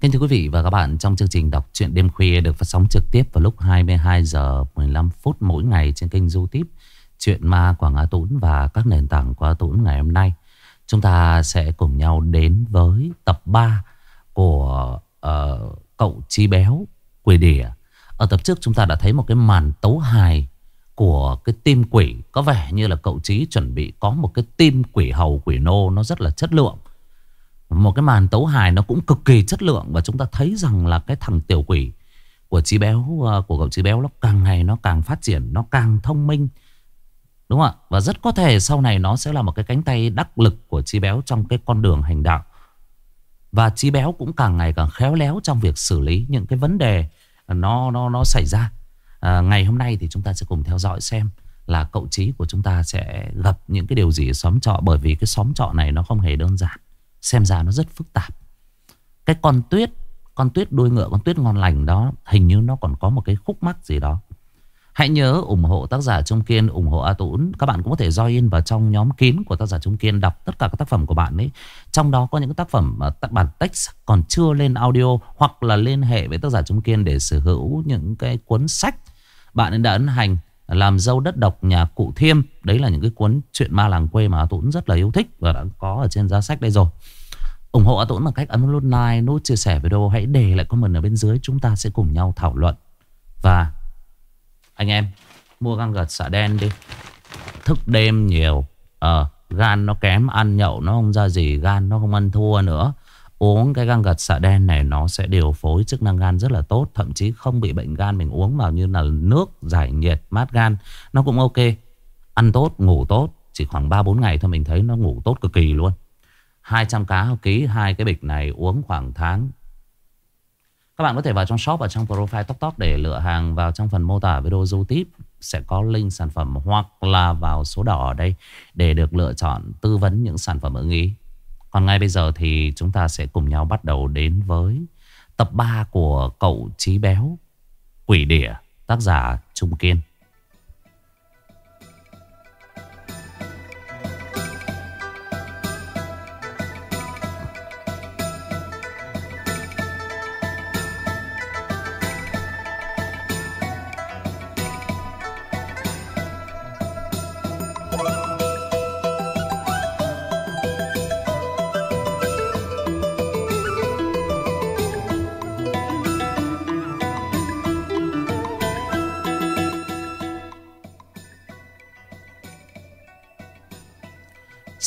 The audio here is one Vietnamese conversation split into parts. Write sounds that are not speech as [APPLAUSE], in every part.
Kính thưa quý vị và các bạn, trong chương trình đọc truyện đêm khuya được phát sóng trực tiếp vào lúc 22 giờ 15 phút mỗi ngày trên kênh YouTube Chuyện ma Quảng Á Tũng và các nền tảng của Á ngày hôm nay. Chúng ta sẽ cùng nhau đến với tập 3 của uh, cậu Chí Béo Quỷ Đỉa. Ở tập trước chúng ta đã thấy một cái màn tấu hài của cái tim quỷ. Có vẻ như là cậu Chí chuẩn bị có một cái tim quỷ hầu quỷ nô nó rất là chất lượng. Một cái màn tấu hài nó cũng cực kỳ chất lượng Và chúng ta thấy rằng là cái thằng tiểu quỷ Của Chí Béo ờ, Của cậu Chí Béo nó càng ngày nó càng phát triển Nó càng thông minh. Đúng không ạ? Và rất có thể sau này nó sẽ là một cái cánh tay đắc lực Của Chí Béo trong cái con đường hành đạo. Và Chí Béo cũng càng ngày càng khéo léo Trong việc xử lý những cái vấn đề Nó nó nó xảy ra. À, Ngày hôm nay thì chúng ta sẽ cùng theo dõi xem Là cậu Chí của chúng ta sẽ gặp những cái điều gì ở xóm trọ Bởi vì cái xóm trọ này nó không hề đơn giản. Xem ra nó rất phức tạp. Cái con tuyết Con tuyết đuôi ngựa, con tuyết ngon lành đó, Hình như nó còn có một cái khúc mắc gì đó. Hãy nhớ ủng hộ tác giả Trung Kiên, ủng hộ A Tũng Các bạn cũng có thể join vào trong nhóm kín của tác giả Trung Kiên, Đọc tất cả các tác phẩm của bạn ấy. Trong đó có những tác phẩm bản text còn chưa lên audio, Hoặc là liên hệ với tác giả Trung Kiên để sở hữu những cái cuốn sách Bạn đã ấn hành, làm dâu đất độc nhà cụ thiêm. Đấy là những cái cuốn chuyện ma làng quê mà A Tũng rất là yêu thích Và đã có ở trên giá sách đây rồi ủng hộ A Tuấn bằng cách ấn nút like, nút chia sẻ video Hãy để lại comment ở bên dưới Chúng ta sẽ cùng nhau thảo luận. Và anh em mua gan gật xạ đen đi. Thức đêm nhiều. Ờ gan nó kém ăn nhậu nó không ra gì Gan nó không ăn thua nữa. Uống cái gan gật xạ đen này nó sẽ điều phối chức năng gan rất là tốt Thậm chí không bị bệnh gan mình uống vào như là nước giải nhiệt mát gan. Nó cũng ok. Ăn tốt, ngủ tốt. Chỉ khoảng 3-4 ngày thôi mình thấy nó ngủ tốt cực kỳ luôn. 200 cá ký hai cái bịch này uống khoảng tháng các bạn có thể vào trong shop và trong profile Tóc Tóc để lựa hàng vào trong phần mô tả video du tiếp sẽ có link sản phẩm hoặc là vào số đỏ ở đây để được lựa chọn tư vấn những sản phẩm ưng ý. Còn ngay bây giờ thì chúng ta sẽ cùng nhau bắt đầu đến với tập 3 của cậu Chí Béo, Quỷ Đỉa, tác giả Trung Kiên.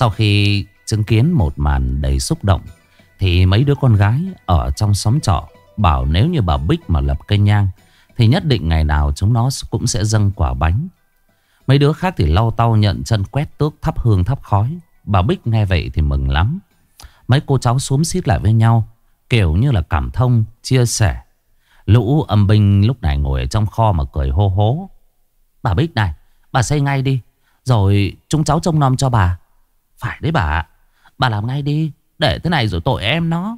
Sau khi chứng kiến một màn đầy xúc động Thì mấy đứa con gái ở trong xóm trọ Bảo nếu như bà Bích mà lập cây nhang Thì nhất định ngày nào chúng nó cũng sẽ dâng quả bánh. Mấy đứa khác thì lau tao nhận chân quét tước thắp hương thắp khói. Bà Bích nghe vậy thì mừng lắm. Mấy cô cháu xuống xít lại với nhau Kiểu như là cảm thông, chia sẻ. Lũ âm binh lúc này ngồi ở trong kho mà cười hô hố. Bà Bích này, bà xây ngay đi Rồi chúng cháu trông nom cho bà phải đấy bà Bà làm ngay đi Để thế này rồi tội em nó.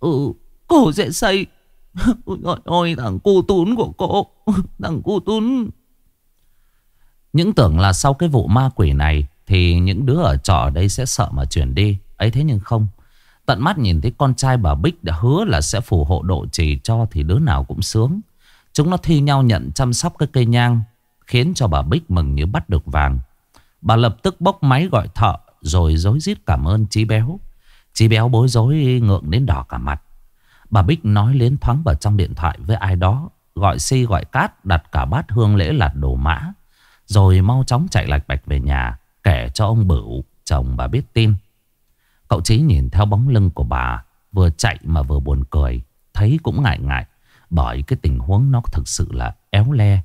Ừ cô sẽ xây. Ôi ôi ôi thằng cu tún của cô Thằng cu tún. Những tưởng là sau cái vụ ma quỷ này Thì những đứa ở trọ ở đây sẽ sợ mà chuyển đi. Ấy thế nhưng không. Tận mắt nhìn thấy con trai bà Bích đã hứa là sẽ phù hộ độ trì cho thì đứa nào cũng sướng. Chúng nó thi nhau nhận chăm sóc cái cây nhang, khiến cho bà Bích mừng như bắt được vàng. Bà lập tức bốc máy gọi thợ, Rồi dối rít cảm ơn Chí Béo. Chí Béo bối rối ngượng đến đỏ cả mặt. Bà Bích nói liến thoáng vào trong điện thoại với ai đó, Gọi si gọi cát, Đặt cả bát hương lễ lạt đồ mã, Rồi mau chóng chạy lạch bạch về nhà, Kể cho ông Bửu, Chồng bà biết tin. Cậu Chí nhìn theo bóng lưng của bà, Vừa chạy mà vừa buồn cười, Thấy cũng ngại ngại, Bởi cái tình huống nó thực sự là éo le.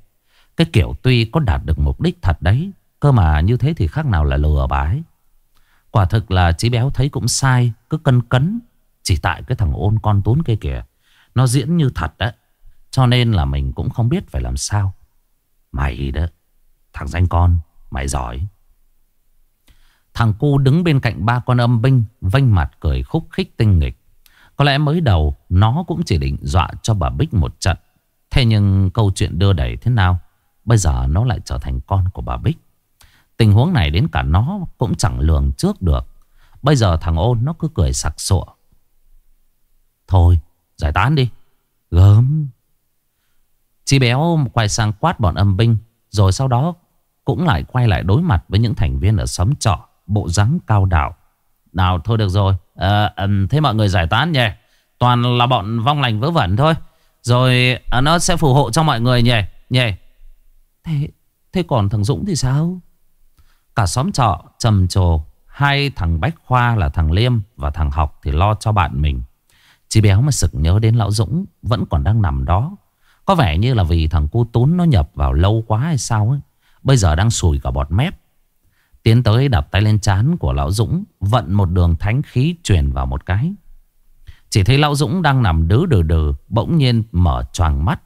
Cái kiểu tuy có đạt được mục đích thật đấy Cơ mà như thế thì khác nào là lừa bái Quả thực là chí béo thấy cũng sai, Cứ cân cấn, Chỉ tại cái thằng ôn con tốn kia kìa. Nó diễn như thật đấy Cho nên là mình cũng không biết phải làm sao. Mày đó, Thằng danh con, Mày giỏi. Thằng cu đứng bên cạnh ba con âm binh Vanh mặt cười khúc khích tinh nghịch. Có lẽ mới đầu Nó cũng chỉ định dọa cho bà Bích một trận. Thế nhưng câu chuyện đưa đẩy thế nào, Bây giờ nó lại trở thành con của bà Bích. Tình huống này đến cả nó cũng chẳng lường trước được. Bây giờ thằng ôn nó cứ cười sặc sụa. Thôi Giải tán đi. Gớm. Chị béo quay sang quát bọn âm binh Rồi sau đó cũng lại quay lại đối mặt với những thành viên ở xóm trọ Bộ rắn cao đảo Nào thôi được rồi. À, Thế mọi người giải tán nhỉ? Toàn là bọn vong lành vớ vẩn thôi. Rồi à, nó sẽ phù hộ cho mọi người nhỉ? Nhỉ? Thế, thế còn thằng Dũng thì sao? Cả xóm trọ trầm trồ, Hai thằng Bách Khoa là thằng Liêm Và thằng Học thì lo cho bạn mình. Chị béo mà sực nhớ đến lão Dũng Vẫn còn đang nằm đó. Có vẻ như là vì thằng cu tún nó nhập vào lâu quá hay sao ấy, Bây giờ đang sùi cả bọt mép. Tiến tới đập tay lên chán của lão Dũng, Vận một đường thánh khí truyền vào một cái. Chỉ thấy lão Dũng đang nằm đứ đừ đừ, Bỗng nhiên mở choàng mắt.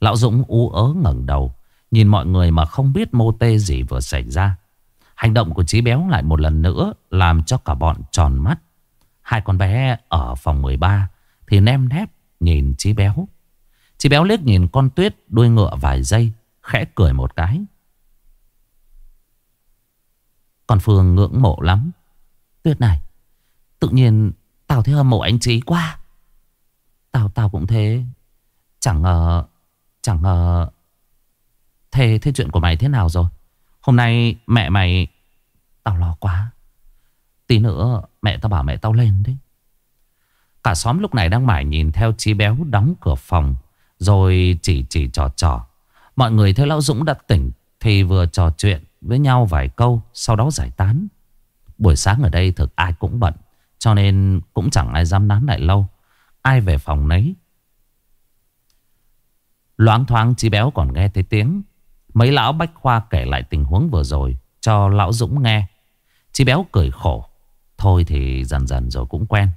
Lão Dũng ú ớ ngẩng đầu, Nhìn mọi người mà không biết mô tê gì vừa xảy ra. Hành động của Chí Béo lại một lần nữa Làm cho cả bọn tròn mắt. Hai con bé ở phòng 13 Thì nem nép nhìn Chí Béo. Chí Béo liếc nhìn con tuyết đuôi ngựa vài giây Khẽ cười một cái. Còn Phương ngưỡng mộ lắm. Tuyết này Tự nhiên tao thấy hâm mộ anh Chí quá. Tao tao cũng thế. Chẳng ngờ Chẳng ngờ Thế, thế chuyện của mày thế nào rồi? Hôm nay mẹ mày Tao lo quá. Tí nữa mẹ tao bảo mẹ tao lên đấy. Cả xóm lúc này đang mải nhìn theo chí béo đóng cửa phòng, Rồi chỉ chỉ trò trò. Mọi người thấy Lão Dũng đã tỉnh Thì vừa trò chuyện với nhau vài câu, Sau đó giải tán. Buổi sáng ở đây thực ai cũng bận, Cho nên cũng chẳng ai dám nán lại lâu. Ai về phòng nấy? Loáng thoáng chí béo còn nghe thấy tiếng. Mấy lão bách khoa kể lại tình huống vừa rồi Cho lão Dũng nghe. Chi béo cười khổ. Thôi thì dần dần rồi cũng quen.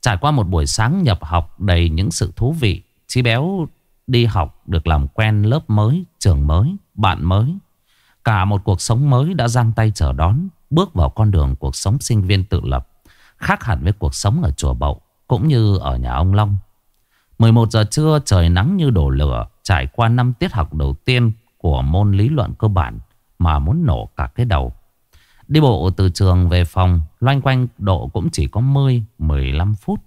Trải qua một buổi sáng nhập học đầy những sự thú vị chi béo đi học được làm quen lớp mới, trường mới, bạn mới. Cả một cuộc sống mới đã giang tay chờ đón Bước vào con đường cuộc sống sinh viên tự lập Khác hẳn với cuộc sống ở chùa Bậu Cũng như ở nhà ông Long. 11 giờ trưa trời nắng như đổ lửa Trải qua năm tiết học đầu tiên Của môn lý luận cơ bản Mà muốn nổ cả cái đầu. Đi bộ từ trường về phòng, Loanh quanh độ cũng chỉ có 10-15 phút.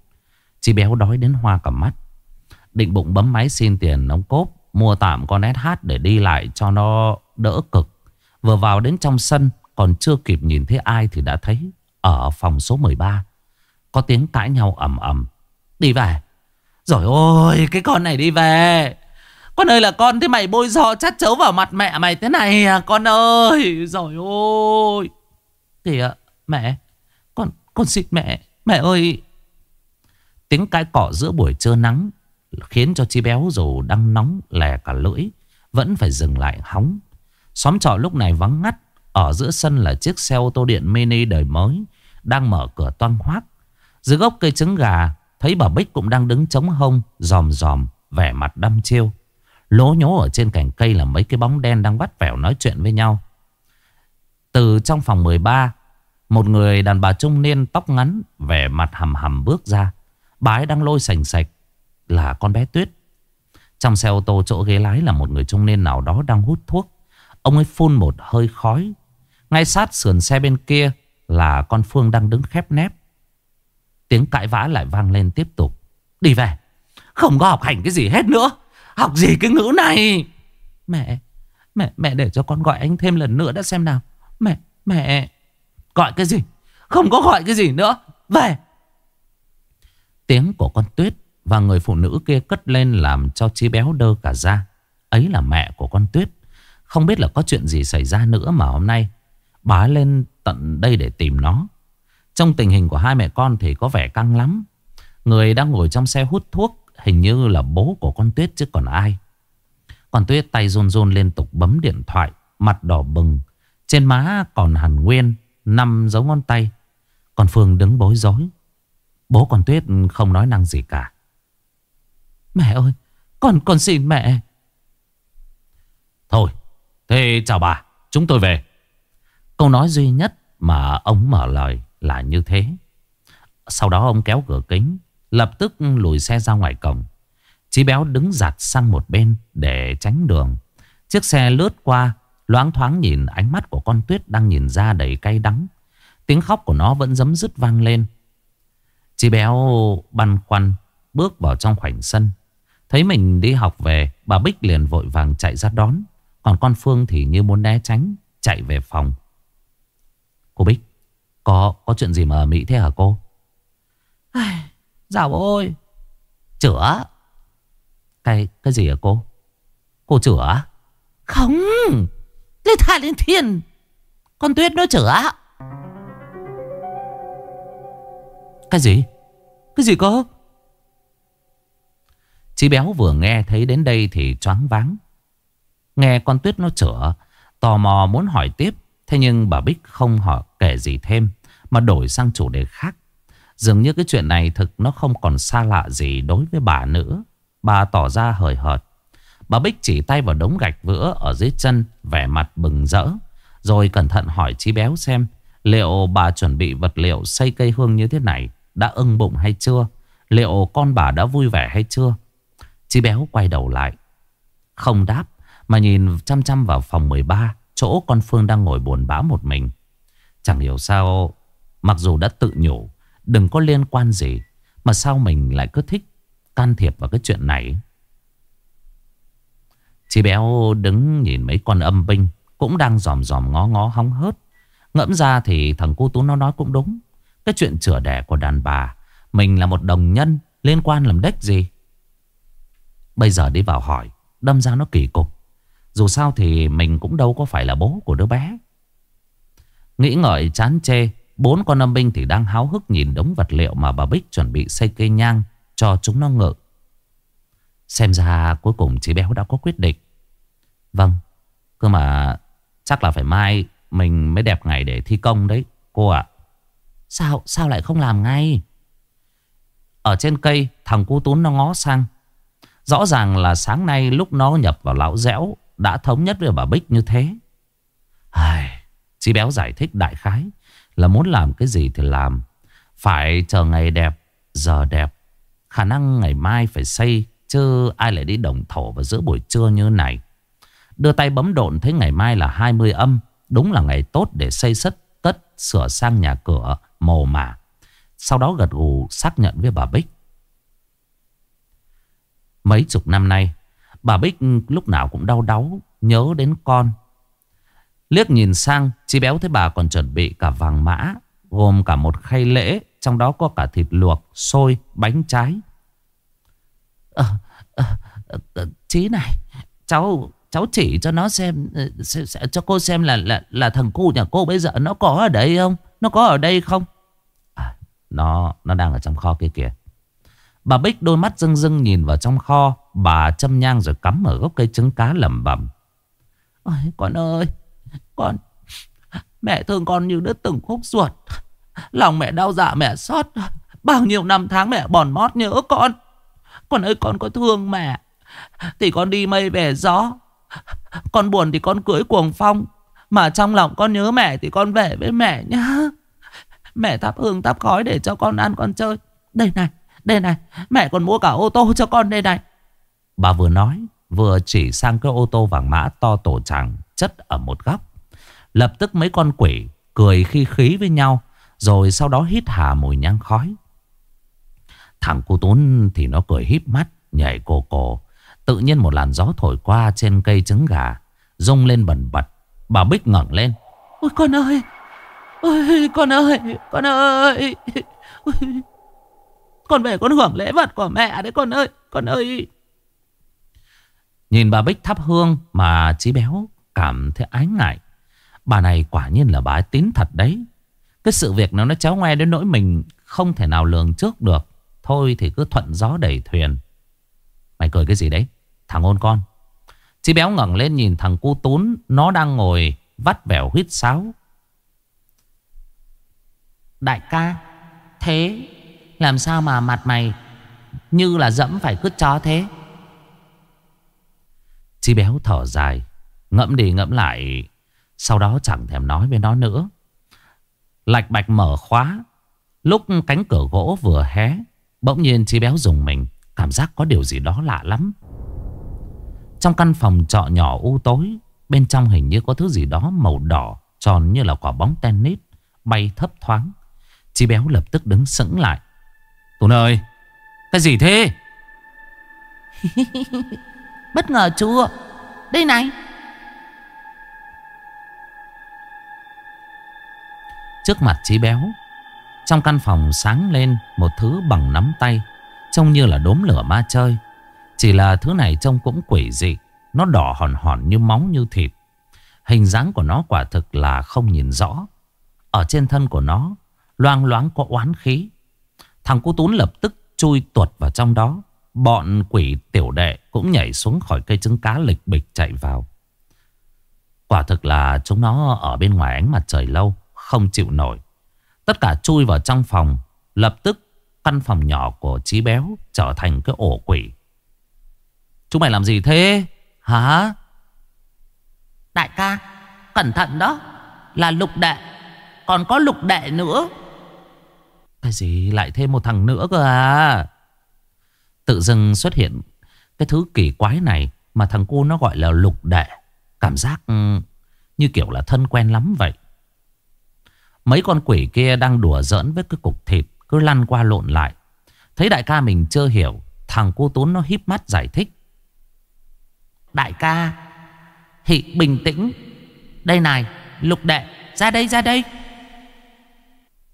Chị béo đói đến hoa cả mắt. Định bụng bấm máy xin tiền nóng cốp, Mua tạm con SH để đi lại cho nó đỡ cực. Vừa vào đến trong sân, Còn chưa kịp nhìn thấy ai thì đã thấy Ở phòng số 13 Có tiếng cãi nhau ầm ầm. Đi về. Rồi ôi, cái con này đi về. Con ơi là con thế mày bôi giò chát chấu vào mặt mẹ mày thế này à Con ơi. Rồi ôi Kìa, mẹ. Con con xin mẹ. Mẹ ơi. Tiếng cái cọ giữa buổi trưa nắng Khiến cho chi béo dù đang nóng lè cả lưỡi, Vẫn phải dừng lại hóng. Xóm trọ lúc này vắng ngắt. Ở giữa sân là chiếc xe ô tô điện mini đời mới Đang mở cửa toang hoác. Dưới gốc cây trứng gà, Thấy bà Bích cũng đang đứng chống hông Dòm dòm vẻ mặt đăm chiêu. Lố nhố ở trên cành cây là mấy cái bóng đen đang bắt vẻo nói chuyện với nhau. Từ trong phòng 13 Một người đàn bà trung niên tóc ngắn, Vẻ mặt hầm hầm bước ra. Bà ấy đang lôi sành sạch Là con bé Tuyết. Trong xe ô tô chỗ ghế lái là một người trung niên nào đó đang hút thuốc. Ông ấy phun một hơi khói. Ngay sát sườn xe bên kia Là con Phương đang đứng khép nép. Tiếng cãi vã lại vang lên tiếp tục. Đi về. Không có học hành cái gì hết nữa. Học gì cái ngữ này? Mẹ Mẹ mẹ để cho con gọi anh thêm lần nữa đã xem nào. Mẹ Mẹ, Gọi cái gì? Không có gọi cái gì nữa. Về. Tiếng của con Tuyết Và người phụ nữ kia cất lên Làm cho trí béo đơ cả ra Ấy là mẹ của con Tuyết. Không biết là có chuyện gì xảy ra nữa Mà hôm nay. Bà lên tận đây để tìm nó. Trong tình hình của hai mẹ con thì có vẻ căng lắm. Người đang ngồi trong xe hút thuốc Hình như là bố của con Tuyết chứ còn ai. Con Tuyết tay run run liên tục bấm điện thoại Mặt đỏ bừng. Trên má còn hẳn nguyên Năm dấu ngón tay. Còn Phương đứng bối rối. Bố con Tuyết không nói năng gì cả. Mẹ ơi Con con xin mẹ. Thôi Thế chào bà Chúng tôi về. Câu nói duy nhất mà ông mở lời là như thế. Sau đó ông kéo cửa kính Lập tức lùi xe ra ngoài cổng Chí béo đứng giặt sang một bên Để tránh đường Chiếc xe lướt qua Loáng thoáng nhìn ánh mắt của con tuyết Đang nhìn ra đầy cay đắng Tiếng khóc của nó vẫn dấm dứt vang lên Chí béo băn khoăn bước vào trong khoảnh sân. Thấy mình đi học về, bà Bích liền vội vàng chạy ra đón. Còn con Phương thì như muốn né tránh, chạy về phòng. Cô Bích, có có chuyện gì mà Mỹ thế hả cô? Ai, Dạo ôi, chữa. Cái cái gì hả cô? Cô chữa? Không, lên thả lên thiên. Con Tuyết nó chữa. Cái gì? Cái gì cơ? Chị béo vừa nghe thấy đến đây thì choáng váng. Nghe con Tuyết nó chữa, tò mò muốn hỏi tiếp. Thế nhưng bà Bích không hỏi kể gì thêm, mà đổi sang chủ đề khác. Dường như cái chuyện này thực nó không còn xa lạ gì đối với bà nữa. Bà tỏ ra hời hợt. Bà Bích chỉ tay vào đống gạch vữa ở dưới chân, vẻ mặt bừng rỡ. Rồi cẩn thận hỏi Chí béo xem liệu bà chuẩn bị vật liệu xây cây hương như thế này đã ưng bụng hay chưa? Liệu con bà đã vui vẻ hay chưa? Chí béo quay đầu lại. Không đáp mà nhìn chăm chăm vào phòng 13 chỗ con Phương đang ngồi buồn bã một mình. Chẳng hiểu sao mặc dù đã tự nhủ đừng có liên quan gì, mà sao mình lại cứ thích can thiệp vào cái chuyện này. Chị béo đứng nhìn mấy con âm binh, cũng đang dòm dòm ngó ngó hóng hớt. Ngẫm ra thì thằng cô Tú nó nói cũng đúng. Cái chuyện chữa đẻ của đàn bà, Mình là một đồng nhân, Liên quan làm đếch gì Bây giờ đi vào hỏi, Đâm ra nó kỳ cục Dù sao thì mình cũng đâu có phải là bố của đứa bé Nghĩ ngợi chán chê Bốn con âm binh thì đang háo hức nhìn đống vật liệu Mà bà Bích chuẩn bị xây cây nhang Cho chúng nó ngự. Xem ra cuối cùng chị béo đã có quyết định. Vâng Cơ mà chắc là phải mai Mình mới đẹp ngày để thi công đấy Cô ạ. Sao sao lại không làm ngay? Ở trên cây thằng cu tún nó ngó sang. Rõ ràng là sáng nay lúc nó nhập vào lão dẻo Đã thống nhất với bà Bích như thế. Ai, Chị béo giải thích đại khái là muốn làm cái gì thì làm Phải chờ ngày đẹp Giờ đẹp Khả năng ngày mai phải xây Chứ ai lại đi đồng thổ vào giữa buổi trưa như này Đưa tay bấm độn thấy ngày mai là 20 âm Đúng là ngày tốt để xây sất Cất sửa sang nhà cửa mồ mả. Sau đó gật gù xác nhận với bà Bích. Mấy chục năm nay, bà Bích lúc nào cũng đau đáu, nhớ đến con. Liếc nhìn sang, chị béo thấy bà còn chuẩn bị cả vàng mã, gồm cả một khay lễ, trong đó có cả thịt luộc, xôi, bánh trái. À, à, Chí này, cháu cháu chỉ cho nó xem, xem, xem cho cô xem là là là thằng cu nhà cô bây giờ nó có ở đây không? Nó có ở đây không? À, nó nó đang ở trong kho kia kìa Bà Bích đôi mắt rưng rưng nhìn vào trong kho Bà châm nhang rồi cắm ở gốc cây trứng cá lẩm bẩm Ôi con ơi Con Mẹ thương con như đứt từng khúc ruột. Lòng mẹ đau dạ mẹ xót. Bao nhiêu năm tháng mẹ bòn mót nhớ con. Con ơi con có thương mẹ. Thì con đi mây về gió. Con buồn thì con cưới cuồng phong. Mà trong lòng con nhớ mẹ Thì con về với mẹ nhá. Mẹ thắp hương thắp khói để cho con ăn con chơi. Đây này, đây này. Mẹ còn mua cả ô tô cho con đây này. Bà vừa nói Vừa chỉ sang cái ô tô vàng mã to tổ tràng Chất ở một góc. Lập tức mấy con quỷ Cười khi khí với nhau Rồi sau đó hít hà mùi nhang khói. Thằng cô Tún thì nó cười híp mắt Nhảy cổ cổ Tự nhiên một làn gió thổi qua trên cây trứng gà Rung lên bẩn bật. Bà Bích ngẩng lên. Ôi con ơi! Ôi con ơi! Con ơi! Ôi, Con về con hưởng lễ vật của mẹ đấy con ơi! Con ơi! Nhìn bà Bích thắp hương Mà chí béo cảm thấy ái ngại Bà này quả nhiên là bà ấy tín thật đấy. Cái sự việc nó nó chéo ngoe đến nỗi mình Không thể nào lường trước được. Thôi thì cứ thuận gió đẩy thuyền. Mày cười cái gì đấy? Thằng ôn con. Chị béo ngẩng lên nhìn thằng cu tún, Nó đang ngồi vắt vẻo huyết sáo. Đại ca, Thế, Làm sao mà mặt mày Như là dẫm phải cứt chó thế? Chi béo thở dài, Ngẫm đi ngẫm lại sau đó chẳng thèm nói với nó nữa. Lạch bạch mở khóa. Lúc cánh cửa gỗ vừa hé, Bỗng nhiên chi béo dùng mình. Cảm giác có điều gì đó lạ lắm. Trong căn phòng trọ nhỏ u tối, Bên trong hình như có thứ gì đó màu đỏ, Tròn như là quả bóng tennis, Bay thấp thoáng. Chi béo lập tức đứng sững lại. Tún ơi, Cái gì thế? [LAUGHS] Bất ngờ chưa Đây này. Trước mặt chí béo. Trong căn phòng sáng lên Một thứ bằng nắm tay, Trông như là đốm lửa ma chơi. Chỉ là thứ này trông cũng quỷ dị, Nó đỏ hòn hòn như máu như thịt. Hình dáng của nó quả thực là không nhìn rõ. Ở trên thân của nó, Loang loáng có oán khí. Thằng cu tún lập tức chui tuột vào trong đó. Bọn quỷ tiểu đệ cũng nhảy xuống khỏi cây trứng cá lịch bịch chạy vào. Quả thực là chúng nó ở bên ngoài ánh mặt trời lâu. Không chịu nổi. Tất cả chui vào trong phòng Lập tức căn phòng nhỏ của Chí Béo Trở thành cái ổ quỷ. Chúng mày làm gì thế? Hả? Đại ca Cẩn thận đó Là lục đệ Còn có lục đệ nữa. Cái gì lại thêm một thằng nữa cơ à? Tự dưng xuất hiện Cái thứ kỳ quái này Mà thằng cô nó gọi là lục đệ. Cảm giác ừ, như kiểu là thân quen lắm vậy Mấy con quỷ kia đang đùa giỡn với cái cục thịt, Cứ lăn qua lộn lại. Thấy đại ca mình chưa hiểu, Thằng cô Tốn nó híp mắt giải thích. Đại ca, Hị bình tĩnh. Đây này, lục đệ, Ra đây ra đây.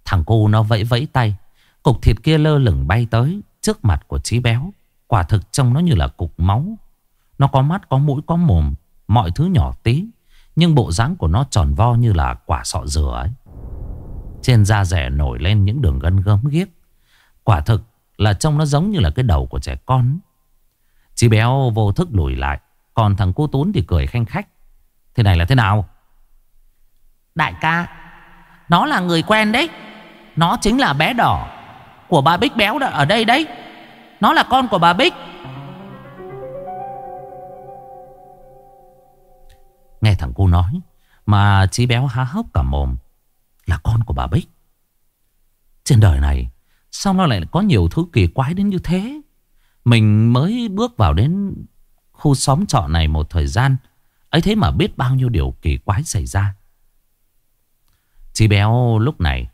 Thằng cô nó vẫy vẫy tay. Cục thịt kia lơ lửng bay tới Trước mặt của Chí Béo. Quả thực trông nó như là cục máu. Nó có mắt, có mũi, có mồm, Mọi thứ nhỏ tí, Nhưng bộ dáng của nó tròn vo như là quả sọ dừa ấy. Trên da rẻ nổi lên những đường gân gớm ghiếc. Quả thực là trông nó giống như là cái đầu của trẻ con. Chí Béo vô thức lùi lại Còn thằng cô Tún thì cười khanh khách. Thế này là thế nào? Đại ca Nó là người quen đấy. Nó chính là bé đỏ Của bà Bích Béo ở đây đấy. Nó là con của bà Bích. Nghe thằng cô nói Mà Chí Béo há hốc cả mồm là con của bà Bích. Trên đời này, Sao nó lại có nhiều thứ kỳ quái đến như thế? Mình mới bước vào đến Khu xóm trọ này một thời gian, ấy thế mà biết bao nhiêu điều kỳ quái xảy ra. Chí béo lúc này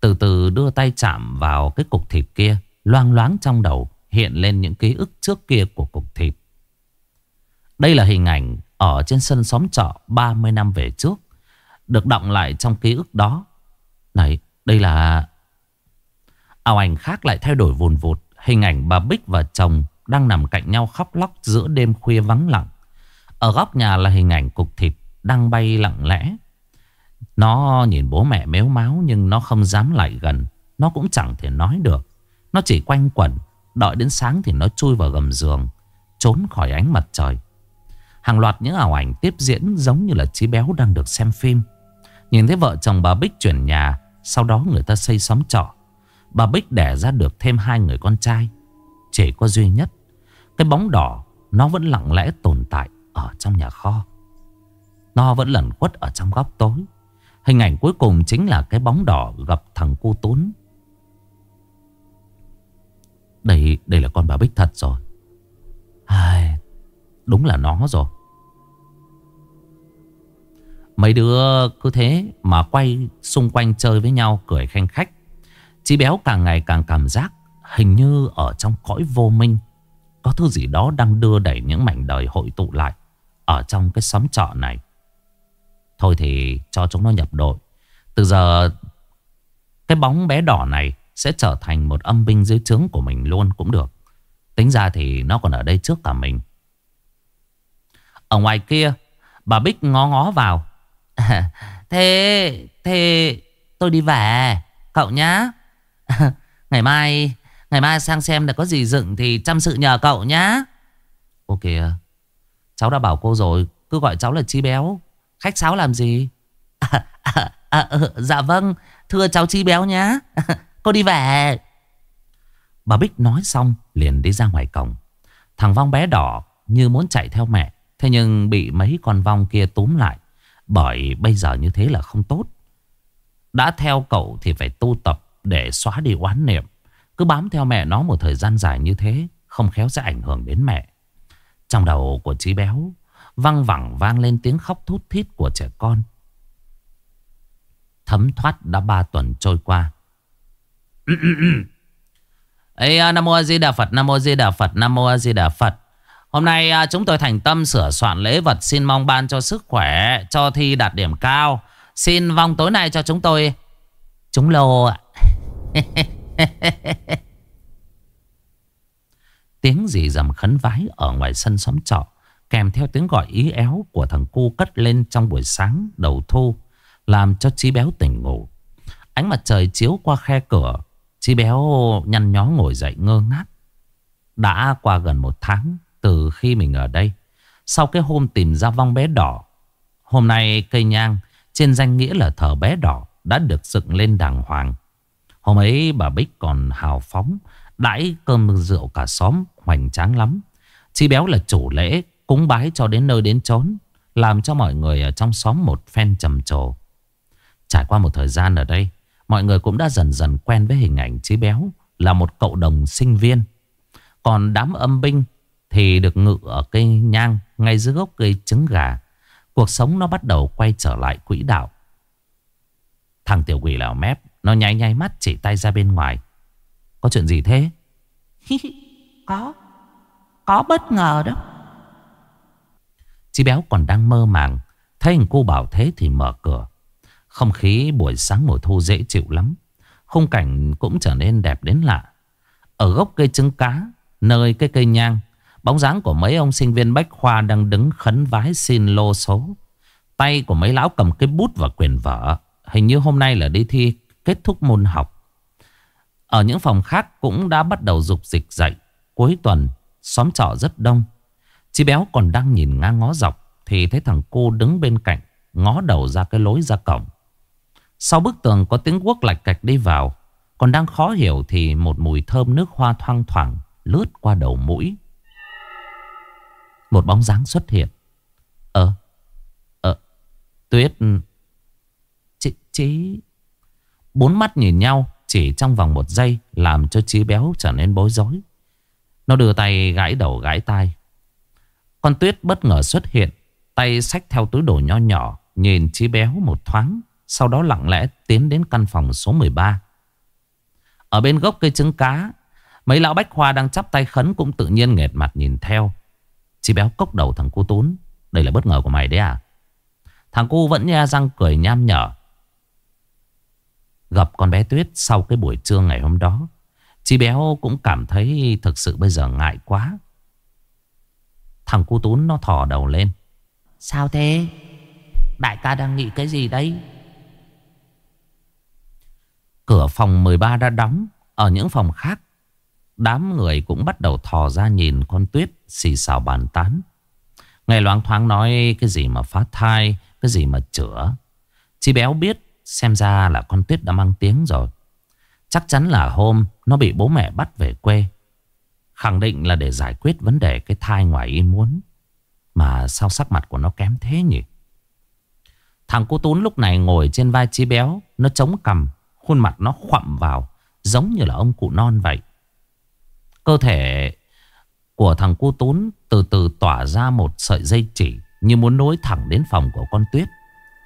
Từ từ đưa tay chạm vào cái cục thịt kia, Loang loáng trong đầu Hiện lên những ký ức trước kia của cục thịt. Đây là hình ảnh Ở trên sân xóm trọ 30 năm về trước, Được động lại trong ký ức đó. Này, đây là Ảo ảnh khác lại thay đổi vùn vụt. Hình ảnh bà Bích và chồng Đang nằm cạnh nhau khóc lóc giữa đêm khuya vắng lặng. Ở góc nhà là hình ảnh cục thịt Đang bay lặng lẽ. Nó nhìn bố mẹ méo máu Nhưng nó không dám lại gần. Nó cũng chẳng thể nói được. Nó chỉ quanh quẩn, Đợi đến sáng thì nó chui vào gầm giường, Trốn khỏi ánh mặt trời. Hàng loạt những ảo ảnh tiếp diễn Giống như là chí béo đang được xem phim. Nhìn thấy vợ chồng bà Bích chuyển nhà sau đó người ta xây xóm trọ. Bà Bích đẻ ra được thêm hai người con trai. Chỉ có duy nhất Cái bóng đỏ Nó vẫn lặng lẽ tồn tại Ở trong nhà kho. Nó vẫn lẩn khuất ở trong góc tối. Hình ảnh cuối cùng chính là cái bóng đỏ Gặp thằng cu tún. Đây đây là con bà Bích thật rồi. Ai, Đúng là nó rồi. Mấy đứa cứ thế mà quay xung quanh chơi với nhau cười khanh khách. Chí béo càng ngày càng cảm giác hình như ở trong cõi vô minh. Có thứ gì đó đang đưa đẩy những mảnh đời hội tụ lại ở trong cái xóm trọ này. Thôi thì cho chúng nó nhập đội. Từ giờ cái bóng bé đỏ này sẽ trở thành một âm binh dưới trướng của mình luôn cũng được. Tính ra thì nó còn ở đây trước cả mình. Ở ngoài kia, bà Bích ngó ngó vào. [LAUGHS] thế, thế tôi đi về, cậu nhá. [LAUGHS] ngày mai, ngày mai sang xem là có gì dựng thì chăm sự nhờ cậu nhá. Ok, cháu đã bảo cô rồi, cứ gọi cháu là Chi Béo. Khách sáo làm gì? [LAUGHS] À, à, à, dạ vâng, thưa cháu Chi Béo nhá. cô đi về. Bà Bích nói xong liền đi ra ngoài cổng. Thằng vong bé đỏ như muốn chạy theo mẹ. Thế nhưng bị mấy con vong kia túm lại. Bởi bây giờ như thế là không tốt. Đã theo cậu thì phải tu tập để xóa đi oán niệm. Cứ bám theo mẹ nó một thời gian dài như thế, không khéo sẽ ảnh hưởng đến mẹ. Trong đầu của Chí Béo, văng vẳng vang lên tiếng khóc thút thít của trẻ con. Thấm thoát đã ba tuần trôi qua. [CLEARS THROAT] Ê, Nam Mô A Di Đà Phật, Nam Mô A Di Đà Phật, Nam Mô A Di Đà Phật. Hôm nay à, chúng tôi thành tâm sửa soạn lễ vật xin mong ban cho sức khỏe, cho thi đạt điểm cao. Xin vong tối nay cho chúng tôi chúng lô ạ. [LAUGHS] tiếng gì dầm khấn vái ở ngoài sân xóm trọ kèm theo tiếng gọi ý éo của thằng cu cất lên trong buổi sáng đầu thu làm cho chí béo tỉnh ngủ. Ánh mặt trời chiếu qua khe cửa, chí béo nhăn nhó ngồi dậy ngơ ngác. Đã qua gần một tháng từ khi mình ở đây. Sau cái hôm tìm ra vong bé đỏ, hôm nay cây nhang trên danh nghĩa là thờ bé đỏ đã được dựng lên đàng hoàng. Hôm ấy bà Bích còn hào phóng, đãi cơm rượu cả xóm, hoành tráng lắm. Chi béo là chủ lễ, cúng bái cho đến nơi đến chốn, làm cho mọi người ở trong xóm một phen trầm trồ. Trải qua một thời gian ở đây, mọi người cũng đã dần dần quen với hình ảnh Chí béo là một cậu đồng sinh viên. Còn đám âm binh thì được ngự ở cây nhang ngay dưới gốc cây trứng gà. Cuộc sống nó bắt đầu quay trở lại quỹ đạo. Thằng tiểu quỷ lào mép Nó nháy nháy mắt chỉ tay ra bên ngoài. Có chuyện gì thế? [LAUGHS] Có. Có bất ngờ đó. Chị béo còn đang mơ màng Thấy anh cô bảo thế thì mở cửa. Không khí buổi sáng mùa thu dễ chịu lắm Khung cảnh cũng trở nên đẹp đến lạ. Ở gốc cây trứng cá Nơi cái cây nhang Bóng dáng của mấy ông sinh viên bách khoa Đang đứng khấn vái xin lô số Tay của mấy lão cầm cái bút và quyền vở Hình như hôm nay là đi thi kết thúc môn học. Ở những phòng khác cũng đã bắt đầu dục dịch dậy. Cuối tuần, xóm trọ rất đông. Chi béo còn đang nhìn ngang ngó dọc thì thấy thằng cô đứng bên cạnh, ngó đầu ra cái lối ra cổng. Sau bức tường có tiếng quốc lạch cạch đi vào. Còn đang khó hiểu thì một mùi thơm nước hoa thoang thoảng lướt qua đầu mũi. Một bóng dáng xuất hiện. Ờ, ờ, Tuyết ừ. Chị, Chí Bốn mắt nhìn nhau chỉ trong vòng một giây làm cho chí béo trở nên bối rối. Nó đưa tay gãi đầu gãi tai. Con tuyết bất ngờ xuất hiện, tay xách theo túi đồ nho nhỏ, nhìn chí béo một thoáng, sau đó lặng lẽ tiến đến căn phòng số 13. Ở bên gốc cây trứng cá, mấy lão bách khoa đang chắp tay khấn cũng tự nhiên nghẹt mặt nhìn theo. Chí béo cốc đầu thằng cu tún. Đây là bất ngờ của mày đấy à? Thằng cu vẫn nha răng cười nham nhở. Gặp con bé Tuyết sau cái buổi trưa ngày hôm đó Chị béo cũng cảm thấy thực sự bây giờ ngại quá Thằng cu tún nó thò đầu lên Sao thế? Đại ca đang nghĩ cái gì đấy? Cửa phòng 13 đã đóng Ở những phòng khác Đám người cũng bắt đầu thò ra nhìn con Tuyết Xì xào bàn tán. Ngày loáng thoáng nói, cái gì mà phá thai, Cái gì mà chữa? Chị béo biết, Xem ra là con Tuyết đã mang tiếng rồi. Chắc chắn là hôm Nó bị bố mẹ bắt về quê. Khẳng định là để giải quyết vấn đề Cái thai ngoài ý muốn. Mà sao sắc mặt của nó kém thế nhỉ? Thằng cô Tún lúc này ngồi trên vai chi béo, Nó chống cằm, Khuôn mặt nó khoặm vào, Giống như là ông cụ non vậy. Cơ thể của thằng cô Tún từ từ tỏa ra một sợi dây chỉ Như muốn nối thẳng đến phòng của con Tuyết.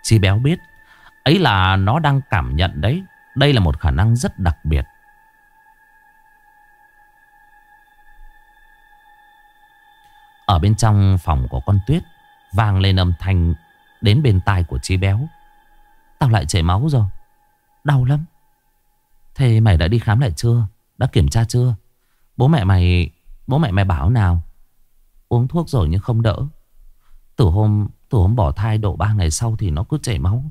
Chi béo biết, Ấy là nó đang cảm nhận đấy. Đây là một khả năng rất đặc biệt. Ở bên trong phòng của con Tuyết, Vang lên âm thanh Đến bên tai của chi Béo. Tao lại chảy máu rồi. Đau lắm. Thế mày đã đi khám lại chưa? Đã kiểm tra chưa? Bố mẹ mày, Bố mẹ mày bảo nào? Uống thuốc rồi nhưng không đỡ. Từ hôm từ hôm bỏ thai độ 3 ngày sau Thì nó cứ chảy máu.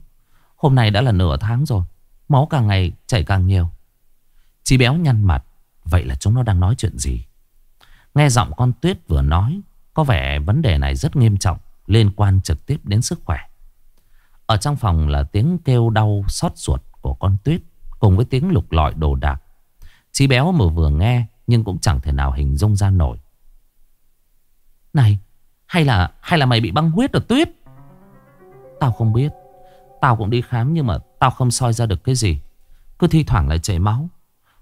Hôm nay đã là nửa tháng rồi, Máu càng ngày chảy càng nhiều. Chị béo nhăn mặt, Vậy là chúng nó đang nói chuyện gì? Nghe giọng con Tuyết vừa nói, Có vẻ vấn đề này rất nghiêm trọng, Liên quan trực tiếp đến sức khỏe. Ở trong phòng là tiếng kêu đau xót ruột của con Tuyết Cùng với tiếng lục lọi đồ đạc. Chị béo mở vừa nghe nhưng cũng chẳng thể nào hình dung ra nổi. Này Hay là hay là mày bị băng huyết ở Tuyết? Tao không biết. Tao cũng đi khám nhưng mà tao không soi ra được cái gì. Cứ thi thoảng lại chảy máu.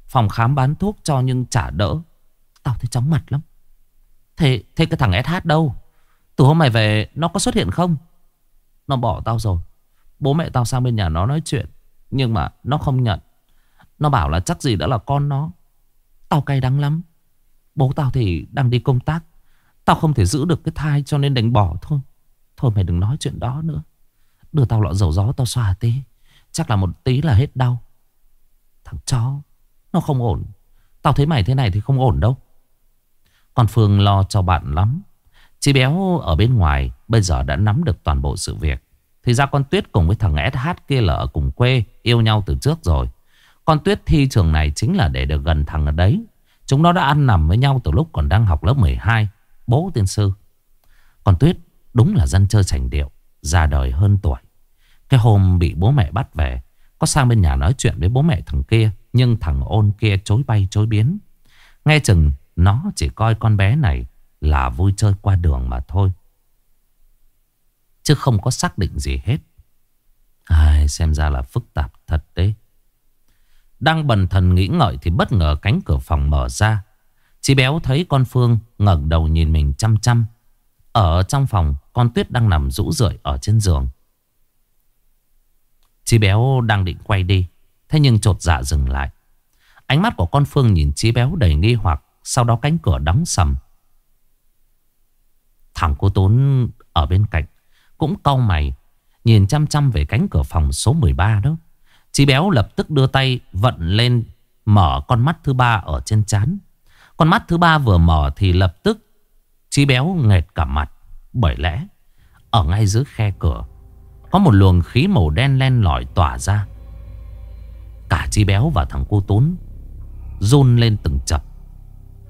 Phòng khám bán thuốc cho nhưng chả đỡ. Tao thấy chóng mặt lắm. Thế, thế cái thằng SH đâu? Từ hôm mày về nó có xuất hiện không? Nó bỏ tao rồi. Bố mẹ tao sang bên nhà nó nói chuyện Nhưng mà nó không nhận. Nó bảo là chắc gì đã là con nó. Tao cay đắng lắm. Bố tao thì đang đi công tác. Tao không thể giữ được cái thai cho nên đánh bỏ thôi. Thôi mày đừng nói chuyện đó nữa. Đưa tao lọ dầu gió tao xoa tí. Chắc là một tí là hết đau. Thằng chó, Nó không ổn. Tao thấy mày thế này thì không ổn đâu. Còn Phương lo cho bạn lắm. Chị béo ở bên ngoài Bây giờ đã nắm được toàn bộ sự việc. Thì ra con Tuyết cùng với thằng SH kia là ở cùng quê Yêu nhau từ trước rồi. Con Tuyết thi trường này chính là để được gần thằng ở đấy. Chúng nó đã ăn nằm với nhau từ lúc còn đang học lớp 12 Bố tiên sư. Còn Tuyết đúng là dân chơi sành điệu Già đời hơn tuổi. Cái hôm bị bố mẹ bắt về Có sang bên nhà nói chuyện với bố mẹ thằng kia Nhưng thằng ôn kia chối bay chối biến. Nghe chừng nó chỉ coi con bé này Là vui chơi qua đường mà thôi. Chứ không có xác định gì hết. Ai, Xem ra là phức tạp thật đấy. Đang bần thần nghĩ ngợi Thì bất ngờ cánh cửa phòng mở ra. Chị béo thấy con Phương ngẩng đầu nhìn mình chăm chăm. Ở trong phòng, Con Tuyết đang nằm rũ rượi ở trên giường. Chị béo đang định quay đi, Thế nhưng trột dạ dừng lại. Ánh mắt của con Phương nhìn chị béo đầy nghi hoặc, Sau đó cánh cửa đóng sầm. Thằng cô Tốn ở bên cạnh Cũng cau mày, Nhìn chăm chăm về cánh cửa phòng số 13 đó. Chí béo lập tức đưa tay vận lên Mở con mắt thứ ba ở trên chán Con mắt thứ ba vừa mở thì lập tức Chí béo nghẹt cả mặt Bởi lẽ Ở ngay dưới khe cửa Có một luồng khí màu đen len lỏi tỏa ra. Cả Chí béo và thằng cô Tốn Run lên từng chập.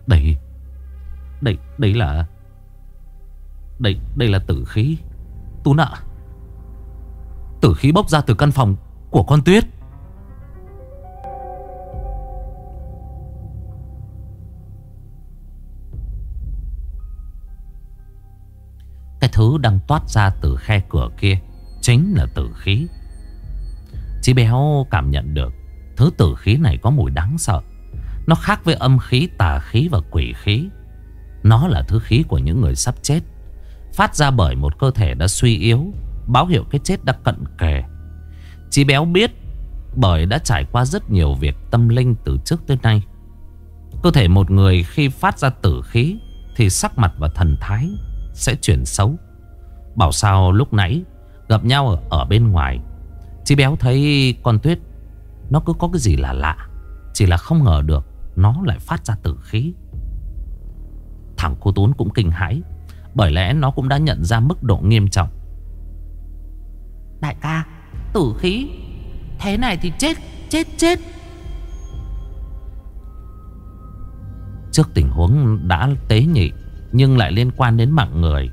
Đấy, Đây, đây là Đây, đây là tử khí Tú nợ Tử khí bốc ra từ căn phòng của con Tuyết. Thứ đang toát ra từ khe cửa kia Chính là tử khí. Chí béo cảm nhận được Thứ tử khí này có mùi đáng sợ. Nó khác với âm khí, tà khí và quỷ khí. Nó là thứ khí của những người sắp chết. Phát ra bởi một cơ thể đã suy yếu Báo hiệu cái chết đã cận kề. Chí béo biết Bởi đã trải qua rất nhiều việc tâm linh từ trước tới nay. Cơ thể một người khi phát ra tử khí Thì sắc mặt và thần thái sẽ chuyển xấu. Bảo sao lúc nãy gặp nhau ở, ở bên ngoài. Chị béo thấy con tuyết Nó cứ có cái gì là lạ Chỉ là không ngờ được Nó lại phát ra tử khí. Thằng cô Tún cũng kinh hãi Bởi lẽ nó cũng đã nhận ra mức độ nghiêm trọng. Đại ca Tử khí? Thế này thì chết Chết chết. Trước tình huống đã tế nhị Nhưng lại liên quan đến mạng người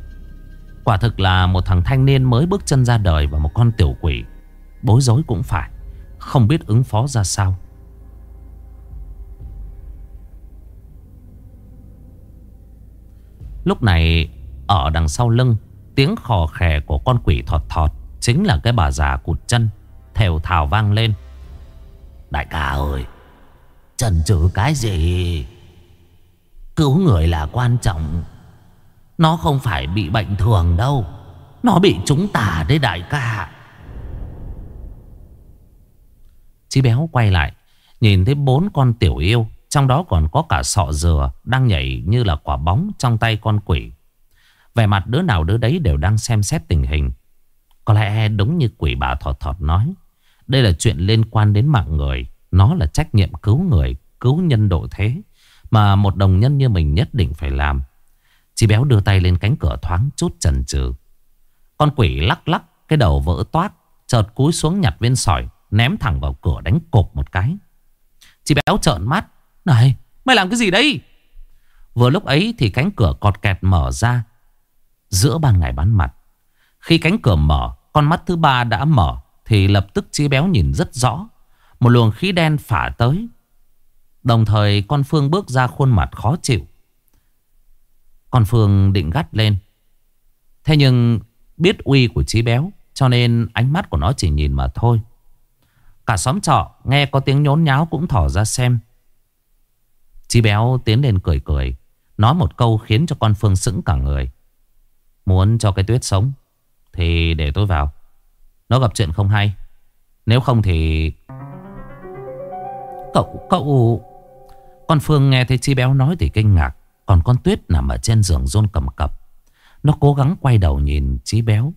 Quả thực là một thằng thanh niên mới bước chân ra đời Và một con tiểu quỷ. Bối rối cũng phải, Không biết ứng phó ra sao. Lúc này, Ở đằng sau lưng, Tiếng khò khè của con quỷ thọt thọt Chính là cái bà già cụt chân Thèo thào vang lên. Đại ca ơi, Trần trừ cái gì? Cứu người là quan trọng. Nó không phải bị bệnh thường đâu. Nó bị chúng tà đấy đại ca. Chí béo quay lại, Nhìn thấy bốn con tiểu yêu, Trong đó còn có cả sọ dừa Đang nhảy như là quả bóng trong tay con quỷ. Vẻ mặt đứa nào đứa đấy đều đang xem xét tình hình. Có lẽ đúng như quỷ bà thọt thọt nói, Đây là chuyện liên quan đến mạng người. Nó là trách nhiệm cứu người, Cứu nhân độ thế Mà một đồng nhân như mình nhất định phải làm. Chị béo đưa tay lên cánh cửa thoáng chút chần chừ. Con quỷ lắc lắc, Cái đầu vỡ toát, Chợt cúi xuống nhặt viên sỏi, Ném thẳng vào cửa đánh cộp một cái. Chị béo trợn mắt. Này, mày làm cái gì đấy Vừa lúc ấy thì cánh cửa cọt kẹt mở ra. Giữa ban ngày bán mặt. Khi cánh cửa mở, Con mắt thứ ba đã mở, Thì lập tức chị béo nhìn rất rõ. Một luồng khí đen phả tới. Đồng thời con Phương bước ra khuôn mặt khó chịu. Con Phương định gắt lên. Thế nhưng biết uy của chí béo Cho nên ánh mắt của nó chỉ nhìn mà thôi. Cả xóm trọ nghe có tiếng nhốn nháo cũng thỏ ra xem. Chí béo tiến lên cười cười Nói một câu khiến cho con Phương sững cả người. Muốn cho cái tuyết sống Thì để tôi vào. Nó gặp chuyện không hay. Nếu không thì Cậu, cậu Con Phương nghe thấy Chi Béo nói thì kinh ngạc. Còn con Tuyết nằm ở trên giường rôn cầm cập. Nó cố gắng quay đầu nhìn Chi Béo.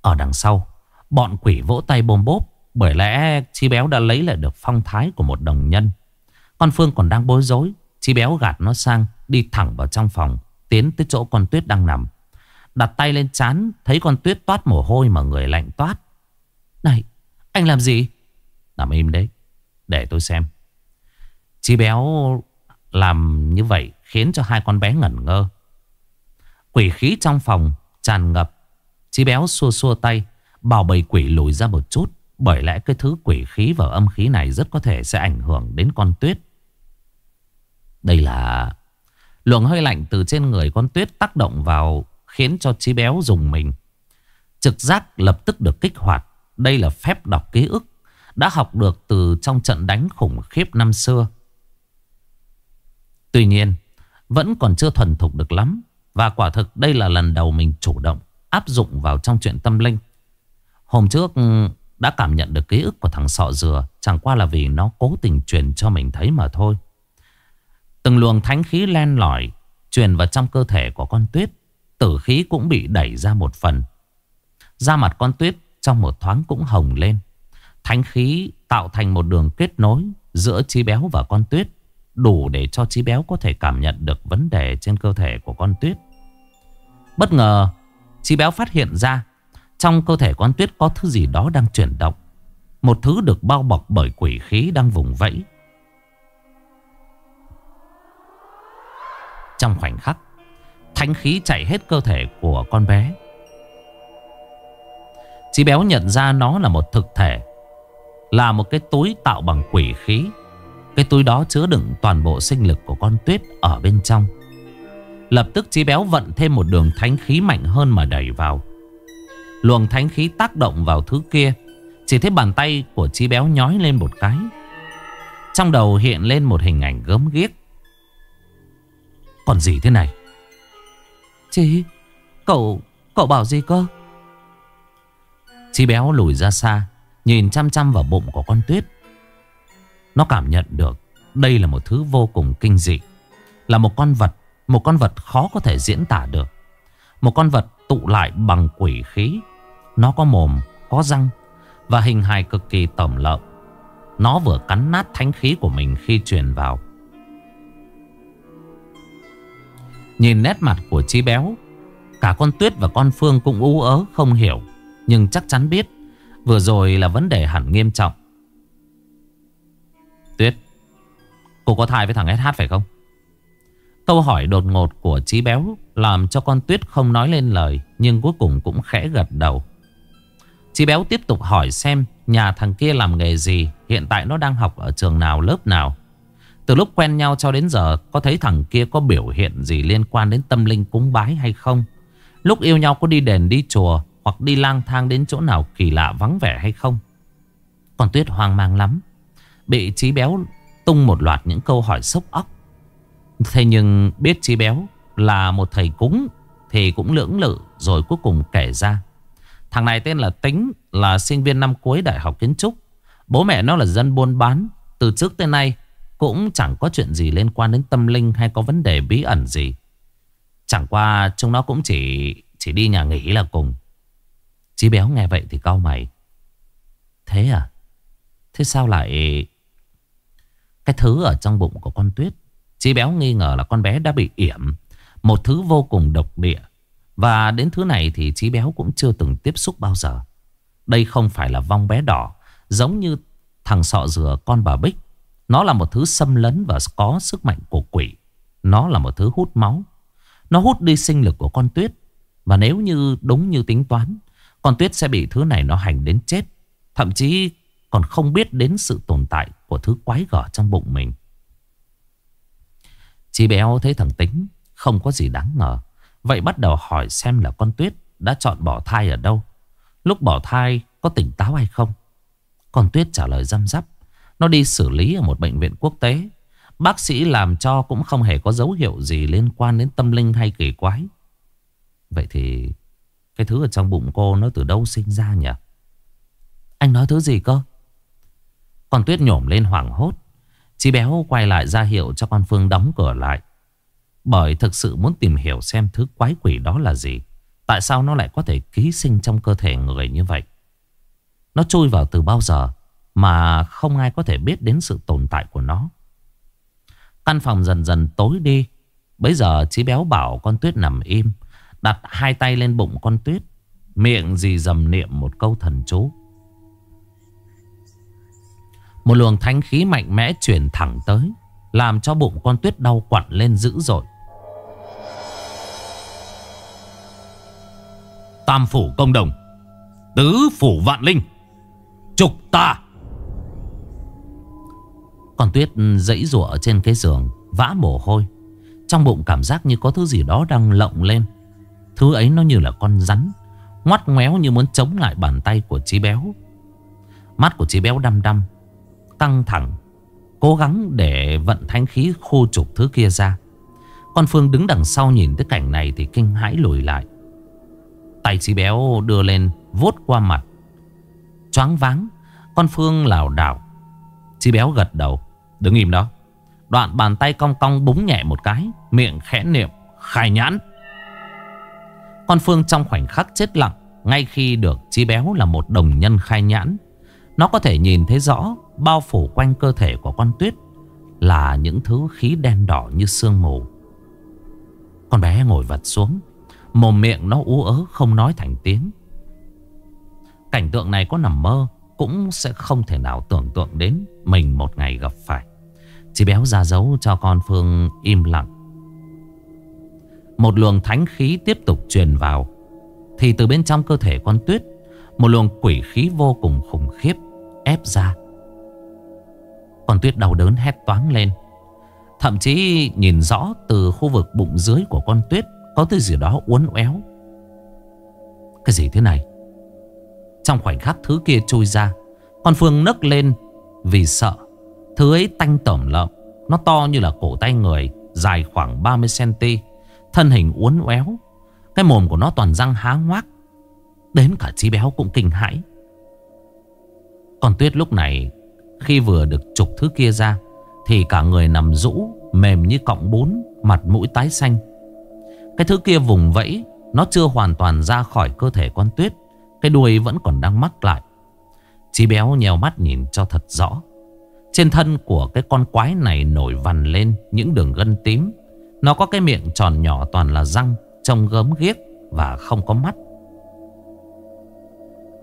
Ở đằng sau, Bọn quỷ vỗ tay bôm bốp, Bởi lẽ Chi Béo đã lấy lại được phong thái của một đồng nhân. Con Phương còn đang bối rối Chi Béo gạt nó sang, Đi thẳng vào trong phòng, Tiến tới chỗ con Tuyết đang nằm. Đặt tay lên chán Thấy con Tuyết toát mồ hôi mà người lạnh toát. Này, anh làm gì? Nằm im đấy, Để tôi xem. Chi béo làm như vậy Khiến cho hai con bé ngẩn ngơ. Quỷ khí trong phòng tràn ngập. Chi béo xua xua tay, Bảo bầy quỷ lùi ra một chút, Bởi lẽ cái thứ quỷ khí và âm khí này Rất có thể sẽ ảnh hưởng đến con tuyết. Đây là Luồng hơi lạnh từ trên người con tuyết tác động vào, Khiến cho chi béo dùng mình. Trực giác lập tức được kích hoạt. Đây là phép đọc ký ức, Đã học được từ trong trận đánh khủng khiếp năm xưa. Tuy nhiên, Vẫn còn chưa thuần thục được lắm. Và quả thực đây là lần đầu mình chủ động Áp dụng vào trong chuyện tâm linh. Hôm trước ừ, đã cảm nhận được ký ức của thằng sọ dừa, Chẳng qua là vì nó cố tình truyền cho mình thấy mà thôi. Từng luồng thánh khí len lỏi Truyền vào trong cơ thể của con tuyết, Tử khí cũng bị đẩy ra một phần. Da mặt con tuyết trong một thoáng cũng hồng lên. Thánh khí tạo thành một đường kết nối Giữa chi béo và con tuyết. Đủ để cho Chí béo có thể cảm nhận được vấn đề trên cơ thể của con tuyết. Bất ngờ, Chí béo phát hiện ra, Trong cơ thể con tuyết có thứ gì đó đang chuyển động. Một thứ được bao bọc bởi quỷ khí đang vùng vẫy. Trong khoảnh khắc, Thánh khí chạy hết cơ thể của con bé. Chí béo nhận ra nó là một thực thể, Là một cái túi tạo bằng quỷ khí. Cái túi đó chứa đựng toàn bộ sinh lực của con tuyết ở bên trong. Lập tức Chí béo vận thêm một đường thánh khí mạnh hơn mà đẩy vào. Luồng thánh khí tác động vào thứ kia, Chỉ thấy bàn tay của Chí béo nhói lên một cái. Trong đầu hiện lên một hình ảnh gớm ghiếc. Còn gì thế này? Chị Cậu Cậu bảo gì cơ? Chí béo lùi ra xa, Nhìn chăm chăm vào bụng của con tuyết. Nó cảm nhận được Đây là một thứ vô cùng kinh dị, Là một con vật, Một con vật khó có thể diễn tả được. Một con vật tụ lại bằng quỷ khí. Nó có mồm, Có răng Và hình hài cực kỳ tẩm lợm. Nó vừa cắn nát thánh khí của mình khi truyền vào. Nhìn nét mặt của Chi béo, Cả con Tuyết và con Phương cũng u ớ không hiểu, Nhưng chắc chắn biết, Vừa rồi là vấn đề hẳn nghiêm trọng. Tuyết. Cô có thai với thằng SH phải không? Câu hỏi đột ngột của Chí Béo Làm cho con Tuyết không nói lên lời, Nhưng cuối cùng cũng khẽ gật đầu. Chí Béo tiếp tục hỏi xem Nhà thằng kia làm nghề gì, Hiện tại nó đang học ở trường nào, lớp nào. Từ lúc quen nhau cho đến giờ, Có thấy thằng kia có biểu hiện gì liên quan đến tâm linh cúng bái hay không? Lúc yêu nhau có đi đền, đi chùa Hoặc đi lang thang đến chỗ nào kỳ lạ vắng vẻ hay không? Còn Tuyết hoang mang lắm. Bị Chí Béo tung một loạt những câu hỏi sốc óc Thế nhưng biết Chí Béo là một thầy cúng Thì cũng lưỡng lự rồi cuối cùng kể ra Thằng này tên là Tính, Là sinh viên năm cuối đại học kiến trúc Bố mẹ nó là dân buôn bán Từ trước tới nay cũng chẳng có chuyện gì liên quan đến tâm linh hay có vấn đề bí ẩn gì. Chẳng qua chúng nó cũng chỉ chỉ đi nhà nghỉ là cùng. Chí béo nghe vậy thì cau mày. Thế à? Thế sao lại... Cái thứ ở trong bụng của con tuyết Chí béo nghi ngờ là con bé đã bị yểm Một thứ vô cùng độc địa Và đến thứ này thì Chí béo cũng chưa từng tiếp xúc bao giờ Đây không phải là vong bé đỏ Giống như thằng sọ dừa con bà Bích nó là một thứ xâm lấn và có sức mạnh của quỷ. Nó là một thứ hút máu. Nó hút đi sinh lực của con tuyết. Và nếu như đúng như tính toán, con tuyết sẽ bị thứ này nó hành đến chết. Thậm chí còn không biết đến sự tồn tại của thứ quái gở trong bụng mình. Chị béo thấy thằng Tính, không có gì đáng ngờ. Vậy bắt đầu hỏi xem là con tuyết đã chọn bỏ thai ở đâu. Lúc bỏ thai, có tỉnh táo hay không? Con tuyết trả lời răm rắp. Nó đi xử lý ở một bệnh viện quốc tế Bác sĩ làm cho cũng không hề có dấu hiệu gì liên quan đến tâm linh hay kỳ quái Vậy thì Cái thứ ở trong bụng cô nó từ đâu sinh ra nhỉ Anh nói thứ gì cơ con Tuyết nhổm lên hoảng hốt chị béo quay lại ra hiệu cho con Phương đóng cửa lại. Bởi thực sự muốn tìm hiểu xem thứ quái quỷ đó là gì. Tại sao nó lại có thể ký sinh trong cơ thể người như vậy? Nó chui vào từ bao giờ mà không ai có thể biết đến sự tồn tại của nó. Căn phòng dần dần tối đi. Bây giờ chí béo bảo con Tuyết nằm im. Đặt hai tay lên bụng con Tuyết. Miệng gì dầm niệm một câu thần chú. Một luồng thánh khí mạnh mẽ chuyển thẳng tới. Làm cho bụng con Tuyết đau quặn lên dữ dội. Tam phủ công đồng, Tứ phủ vạn linh, Trục ta Con Tuyết dãy rụa trên cái giường, Vã mồ hôi Trong bụng cảm giác như có thứ gì đó đang lộng lên Thứ ấy nó như là con rắn, Ngoắt ngoéo như muốn chống lại bàn tay của chí béo Mắt của chí béo đăm đăm Căng thẳng, Cố gắng để vận thanh khí khô trục thứ kia ra. Con Phương đứng đằng sau nhìn tới cảnh này Thì kinh hãi lùi lại. Tay chí béo đưa lên, vuốt qua mặt. Choáng váng, Con Phương lảo đảo. Chí béo gật đầu. Đứng im đó. Đoạn bàn tay cong cong búng nhẹ một cái, Miệng khẽ niệm khai nhãn. Con Phương trong khoảnh khắc chết lặng, Ngay khi được chi béo là một đồng nhân khai nhãn. Nó có thể nhìn thấy rõ Bao phủ quanh cơ thể của con tuyết Là những thứ khí đen đỏ như sương mù. Con bé ngồi vật xuống, Mồm miệng nó ú ớ không nói thành tiếng. Cảnh tượng này có nằm mơ, Cũng sẽ không thể nào tưởng tượng đến Mình một ngày gặp phải. Chỉ béo ra dấu cho con Phương im lặng. Một luồng thánh khí tiếp tục truyền vào, Thì từ bên trong cơ thể con tuyết, Một luồng quỷ khí vô cùng khủng khiếp Ép ra. Con tuyết đau đớn hét toáng lên. Thậm chí nhìn rõ từ khu vực bụng dưới của con tuyết, có thứ gì đó uốn éo. Cái gì thế này? Trong khoảnh khắc thứ kia trôi ra, Con Phương nấc lên Vì sợ. Thứ ấy tanh tẩm lợm, Nó to như là cổ tay người, Dài khoảng 30cm Thân hình uốn éo. Cái mồm của nó toàn răng há ngoác, Đến cả chí béo cũng kinh hãi. Còn Tuyết lúc này khi vừa được trục thứ kia ra, Thì cả người nằm rũ, Mềm như cọng bún, Mặt mũi tái xanh. Cái thứ kia vùng vẫy, Nó chưa hoàn toàn ra khỏi cơ thể con tuyết, Cái đuôi vẫn còn đang mắc lại. Chí béo nhèo mắt nhìn cho thật rõ. Trên thân của cái con quái này nổi vằn lên những đường gân tím. Nó có cái miệng tròn nhỏ toàn là răng, Trông gớm ghiếc và không có mắt.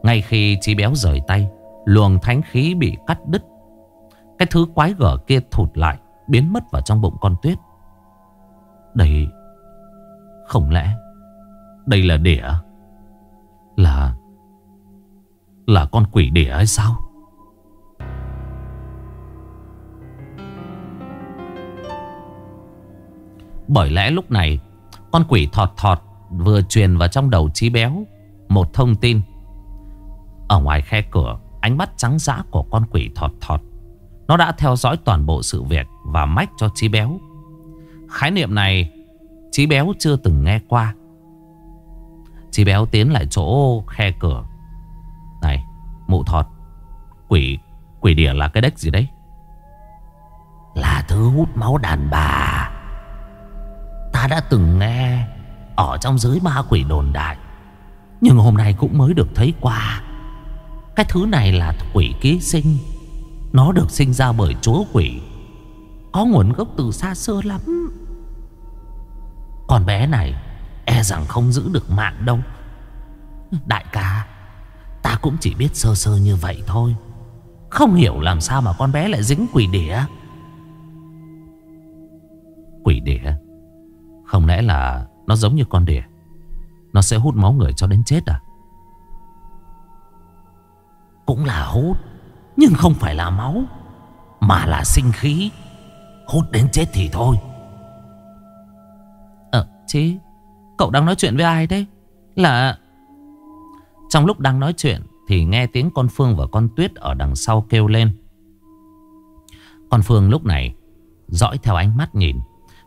Ngay khi chí béo rời tay Luồng thánh khí bị cắt đứt. Cái thứ quái gở kia thụt lại Biến mất vào trong bụng con tuyết. Đây không lẽ Đây là đĩa, Là Là con quỷ đĩa hay sao? Bởi lẽ lúc này Con quỷ thọt thọt Vừa truyền vào trong đầu trí béo Một thông tin. Ở ngoài khe cửa Ánh mắt trắng dã của con quỷ thọt thọt. Nó đã theo dõi toàn bộ sự việc Và mách cho chí béo. Khái niệm này, Chí béo chưa từng nghe qua. Chí béo tiến lại chỗ khe cửa. Này, mụ thọt, Quỷ Quỷ đỉa là cái đếch gì đấy? Là thứ hút máu đàn bà. Ta đã từng nghe Ở trong giới ma quỷ đồn đại, Nhưng hôm nay cũng mới được thấy qua. Cái thứ này là quỷ ký sinh. Nó được sinh ra bởi chúa quỷ. Có nguồn gốc từ xa xưa lắm. Con bé này E rằng không giữ được mạng đâu. Đại ca, Ta cũng chỉ biết sơ sơ như vậy thôi. Không hiểu làm sao mà con bé lại dính quỷ đỉa. Quỷ đỉa? Không lẽ là Nó giống như con đỉa? Nó sẽ hút máu người cho đến chết à? Cũng là hút, Nhưng không phải là máu, Mà là sinh khí. Hút đến chết thì thôi. Ờ Chí Cậu đang nói chuyện với ai đấy Là Trong lúc đang nói chuyện Thì nghe tiếng con Phương và con Tuyết Ở đằng sau kêu lên. Con Phương lúc này Dõi theo ánh mắt nhìn,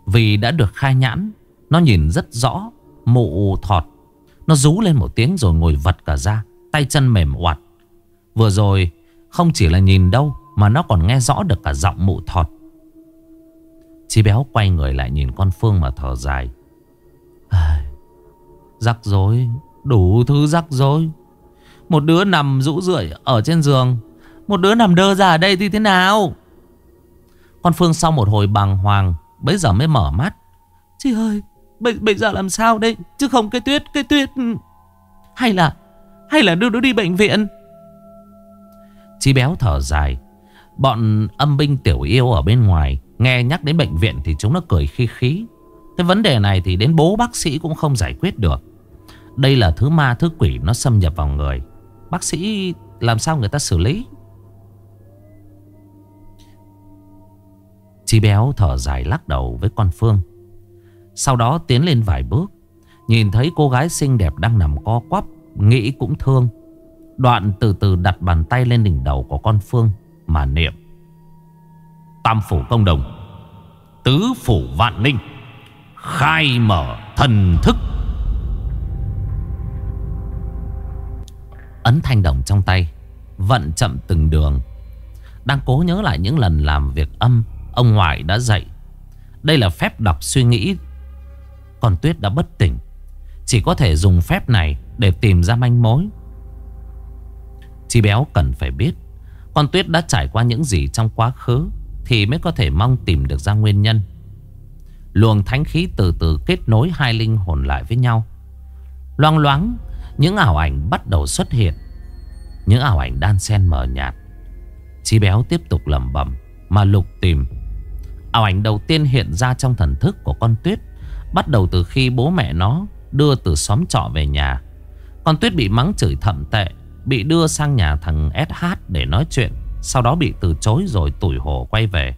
Vì đã được khai nhãn, Nó nhìn rất rõ, Mụ thọt. Nó rú lên một tiếng rồi ngồi vật cả ra, Tay chân mềm oặt Vừa rồi không chỉ là nhìn đâu Mà nó còn nghe rõ được cả giọng mụ thọt. Chí béo quay người lại nhìn con Phương mà thở dài. À, Rắc rối Đủ thứ rắc rối. Một đứa nằm rũ rượi ở trên giường Một đứa nằm đơ ra ở đây thì thế nào? Con Phương sau một hồi bàng hoàng Bây giờ mới mở mắt. Chị ơi bây, bây giờ làm sao đây? Chứ không cái tuyết cái tuyết. Hay là Hay là đưa nó đi bệnh viện? Chí béo thở dài. Bọn âm binh tiểu yêu ở bên ngoài Nghe nhắc đến bệnh viện thì chúng nó cười khi khí. Cái vấn đề này thì đến bố bác sĩ cũng không giải quyết được. Đây là thứ ma, thứ quỷ nó xâm nhập vào người. Bác sĩ làm sao người ta xử lý? Chi béo thở dài lắc đầu với con Phương. Sau đó tiến lên vài bước, Nhìn thấy cô gái xinh đẹp đang nằm co quắp, Nghĩ cũng thương. Đoạn từ từ đặt bàn tay lên đỉnh đầu của con Phương Mà niệm. Tam phủ công đồng, Tứ phủ vạn linh, Khai mở thần thức. Ấn thanh đồng trong tay, Vận chậm từng đường. Đang cố nhớ lại những lần làm việc âm, Ông ngoại đã dạy. Đây là phép đọc suy nghĩ. Còn Tuyết đã bất tỉnh, Chỉ có thể dùng phép này Để tìm ra manh mối. Chi béo cần phải biết, Con Tuyết đã trải qua những gì trong quá khứ Thì mới có thể mong tìm được ra nguyên nhân. Luồng thánh khí từ từ kết nối hai linh hồn lại với nhau. Loang loáng, Những ảo ảnh bắt đầu xuất hiện. Những ảo ảnh đan xen mờ nhạt. Chi béo tiếp tục lầm bẩm Mà lục tìm. Ảo ảnh đầu tiên hiện ra trong thần thức của con Tuyết, Bắt đầu từ khi bố mẹ nó Đưa từ xóm trọ về nhà. Con Tuyết bị mắng chửi thậm tệ. Bị đưa sang nhà thằng SH để nói chuyện, Sau đó bị từ chối rồi tủi hổ quay về.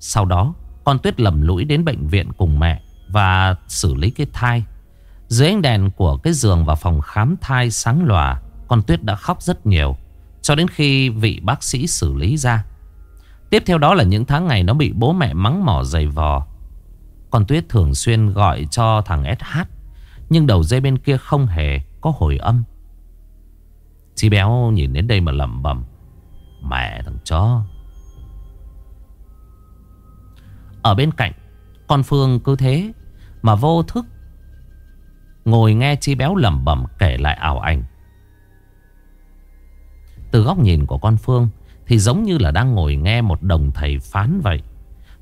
Sau đó, con Tuyết lầm lũi đến bệnh viện cùng mẹ Và xử lý cái thai. Dưới ánh đèn của cái giường và phòng khám thai sáng lòa, Con Tuyết đã khóc rất nhiều, Cho đến khi vị bác sĩ xử lý ra. Tiếp theo đó là những tháng ngày nó bị bố mẹ mắng mỏ dày vò. Con Tuyết thường xuyên gọi cho thằng SH Nhưng đầu dây bên kia không hề có hồi âm. Chi béo nhìn đến đây mà lẩm bẩm, Mẹ thằng chó. Ở bên cạnh, Con Phương cứ thế Mà vô thức Ngồi nghe Chi béo lẩm bẩm kể lại ảo ảnh. Từ góc nhìn của con Phương Thì giống như là đang ngồi nghe một đồng thầy phán vậy.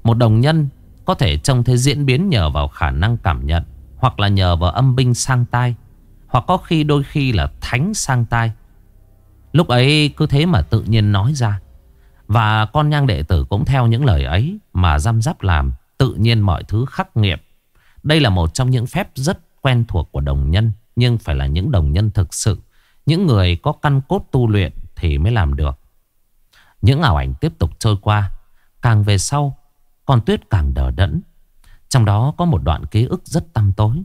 Một đồng nhân Có thể trông thấy diễn biến nhờ vào khả năng cảm nhận Hoặc là nhờ vào âm binh sang tai, Hoặc có khi đôi khi là thánh sang tai. Lúc ấy cứ thế mà tự nhiên nói ra. Và con nhang đệ tử cũng theo những lời ấy Mà răm rắp làm Tự nhiên mọi thứ khắc nghiệt. Đây là một trong những phép rất quen thuộc của đồng nhân, Nhưng phải là những đồng nhân thực sự. Những người có căn cốt tu luyện Thì mới làm được. Những ảo ảnh tiếp tục trôi qua. Càng về sau, Con tuyết càng đờ đẫn. Trong đó có một đoạn ký ức rất tăm tối.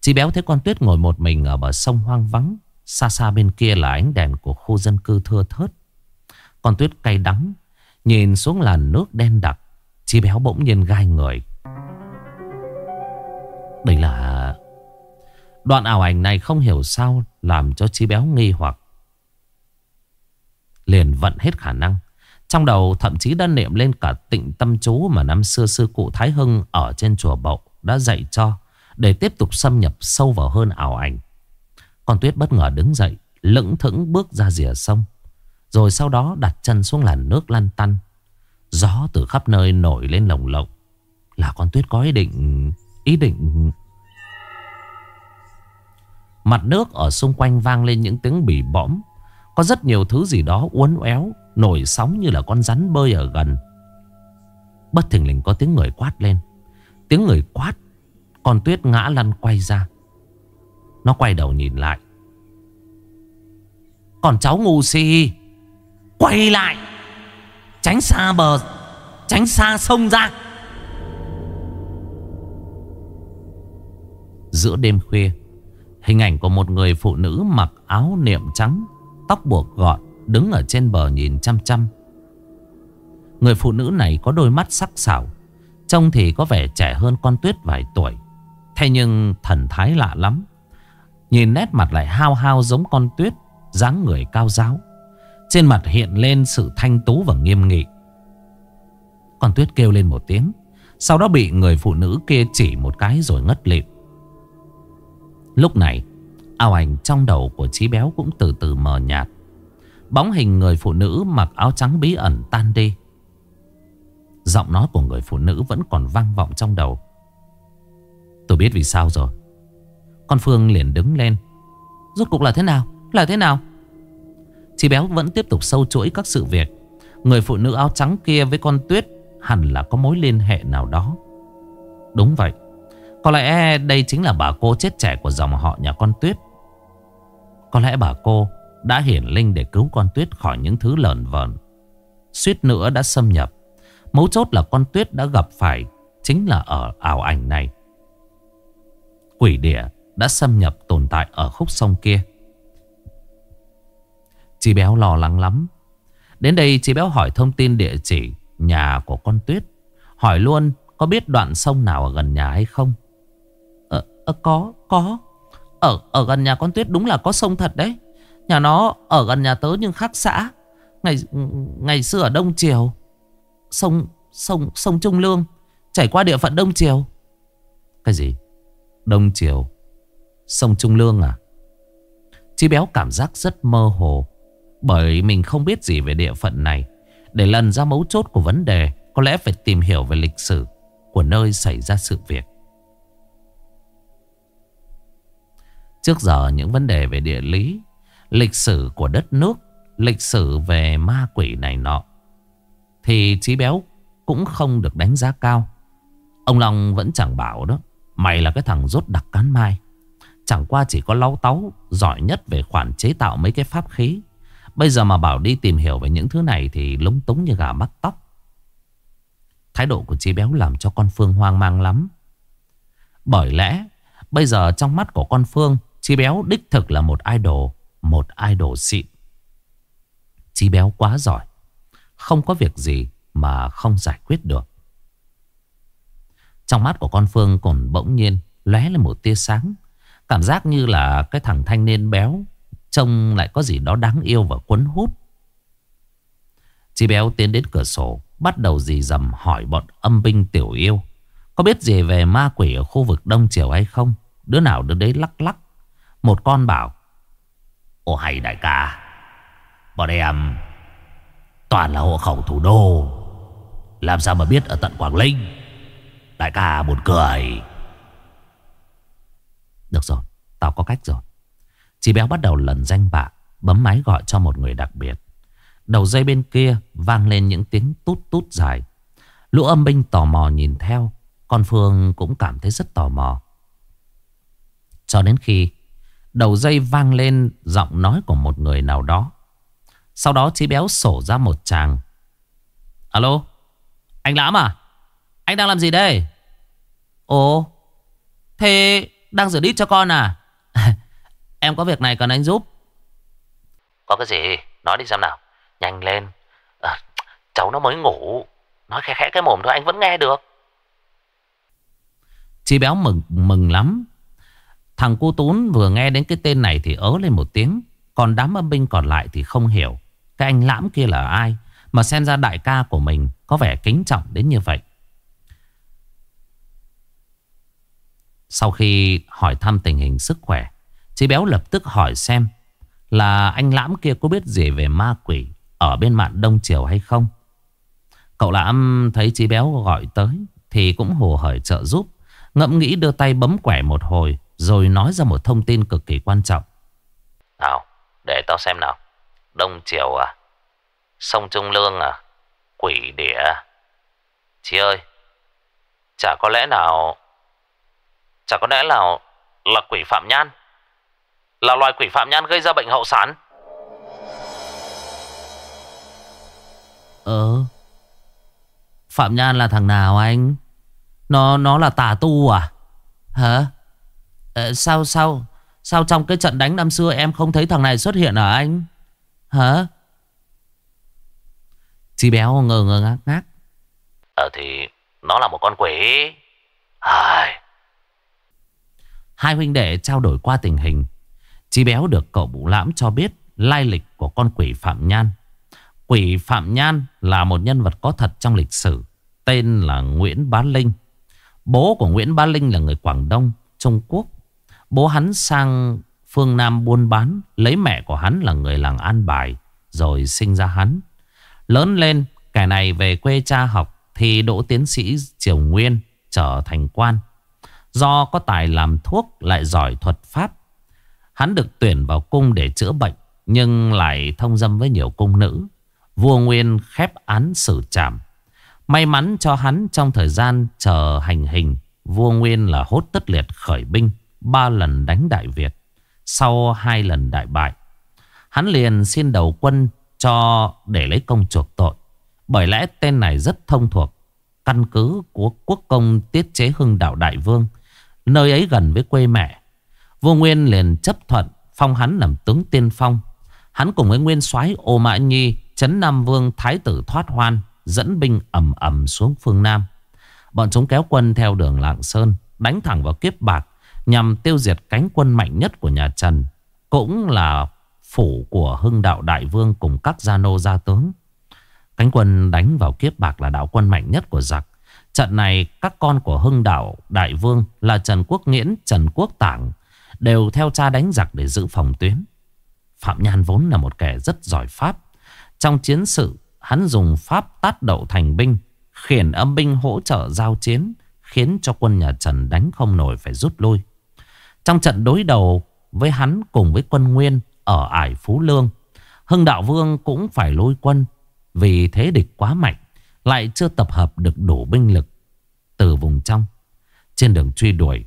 Chị béo thấy con tuyết ngồi một mình ở bờ sông hoang vắng. Xa xa bên kia là ánh đèn của khu dân cư thưa thớt. Con tuyết cay đắng. Nhìn xuống làn nước đen đặc. Chi béo bỗng nhiên gai người. Đây là... Đoạn ảo ảnh này không hiểu sao làm cho chi béo nghi hoặc. Liền vận hết khả năng. Trong đầu thậm chí đã niệm lên cả tịnh tâm chú mà năm xưa sư cụ Thái Hưng ở trên chùa Bậu đã dạy cho để tiếp tục xâm nhập sâu vào hơn ảo ảnh. Con Tuyết bất ngờ đứng dậy, Lững thững bước ra rìa sông, Rồi sau đó đặt chân xuống làn nước lăn tăn. Gió từ khắp nơi nổi lên lồng lộng. Là con Tuyết có ý định Ý định. Mặt nước ở xung quanh vang lên những tiếng bỉ bõm. Có rất nhiều thứ gì đó uốn éo, Nổi sóng như là con rắn bơi ở gần. Bất thình lình có tiếng người quát lên. Tiếng người quát, Con tuyết ngã lăn quay ra nó quay đầu nhìn lại. Còn cháu ngu si, Quay lại. Tránh xa bờ, Tránh xa sông ra. Giữa đêm khuya, Hình ảnh của một người phụ nữ mặc áo niệm trắng, Tóc buộc gọn, Đứng ở trên bờ nhìn chăm chăm. Người phụ nữ này có đôi mắt sắc sảo, Trông thì có vẻ trẻ hơn con tuyết vài tuổi. Thế nhưng thần thái lạ lắm. Nhìn nét mặt lại hao hao giống con tuyết, dáng người cao giáo. Trên mặt hiện lên sự thanh tú và nghiêm nghị. Con tuyết kêu lên một tiếng, Sau đó bị người phụ nữ kia chỉ một cái rồi ngất lịm. Lúc này, Ảo ảnh trong đầu của trí Béo cũng từ từ mờ nhạt. Bóng hình người phụ nữ mặc áo trắng bí ẩn tan đi. Giọng nói của người phụ nữ vẫn còn vang vọng trong đầu. Tôi biết vì sao rồi. Con Phương liền đứng lên. Rốt cuộc là thế nào? Là thế nào? Chị béo vẫn tiếp tục sâu chuỗi các sự việc. Người phụ nữ áo trắng kia với con Tuyết Hẳn là có mối liên hệ nào đó. Đúng vậy. Có lẽ đây chính là bà cô chết trẻ của dòng họ nhà con Tuyết. Có lẽ bà cô đã hiển linh để cứu con Tuyết khỏi những thứ lợn vờn. Suýt nữa đã xâm nhập. Mấu chốt là con Tuyết đã gặp phải Chính là ở ảo ảnh này. Quỷ địa đã xâm nhập tồn tại ở khúc sông kia. Chị béo lo lắng lắm. Đến đây chị béo hỏi thông tin địa chỉ Nhà của con Tuyết Hỏi luôn có biết đoạn sông nào ở gần nhà hay không. Ờ, ờ có, có. Ở, ở gần nhà con Tuyết đúng là có sông thật đấy. Nhà nó ở gần nhà tớ nhưng khác xã. Ngày ngày xưa ở Đông Triều. Sông sông sông Trung Lương Chảy qua địa phận Đông Triều. Cái gì? Đông Triều. Sông Trung Lương à? Chí béo cảm giác rất mơ hồ, Bởi mình không biết gì về địa phận này. Để lần ra mấu chốt của vấn đề, Có lẽ phải tìm hiểu về lịch sử Của nơi xảy ra sự việc. Trước giờ những vấn đề về địa lý, Lịch sử của đất nước, Lịch sử về ma quỷ này nọ, Thì Chí Béo cũng không được đánh giá cao. Ông Long vẫn chẳng bảo đó, Mày là cái thằng rốt đặc cán mai. Chẳng qua chỉ có lau táu Giỏi nhất về khoản chế tạo mấy cái pháp khí. Bây giờ mà bảo đi tìm hiểu về những thứ này Thì lúng túng như gà mắc tóc. Thái độ của chị Béo làm cho con Phương hoang mang lắm. Bởi lẽ, Bây giờ trong mắt của con Phương Chị Béo đích thực là một idol Một idol xịn. Chị Béo quá giỏi. Không có việc gì mà không giải quyết được. Trong mắt của con Phương còn bỗng nhiên lóe lên một tia sáng. Cảm giác như là cái thằng thanh niên béo, Trông lại có gì đó đáng yêu và cuốn hút. Chị béo tiến đến cửa sổ, Bắt đầu dì dầm hỏi bọn âm binh tiểu yêu, Có biết gì về ma quỷ ở khu vực Đông Triều hay không? Đứa nào đứa đấy lắc lắc. Một con bảo Ồ hay đại ca, Bọn em Toàn là hộ khẩu thủ đô. Làm sao mà biết ở tận Quảng Linh? Đại ca buồn cười được rồi, tao có cách rồi. Chị béo bắt đầu lần danh bạ, bấm máy gọi cho một người đặc biệt. Đầu dây bên kia vang lên những tiếng tút tút dài. Lũ âm binh tò mò nhìn theo, con Phương cũng cảm thấy rất tò mò. Cho đến khi đầu dây vang lên giọng nói của một người nào đó. Sau đó chị béo sổ ra một chàng. Alo, anh Lãm à? Anh đang làm gì đây? Ồ, thế đang rửa đít cho con à? [LAUGHS] Em có việc này cần anh giúp. Có cái gì? Nói đi xem nào. Nhanh lên. À, Cháu nó mới ngủ. Nói khẽ khẽ cái mồm thôi anh vẫn nghe được. Chị béo mừng mừng lắm. Thằng cô Tún vừa nghe đến cái tên này Thì ớ lên một tiếng. Còn đám âm binh còn lại thì không hiểu. Cái anh lãm kia là ai? Mà xem ra đại ca của mình Có vẻ kính trọng đến như vậy Sau khi hỏi thăm tình hình sức khỏe, Chị béo lập tức hỏi xem Là anh Lãm kia có biết gì về ma quỷ Ở bên mạn Đông Triều hay không. Cậu Lãm thấy chị béo gọi tới Thì cũng hồ hởi trợ giúp, Ngẫm nghĩ đưa tay bấm quẻ một hồi Rồi nói ra một thông tin cực kỳ quan trọng. Nào, để tao xem nào. Đông Triều à? Sông Trung Lương à? Quỷ địa à? Chị ơi, Chả có lẽ nào Chả có lẽ là là quỷ phạm nhan. Là loài quỷ phạm nhan gây ra bệnh hậu sản. Ờ. Phạm Nhan là thằng nào anh? Nó nó là tà tu à? Hả? Ờ, Sao sao Sao trong cái trận đánh năm xưa em không thấy thằng này xuất hiện ở anh? Hả? Chi béo ngơ ngơ ngác ngác. Ờ thì Nó là một con quỷ. Ai Hai huynh đệ trao đổi qua tình hình. Chí béo được cậu bụ lãm cho biết lai lịch của con quỷ Phạm Nhan. Quỷ Phạm Nhan là một nhân vật có thật trong lịch sử. tên là Nguyễn Bá Linh. Bố của Nguyễn Bá Linh là người Quảng Đông, Trung Quốc. Bố hắn sang phương Nam buôn bán, lấy mẹ của hắn là người làng An Bài, rồi sinh ra hắn. Lớn lên, kẻ này về quê cha học thì đỗ tiến sĩ Triều Nguyên trở thành quan. Do có tài làm thuốc lại giỏi thuật pháp, hắn được tuyển vào cung để chữa bệnh, nhưng lại thông dâm với nhiều cung nữ. Vua Nguyên khép án xử trảm. May mắn cho hắn trong thời gian chờ hành hình, vua Nguyên là hốt tất liệt khởi binh, ba lần đánh Đại Việt, sau hai lần đại bại. Hắn liền xin đầu quân cho để lấy công chuộc tội. Bởi lẽ tên này rất thông thuộc căn cứ của quốc công tiết chế hưng đạo đại vương. Nơi ấy gần với quê mẹ. Vua Nguyên liền chấp thuận phong hắn làm tướng tiên phong. Hắn cùng với nguyên soái Ô Mã Nhi, chấn Nam Vương Thái tử thoát hoan, dẫn binh ầm ầm xuống phương Nam. Bọn chúng kéo quân theo đường Lạng Sơn, đánh thẳng vào kiếp bạc nhằm tiêu diệt cánh quân mạnh nhất của nhà Trần. Cũng là phủ của hưng đạo đại vương cùng các gia nô gia tướng. Cánh quân đánh vào kiếp bạc là đạo quân mạnh nhất của giặc. Trận này các con của hưng đạo đại vương là Trần Quốc Nghiễn, Trần Quốc Tảng đều theo cha đánh giặc để giữ phòng tuyến. Phạm Nhan vốn là một kẻ rất giỏi pháp. Trong chiến sự, hắn dùng pháp tát đậu thành binh, khiển âm binh hỗ trợ giao chiến, khiến cho quân nhà Trần đánh không nổi phải rút lui. Trong trận đối đầu với hắn cùng với quân Nguyên ở ải Phú Lương, Hưng Đạo Vương cũng phải lôi quân vì thế địch quá mạnh, lại chưa tập hợp được đủ binh lực từ vùng trong. Trên đường truy đuổi,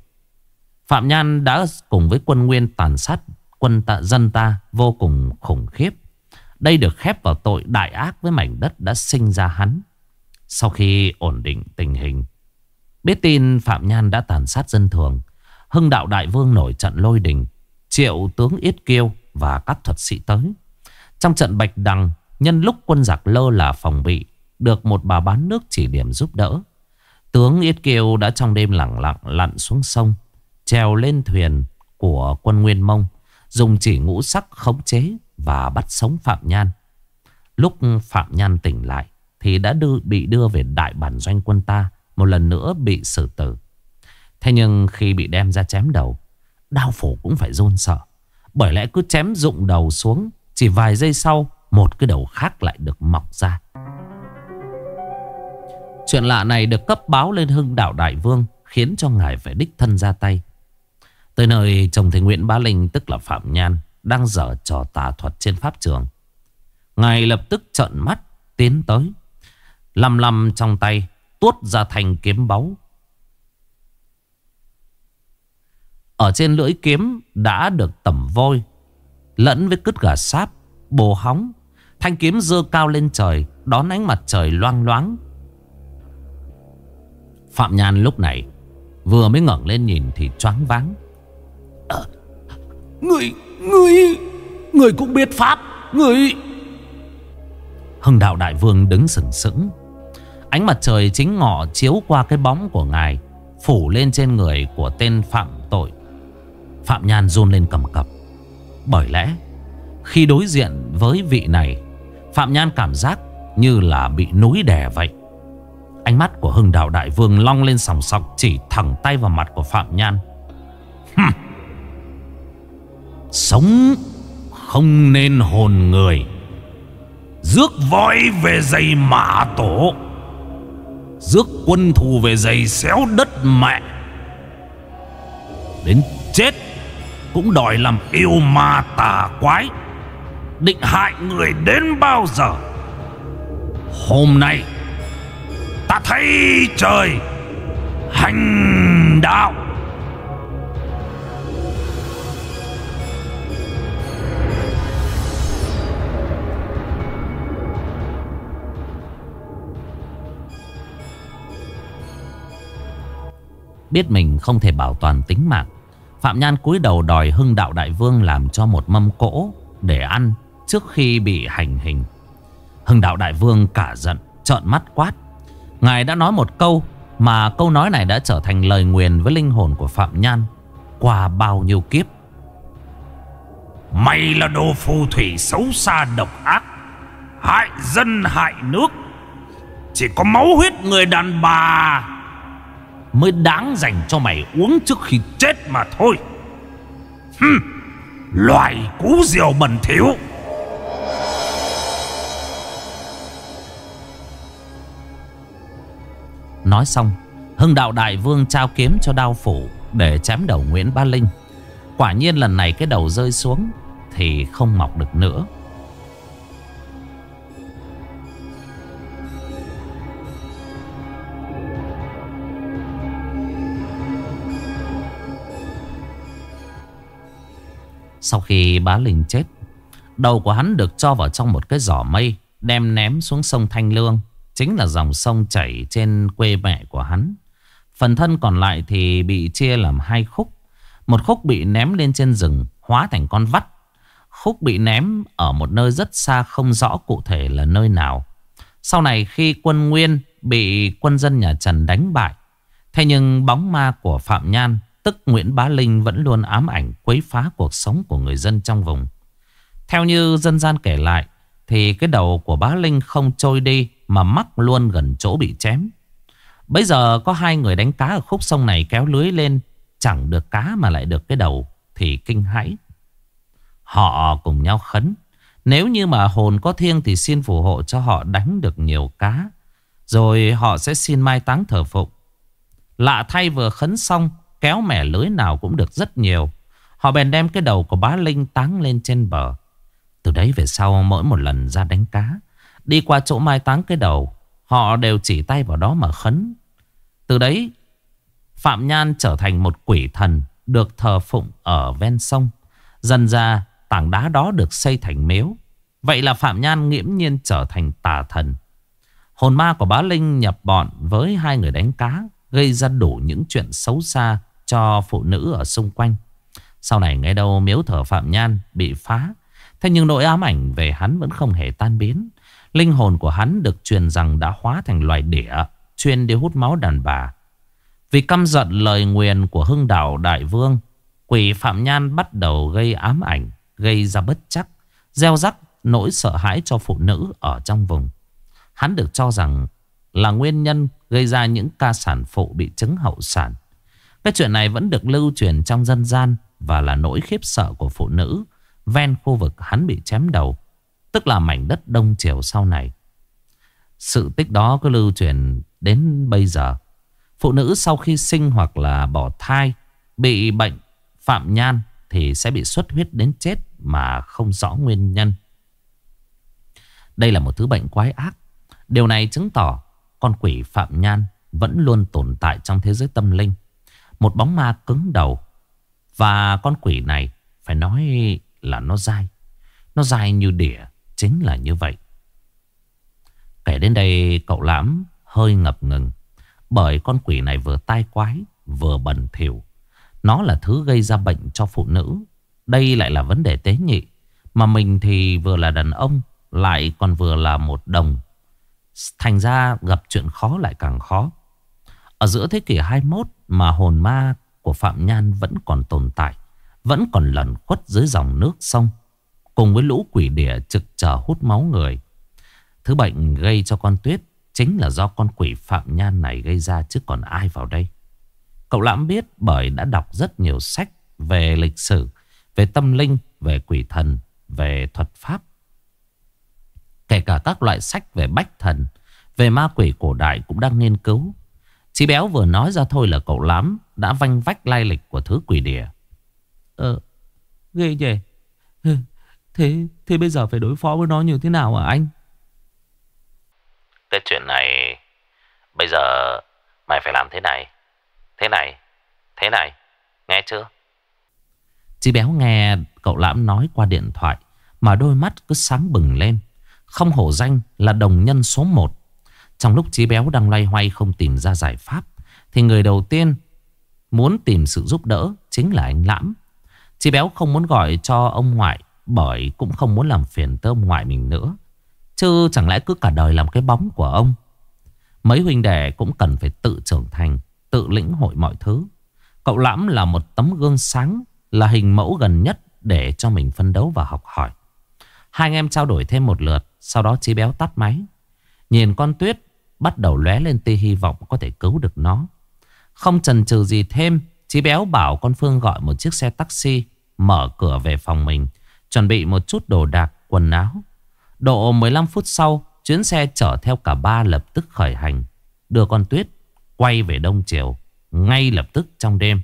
Phạm Nhan đã cùng với quân Nguyên tàn sát quân tạ dân ta vô cùng khủng khiếp. Đây được khép vào tội đại ác với mảnh đất đã sinh ra hắn. Sau khi ổn định tình hình, biết tin Phạm Nhan đã tàn sát dân thường, Hưng đạo đại vương nổi trận lôi đình, triệu tướng Yết Kiêu và các thuật sĩ tới. Trong trận Bạch Đằng, nhân lúc quân giặc lơ là phòng bị, được một bà bán nước chỉ điểm giúp đỡ. Tướng Yết kiều đã trong đêm lặng lặng lặn xuống sông, trèo lên thuyền của quân Nguyên Mông, dùng chỉ ngũ sắc khống chế và bắt sống Phạm Nhan. Lúc Phạm Nhan tỉnh lại thì đã đưa, bị đưa về đại bản doanh quân ta, một lần nữa bị xử tử. Thế nhưng khi bị đem ra chém đầu, đao phủ cũng phải rôn sợ. Bởi lẽ cứ chém rụng đầu xuống, chỉ vài giây sau, một cái đầu khác lại được mọc ra. Chuyện lạ này được cấp báo lên hưng đạo đại vương, khiến cho ngài phải đích thân ra tay. Tới nơi chồng thầy Nguyễn Bá Linh tức là Phạm Nhan đang dở trò tà thuật trên pháp trường. Ngài lập tức trợn mắt tiến tới. Lầm lầm trong tay tuốt ra thành kiếm báu. Ở trên lưỡi kiếm đã được tẩm vôi lẫn với cứt gà sáp, bồ hóng. Thanh kiếm dơ cao lên trời đón ánh mặt trời loang loáng. Phạm Nhan lúc này vừa mới ngẩng lên nhìn thì choáng váng. À, người, người, người cũng biết pháp, người... Hưng đạo đại vương đứng sừng sững. Ánh mặt trời chính ngọ chiếu qua cái bóng của ngài, phủ lên trên người của tên phạm tội. Phạm Nhan run lên cầm cập. Bởi lẽ, khi đối diện với vị này, Phạm Nhan cảm giác như là bị núi đè vậy. Ánh mắt của Hưng đạo đại vương long lên sòng sọc, chỉ thẳng tay vào mặt của Phạm Nhan. Hừm. Sống không nên hồn người. Rước voi về giày mã tổ. Rước quân thù về giày xéo đất mẹ. Đến chết Cũng đòi làm yêu ma tà quái. Định hại người đến bao giờ? Hôm nay Ta thấy trời Hành đạo Biết mình không thể bảo toàn tính mạng Phạm Nhan cúi đầu đòi Hưng Đạo Đại Vương làm cho một mâm cỗ để ăn trước khi bị hành hình. Hưng Đạo Đại Vương cả giận, trợn mắt quát. Ngài đã nói một câu mà câu nói này đã trở thành lời nguyền với linh hồn của Phạm Nhan qua bao nhiêu kiếp. Mày là đồ phù thủy xấu xa độc ác, hại dân hại nước. Chỉ có máu huyết người đàn bà Mới đáng dành cho mày uống trước khi chết mà thôi Hừm Loài cú diều bẩn thỉu Nói xong, Hưng đạo đại vương trao kiếm cho đao phủ Để chém đầu Nguyễn Ba Linh. Quả nhiên lần này cái đầu rơi xuống Thì không mọc được nữa. Sau khi bá Linh chết, Đầu của hắn được cho vào trong một cái giỏ mây, Đem ném xuống sông Thanh Lương. Chính là dòng sông chảy trên quê mẹ của hắn. Phần thân còn lại thì bị chia làm hai khúc. Một khúc bị ném lên trên rừng Hóa thành con vắt. Khúc bị ném ở một nơi rất xa Không rõ cụ thể là nơi nào. Sau này khi quân Nguyên Bị quân dân nhà Trần đánh bại Thế nhưng bóng ma của Phạm Nhan Tức Nguyễn Bá Linh vẫn luôn ám ảnh quấy phá cuộc sống của người dân trong vùng. Theo như dân gian kể lại, thì cái đầu của Bá Linh không trôi đi mà mắc luôn gần chỗ bị chém. Bây giờ có hai người đánh cá ở khúc sông này kéo lưới lên, chẳng được cá mà lại được cái đầu thì kinh hãi. Họ cùng nhau khấn. Nếu như mà hồn có thiêng thì xin phù hộ cho họ đánh được nhiều cá. Rồi họ sẽ xin mai táng thờ phụng. Lạ thay vừa khấn xong Kéo mẻ lưới nào cũng được rất nhiều Họ bèn đem cái đầu của bá Linh táng lên trên bờ Từ đấy về sau mỗi một lần ra đánh cá Đi qua chỗ mai táng cái đầu, Họ đều chỉ tay vào đó mà khấn Từ đấy, Phạm Nhan trở thành một quỷ thần Được thờ phụng ở ven sông Dần ra, tảng đá đó được xây thành miếu Vậy là Phạm Nhan nghiễm nhiên trở thành tà thần Hồn ma của bá Linh nhập bọn với hai người đánh cá, Gây ra đủ những chuyện xấu xa cho phụ nữ ở xung quanh. Sau này nghe đâu miếu thờ Phạm Nhan bị phá. Thế nhưng nỗi ám ảnh về hắn vẫn không hề tan biến. Linh hồn của hắn được truyền rằng đã hóa thành loài đỉa, chuyên đi hút máu đàn bà. Vì căm giận lời nguyền của hưng đạo đại vương, quỷ Phạm Nhan bắt đầu gây ám ảnh, gây ra bất chắc, gieo rắc nỗi sợ hãi cho phụ nữ ở trong vùng. Hắn được cho rằng là nguyên nhân gây ra những ca sản phụ bị chứng hậu sản. Cái chuyện này vẫn được lưu truyền trong dân gian và là nỗi khiếp sợ của phụ nữ ven khu vực hắn bị chém đầu, tức là mảnh đất đông triều sau này. Sự tích đó cứ lưu truyền đến bây giờ. Phụ nữ sau khi sinh hoặc là bỏ thai, bị bệnh phạm nhan thì sẽ bị xuất huyết đến chết mà không rõ nguyên nhân. Đây là một thứ bệnh quái ác. Điều này chứng tỏ con quỷ phạm nhan vẫn luôn tồn tại trong thế giới tâm linh. Một bóng ma cứng đầu. Và con quỷ này, phải nói là nó dai. Nó dai như đỉa. Chính là như vậy. Kể đến đây, cậu lãm hơi ngập ngừng. Bởi con quỷ này vừa tai quái, vừa bẩn thỉu. Nó là thứ gây ra bệnh cho phụ nữ. Đây lại là vấn đề tế nhị. Mà mình thì vừa là đàn ông, lại còn vừa là một đồng. Thành ra gặp chuyện khó lại càng khó. Ở giữa thế kỷ 21 mà hồn ma của Phạm Nhan vẫn còn tồn tại. Vẫn còn lẩn khuất dưới dòng nước sông. Cùng với lũ quỷ đỉa trực chờ hút máu người. Thứ bệnh gây cho con tuyết chính là do con quỷ Phạm Nhan này gây ra chứ còn ai vào đây. Cậu lãm biết bởi đã đọc rất nhiều sách về lịch sử, về tâm linh, về quỷ thần, về thuật pháp. Kể cả các loại sách về bách thần, về ma quỷ cổ đại cũng đang nghiên cứu. Chí béo vừa nói ra thôi là cậu lắm Đã vanh vách lai lịch của thứ quỷ đỉa Ờ Ghê nhỉ Thế, thế bây giờ phải đối phó với nó như thế nào hả anh? Cái chuyện này Bây giờ Mày phải làm thế này Thế này Thế này Nghe chưa? Chí béo nghe cậu lãm nói qua điện thoại Mà đôi mắt cứ sáng bừng lên. Không hổ danh là đồng nhân số 1 trong lúc Chí Béo đang loay hoay không tìm ra giải pháp Thì người đầu tiên muốn tìm sự giúp đỡ chính là anh Lãm. Chí Béo không muốn gọi cho ông ngoại bởi cũng không muốn làm phiền tới ông ngoại mình nữa. Chứ chẳng lẽ cứ cả đời làm cái bóng của ông? Mấy huynh đệ cũng cần phải tự trưởng thành Tự lĩnh hội mọi thứ. Cậu Lãm là một tấm gương sáng Là hình mẫu gần nhất để cho mình phân đấu và học hỏi. Hai anh em trao đổi thêm một lượt Sau đó Chí Béo tắt máy. Nhìn con Tuyết bắt đầu lóe lên tia hy vọng có thể cứu được nó. Không chần chừ gì thêm, Chí béo bảo con Phương gọi một chiếc xe taxi, mở cửa về phòng mình, chuẩn bị một chút đồ đạc, quần áo. Độ 15 phút sau, chuyến xe chở theo cả ba lập tức khởi hành, đưa con Tuyết quay về Đông Triều, ngay lập tức trong đêm.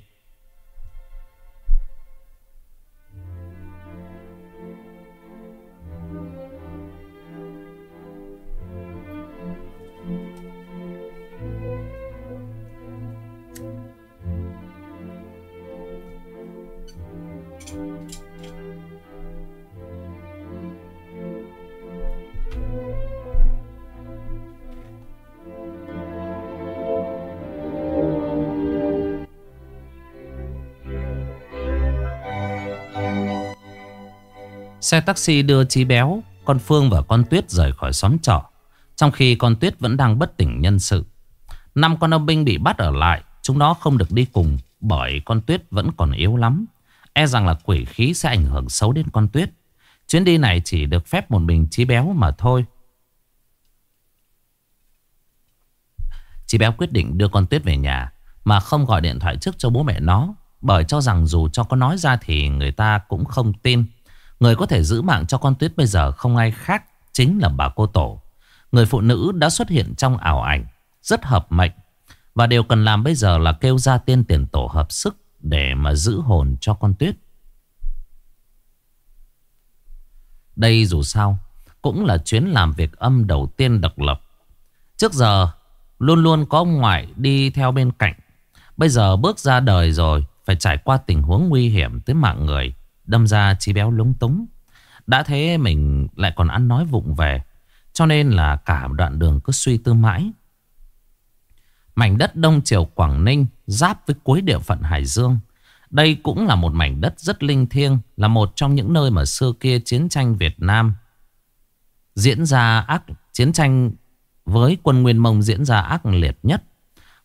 Xe taxi đưa Chí Béo, con Phương và con Tuyết rời khỏi xóm trọ. Trong khi con Tuyết vẫn đang bất tỉnh nhân sự. Năm con âm binh bị bắt ở lại, chúng nó không được đi cùng bởi con Tuyết vẫn còn yếu lắm. E rằng là quỷ khí sẽ ảnh hưởng xấu đến con Tuyết. Chuyến đi này chỉ được phép một mình Chí Béo mà thôi. Chí Béo quyết định đưa con Tuyết về nhà mà không gọi điện thoại trước cho bố mẹ nó. Bởi cho rằng dù cho có nói ra thì người ta cũng không tin. Người có thể giữ mạng cho con Tuyết bây giờ không ai khác Chính là bà cô Tổ. Người phụ nữ đã xuất hiện trong ảo ảnh, Rất hợp mệnh. Và điều cần làm bây giờ là kêu ra tiên tiền tổ hợp sức Để mà giữ hồn cho con Tuyết. Đây dù sao Cũng là chuyến làm việc âm đầu tiên độc lập. Trước giờ, Luôn luôn có ông ngoại đi theo bên cạnh. Bây giờ bước ra đời rồi, Phải trải qua tình huống nguy hiểm tới mạng người. Đâm ra chi béo lúng túng. Đã thế mình lại còn ăn nói vụng về, Cho nên là cả đoạn đường cứ suy tư mãi. Mảnh đất Đông Triều Quảng Ninh Giáp với cuối địa phận Hải Dương. Đây cũng là một mảnh đất rất linh thiêng, Là một trong những nơi mà xưa kia chiến tranh Việt Nam Diễn ra ác, Chiến tranh với quân Nguyên Mông diễn ra ác liệt nhất.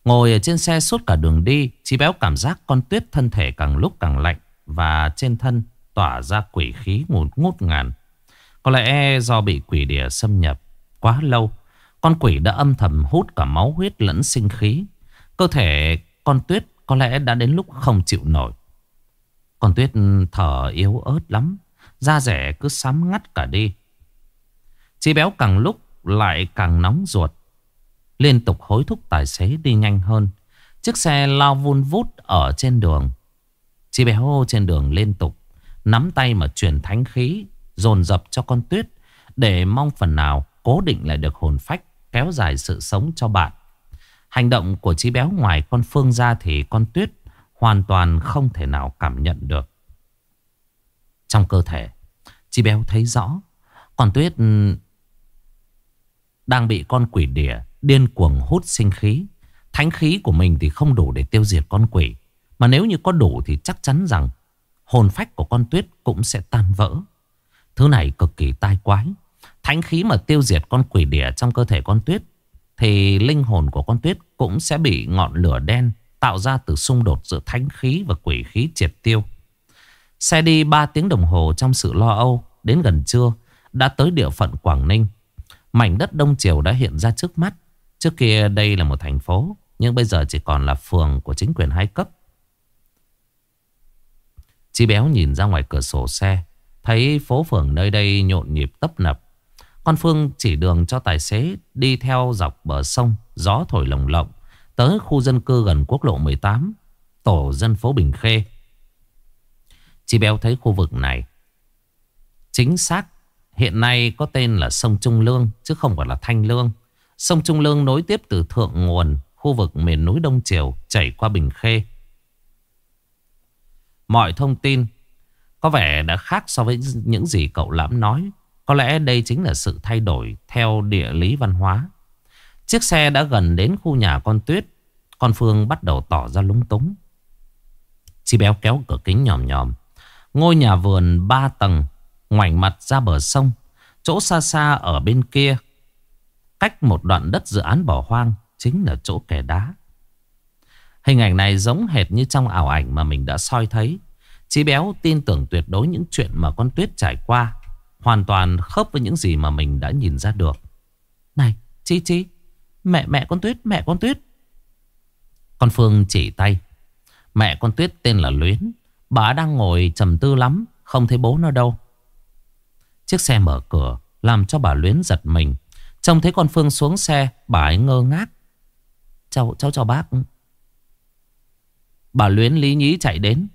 Ngồi ở trên xe suốt cả đường đi Chí béo cảm giác con tuyết thân thể càng lúc càng lạnh Và trên thân tỏa ra quỷ khí ngột ngút ngàn. Có lẽ do bị quỷ địa xâm nhập quá lâu, con quỷ đã âm thầm hút cả máu huyết lẫn sinh khí. Cơ thể con tuyết có lẽ đã đến lúc không chịu nổi. Con tuyết thở yếu ớt lắm, da rẻ cứ sám ngắt cả đi. Chị béo càng lúc lại càng nóng ruột. Liên tục hối thúc tài xế đi nhanh hơn. Chiếc xe lao vun vút ở trên đường. Chị béo trên đường liên tục Nắm tay mà truyền thánh khí, Dồn dập cho con tuyết, Để mong phần nào cố định lại được hồn phách, Kéo dài sự sống cho bạn. Hành động của chí béo ngoài con Phương ra Thì con tuyết hoàn toàn không thể nào cảm nhận được. Trong cơ thể Chí béo thấy rõ, Con tuyết ừ, Đang bị con quỷ đỉa, Điên cuồng hút sinh khí. Thánh khí của mình thì không đủ để tiêu diệt con quỷ, Mà nếu như có đủ thì chắc chắn rằng hồn phách của con tuyết cũng sẽ tan vỡ. Thứ này cực kỳ tai quái. Thánh khí mà tiêu diệt con quỷ đỉa trong cơ thể con tuyết thì linh hồn của con tuyết cũng sẽ bị ngọn lửa đen tạo ra từ xung đột giữa thánh khí và quỷ khí triệt tiêu. Xe đi 3 tiếng đồng hồ trong sự lo âu, đến gần trưa đã tới địa phận Quảng Ninh. Mảnh đất Đông Triều đã hiện ra trước mắt. Trước kia đây là một thành phố, nhưng bây giờ chỉ còn là phường của chính quyền hai cấp. Chi béo nhìn ra ngoài cửa sổ xe, Thấy phố phường nơi đây nhộn nhịp tấp nập. Con Phương chỉ đường cho tài xế Đi theo dọc bờ sông, Gió thổi lồng lộng, Tới khu dân cư gần quốc lộ 18 Tổ dân phố Bình Khê. Chi béo thấy khu vực này Chính xác, Hiện nay có tên là sông Trung Lương, Chứ không phải là Thanh Lương. Sông Trung Lương nối tiếp từ thượng nguồn, Khu vực miền núi Đông Triều, Chảy qua Bình Khê. Mọi thông tin có vẻ đã khác so với những gì cậu lãm nói. Có lẽ đây chính là sự thay đổi theo địa lý văn hóa. Chiếc xe đã gần đến khu nhà con Tuyết. Con Phương bắt đầu tỏ ra lúng túng. Chi béo kéo cửa kính nhòm nhòm. Ngôi nhà vườn ba tầng, ngoảnh mặt ra bờ sông. Chỗ xa xa ở bên kia. Cách một đoạn đất dự án bỏ hoang chính là chỗ kẻ đá. Hình ảnh này giống hệt như trong ảo ảnh mà mình đã soi thấy. Chí béo tin tưởng tuyệt đối những chuyện mà con Tuyết trải qua. Hoàn toàn khớp với những gì mà mình đã nhìn ra được. Này, Chí Chí, Mẹ mẹ con Tuyết Mẹ con Tuyết Con Phương chỉ tay Mẹ con Tuyết tên là Luyến Bà đang ngồi trầm tư lắm Không thấy bố nó đâu Chiếc xe mở cửa Làm cho bà Luyến giật mình Trông thấy con Phương xuống xe Bà ấy ngơ ngác Cháu, cháu chào bác Bà Luyến, lý nhí chạy đến.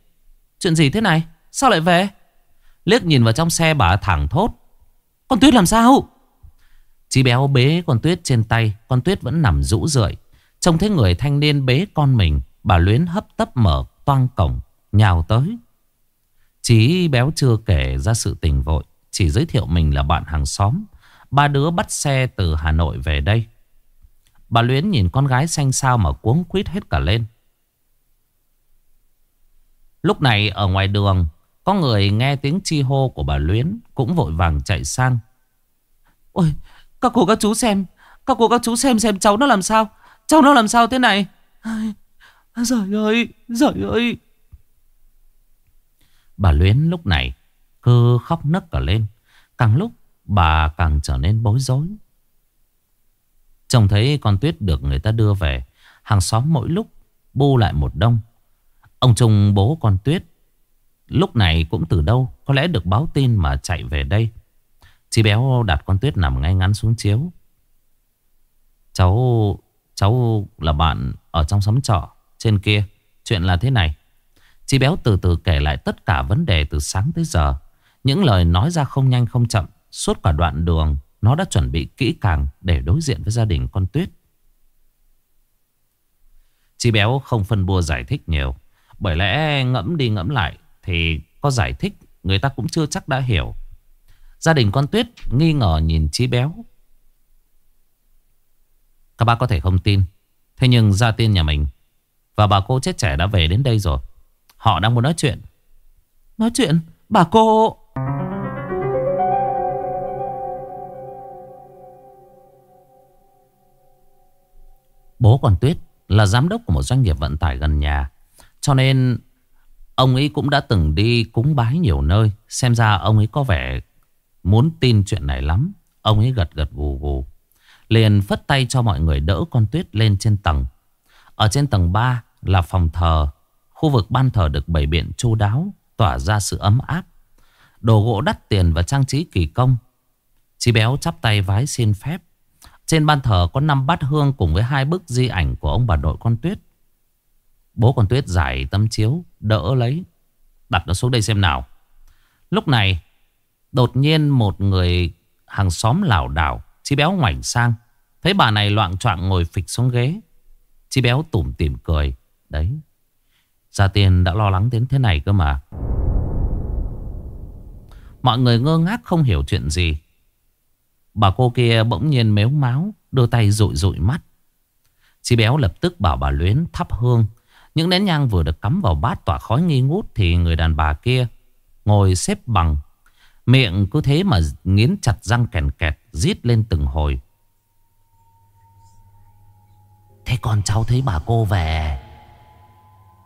Chuyện gì thế này? Sao lại về? Liếc nhìn vào trong xe, bà thẳng thốt. Con Tuyết làm sao? Chí béo bế con Tuyết trên tay, Con Tuyết vẫn nằm rũ rượi. Trông thấy người thanh niên bế con mình, Bà Luyến hấp tấp mở toang cổng, Nhào tới. Chí béo chưa kể ra sự tình vội, Chỉ giới thiệu mình là bạn hàng xóm. Ba đứa bắt xe từ Hà Nội về đây. Bà Luyến nhìn con gái xanh xao mà cuống quýt hết cả lên. Lúc này ở ngoài đường Có người nghe tiếng chi hô của bà Luyến Cũng vội vàng chạy sang. Ôi các cô các chú xem Các cô các chú xem xem cháu nó làm sao. Cháu nó làm sao thế này? Giời ơi Giời ơi. Bà Luyến lúc này Cứ khóc nấc cả lên. Càng lúc bà càng trở nên bối rối. Trông thấy con Tuyết được người ta đưa về Hàng xóm mỗi lúc bu lại một đông Ông Trung bố con Tuyết. Lúc này cũng từ đâu, Có lẽ được báo tin mà chạy về đây. Chị béo đặt con Tuyết nằm ngay ngắn xuống chiếu. Cháu Cháu là bạn Ở trong xóm trọ Trên kia. Chuyện là thế này. Chị béo từ từ kể lại tất cả vấn đề từ sáng tới giờ. Những lời nói ra không nhanh không chậm, Suốt cả đoạn đường, Nó đã chuẩn bị kỹ càng Để đối diện với gia đình con Tuyết. Chị béo không phân bua giải thích nhiều. Bởi lẽ ngẫm đi ngẫm lại Thì có giải thích, Người ta cũng chưa chắc đã hiểu. Gia đình con Tuyết nghi ngờ nhìn Chí béo. Các bác có thể không tin, Thế nhưng gia tiên nhà mình Và bà cô chết trẻ đã về đến đây rồi. Họ đang muốn nói chuyện. Nói chuyện? Bà cô... Bố con Tuyết là giám đốc của một doanh nghiệp vận tải gần nhà. Cho nên ông ấy cũng đã từng đi cúng bái nhiều nơi. Xem ra ông ấy có vẻ muốn tin chuyện này lắm. Ông ấy gật gật gù gù. Liền phất tay cho mọi người đỡ con Tuyết lên trên tầng. Ở trên tầng 3 là phòng thờ. Khu vực ban thờ được bày biện chu đáo, tỏa ra sự ấm áp. Đồ gỗ đắt tiền và trang trí kỳ công. Chí béo chắp tay vái xin phép. Trên ban thờ có 5 bát hương cùng với hai bức di ảnh của ông bà nội con Tuyết. Bố con Tuyết giải tấm chiếu, đỡ lấy. Đặt nó xuống đây xem nào. Lúc này, đột nhiên một người hàng xóm lảo đảo, chi béo ngoảnh sang. Thấy bà này loạn choạng ngồi phịch xuống ghế. chi béo tủm tỉm cười. Đấy, Gia Tiên đã lo lắng đến thế này cơ mà. Mọi người ngơ ngác không hiểu chuyện gì. Bà cô kia bỗng nhiên méo máu Đưa tay rụi rụi mắt chi béo lập tức bảo bà Luyến thắp hương những nén nhang vừa được cắm vào bát tỏa khói nghi ngút Thì người đàn bà kia Ngồi xếp bằng. Miệng cứ thế mà nghiến chặt răng kèn kẹt, Rít lên từng hồi. Thế con cháu thấy bà cô về.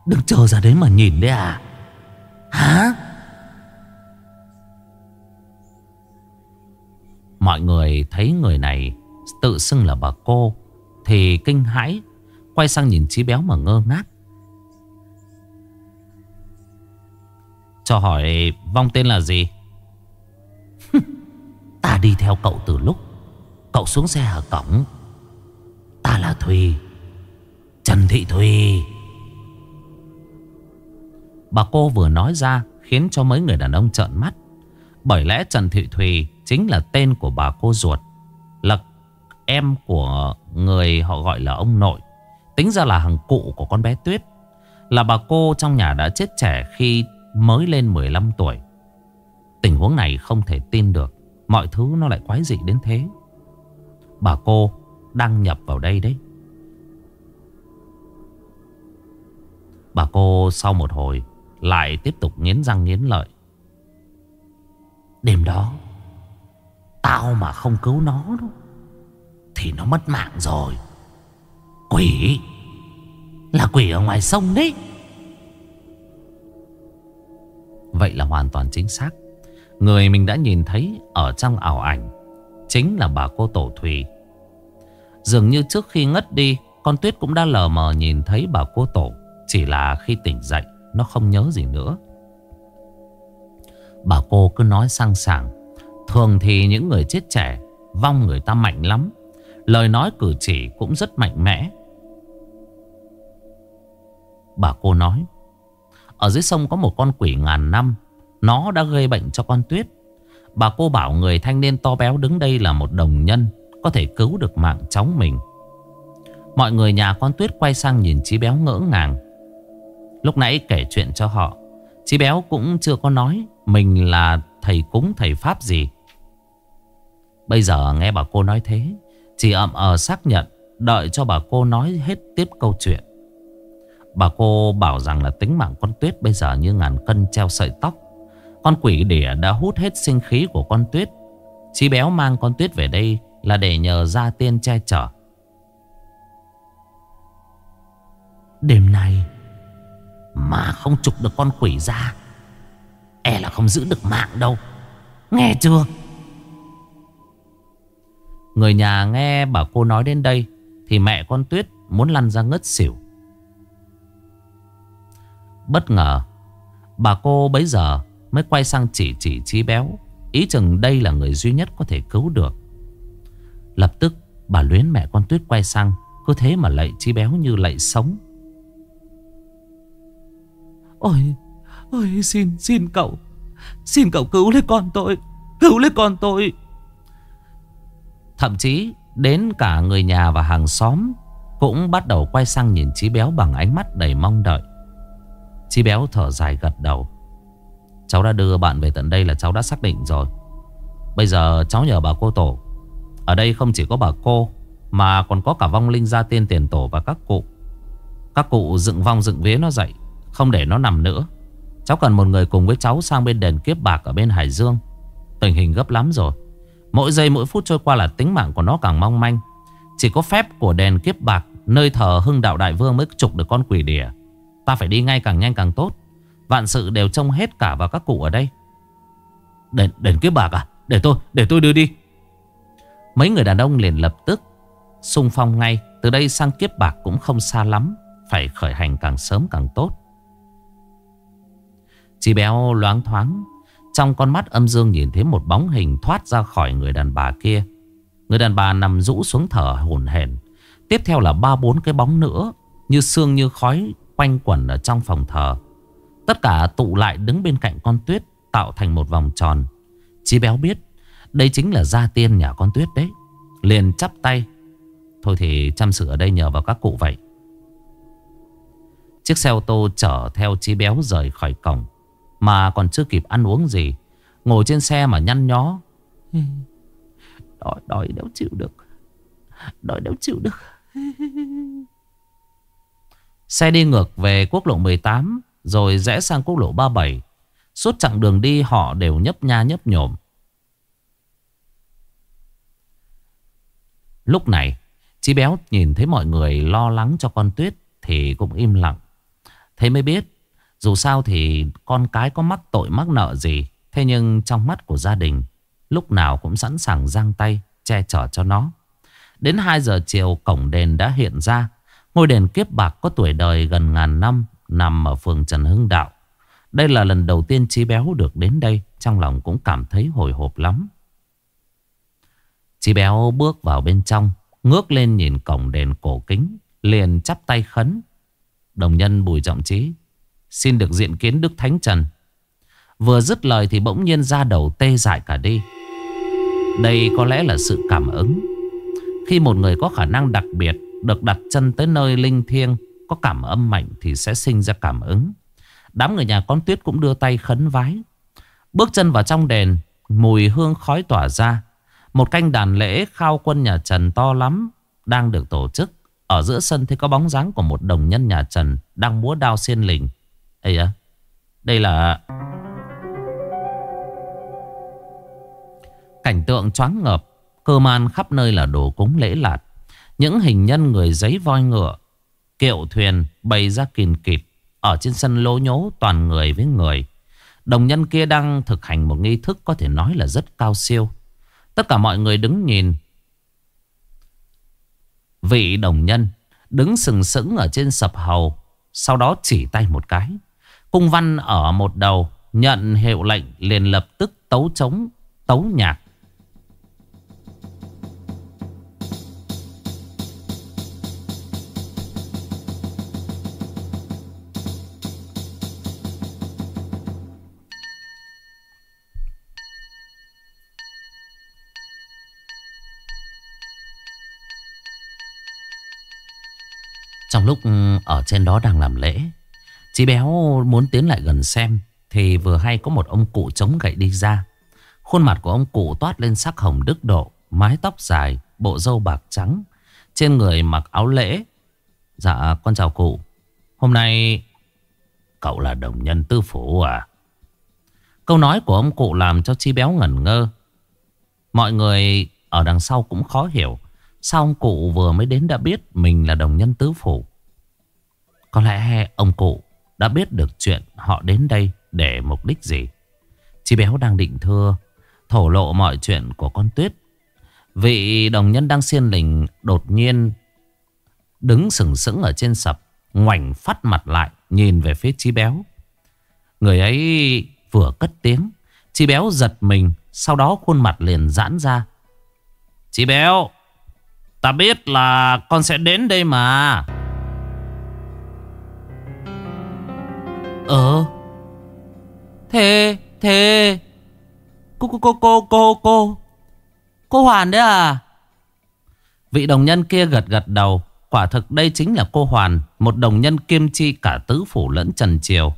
Đừng chờ ra đấy mà nhìn đấy à. Hả? Mọi người thấy người này tự xưng là bà cô Thì kinh hãi, Quay sang nhìn Chí Béo mà ngơ ngác. Cho hỏi vong tên là gì? [LAUGHS] Ta đi theo cậu từ lúc Cậu xuống xe ở cổng. Ta là Thùy Trần Thị Thùy. Bà cô vừa nói ra Khiến cho mấy người đàn ông trợn mắt. Bởi lẽ Trần Thị Thùy Chính là tên của bà cô ruột Là em của người họ gọi là ông nội. Tính ra là hàng cụ của con bé Tuyết. Là bà cô trong nhà đã chết trẻ khi mới lên 15 tuổi. Tình huống này không thể tin được, Mọi thứ nó lại quái dị đến thế. Bà cô đang nhập vào đây đấy. Bà cô sau một hồi Lại tiếp tục nghiến răng nghiến lợi. Đêm đó, Tao mà không cứu nó đâu Thì nó mất mạng rồi. Quỷ! Là quỷ ở ngoài sông đấy. Vậy là hoàn toàn chính xác. Người mình đã nhìn thấy Ở trong ảo ảnh Chính là bà cô Tổ Thùy. Dường như trước khi ngất đi, Con Tuyết cũng đã lờ mờ nhìn thấy bà cô tổ, Chỉ là khi tỉnh dậy, Nó không nhớ gì nữa. Bà cô cứ nói sang sảng, Thường thì những người chết trẻ Vong người ta mạnh lắm, Lời nói cử chỉ cũng rất mạnh mẽ. Bà cô nói ở dưới sông có một con quỷ ngàn năm. Nó đã gây bệnh cho con tuyết. Bà cô bảo người thanh niên to béo đứng đây là một đồng nhân, Có thể cứu được mạng cháu mình. Mọi người nhà con tuyết quay sang nhìn chí béo ngỡ ngàng. Lúc nãy kể chuyện cho họ Chí béo cũng chưa có nói Mình là thầy cúng, thầy pháp gì. Bây giờ nghe bà cô nói thế Chỉ ậm ờ xác nhận, Đợi cho bà cô nói hết tiếp câu chuyện. Bà cô bảo rằng là tính mạng con tuyết bây giờ như ngàn cân treo sợi tóc. Con quỷ đỉa đã hút hết sinh khí của con tuyết. Chí béo mang con tuyết về đây là để nhờ gia tiên che chở. Đêm nay, mà không trục được con quỷ ra E là không giữ được mạng đâu. Nghe chưa? Người nhà nghe bà cô nói đến đây Thì mẹ con Tuyết muốn lăn ra ngất xỉu. Bất ngờ Bà cô bấy giờ mới quay sang chỉ chỉ trí béo Ý chừng đây là người duy nhất có thể cứu được. Lập tức bà luyến mẹ con Tuyết quay sang Cứ thế mà lạy trí béo như lạy sống. Ôi Ôi xin xin cậu Xin cậu cứu lấy con tôi Cứu lấy con tôi. Thậm chí đến cả người nhà và hàng xóm Cũng bắt đầu quay sang nhìn Chí Béo bằng ánh mắt đầy mong đợi Chí Béo thở dài gật đầu. Cháu đã đưa bạn về tận đây là cháu đã xác định rồi. Bây giờ cháu nhờ bà cô tổ. Ở đây không chỉ có bà cô, Mà còn có cả vong linh gia tiên tiền tổ và các cụ. Các cụ dựng vong dựng vế nó dậy, Không để nó nằm nữa. Cháu cần một người cùng với cháu sang bên đền kiếp bạc ở bên Hải Dương. Tình hình gấp lắm rồi. Mỗi giây mỗi phút trôi qua là tính mạng của nó càng mong manh. Chỉ có phép của đền kiếp bạc, Nơi thờ hưng đạo đại vương mới trục được con quỷ đỉa. Ta phải đi ngay càng nhanh càng tốt. Vạn sự đều trông hết cả vào các cụ ở đây. Đền, đền kiếp bạc à? Để tôi, để tôi đưa đi. Mấy người đàn ông liền lập tức xung phong ngay. Từ đây sang kiếp bạc cũng không xa lắm. Phải khởi hành càng sớm càng tốt. Chị béo loáng thoáng Trong con mắt âm dương nhìn thấy một bóng hình thoát ra khỏi người đàn bà kia. Người đàn bà nằm rũ xuống thở hồn hển. Tiếp theo là ba bốn cái bóng nữa Như xương như khói quanh quẩn ở trong phòng thờ. Tất cả tụ lại đứng bên cạnh con tuyết Tạo thành một vòng tròn. Chí béo biết Đây chính là gia tiên nhà con tuyết đấy. Liền chắp tay. Thôi thì chăm sự ở đây nhờ vào các cụ vậy. Chiếc xe ô tô chở theo chí béo rời khỏi cổng Mà còn chưa kịp ăn uống gì Ngồi trên xe mà nhăn nhó. [LAUGHS] Đói, đói đéo chịu được. Đói đéo chịu được. [LAUGHS] Xe đi ngược về quốc lộ 18 Rồi rẽ sang quốc lộ 37 Suốt chặng đường đi, họ đều nhấp nha nhấp nhổm. Lúc này, Chí béo nhìn thấy mọi người lo lắng cho con Tuyết Thì cũng im lặng. Thế mới biết, Dù sao thì con cái có mắc tội mắc nợ gì, Thế nhưng trong mắt của gia đình, Lúc nào cũng sẵn sàng giang tay, Che chở cho nó. Đến 2 giờ chiều, cổng đền đã hiện ra. Ngôi đền kiếp bạc có tuổi đời gần ngàn năm, Nằm ở phường Trần Hưng Đạo. Đây là lần đầu tiên Chí Béo được đến đây, Trong lòng cũng cảm thấy hồi hộp lắm. Chí Béo bước vào bên trong, Ngước lên nhìn cổng đền cổ kính, Liền chắp tay khấn. Đồng nhân Bùi Trọng Chí Xin được diện kiến Đức Thánh Trần. Vừa dứt lời thì bỗng nhiên ra đầu tê dại cả đi. Đây có lẽ là sự cảm ứng. Khi một người có khả năng đặc biệt được đặt chân tới nơi linh thiêng, Có cảm âm mạnh thì sẽ sinh ra cảm ứng. Đám người nhà con tuyết cũng đưa tay khấn vái. Bước chân vào trong đền, Mùi hương khói tỏa ra. Một canh đàn lễ khao quân nhà Trần to lắm Đang được tổ chức. Ở giữa sân thì có bóng dáng của một đồng nhân nhà Trần Đang múa đao xiên lình. Ây à Đây là Cảnh tượng choáng ngợp, Cơ man khắp nơi là đồ cúng lễ lạt những hình nhân người giấy voi ngựa Kiệu thuyền bày ra kìn kịt Ở trên sân lố nhố toàn người với người Đồng nhân kia đang thực hành một nghi thức Có thể nói là rất cao siêu Tất cả mọi người đứng nhìn Vị đồng nhân đứng sừng sững ở trên sập hầu. Sau đó chỉ tay một cái. Cung văn ở một đầu nhận hiệu lệnh liền lập tức tấu trống, tấu nhạc. Trong lúc ừ, ở trên đó đang làm lễ, Chị béo muốn tiến lại gần xem, Thì vừa hay có một ông cụ chống gậy đi ra. Khuôn mặt của ông cụ toát lên sắc hồng đức độ, Mái tóc dài, Bộ râu bạc trắng, Trên người mặc áo lễ. Dạ con chào cụ. Hôm nay Cậu là đồng nhân tư phủ à? Câu nói của ông cụ làm cho Chi Béo ngẩn ngơ. Mọi người ở đằng sau cũng khó hiểu. Sao ông cụ vừa mới đến đã biết mình là đồng nhân tứ phủ? Có lẽ ông cụ đã biết được chuyện họ đến đây để mục đích gì. Chị béo đang định thưa, thổ lộ mọi chuyện của con tuyết. Vị đồng nhân đang xiên lình đột nhiên đứng sừng sững ở trên sập, ngoảnh phát mặt lại nhìn về phía Chí béo. Người ấy vừa cất tiếng, Chí béo giật mình, sau đó khuôn mặt liền giãn ra. Chí béo! Ta biết là con sẽ đến đây mà. Ờ. Thế Thế. Cô cô cô cô cô cô. Cô Hoàn đấy à? Vị đồng nhân kia gật gật đầu. Quả thực đây chính là cô Hoàn, Một đồng nhân kiêm chi cả tứ phủ lẫn trần triều.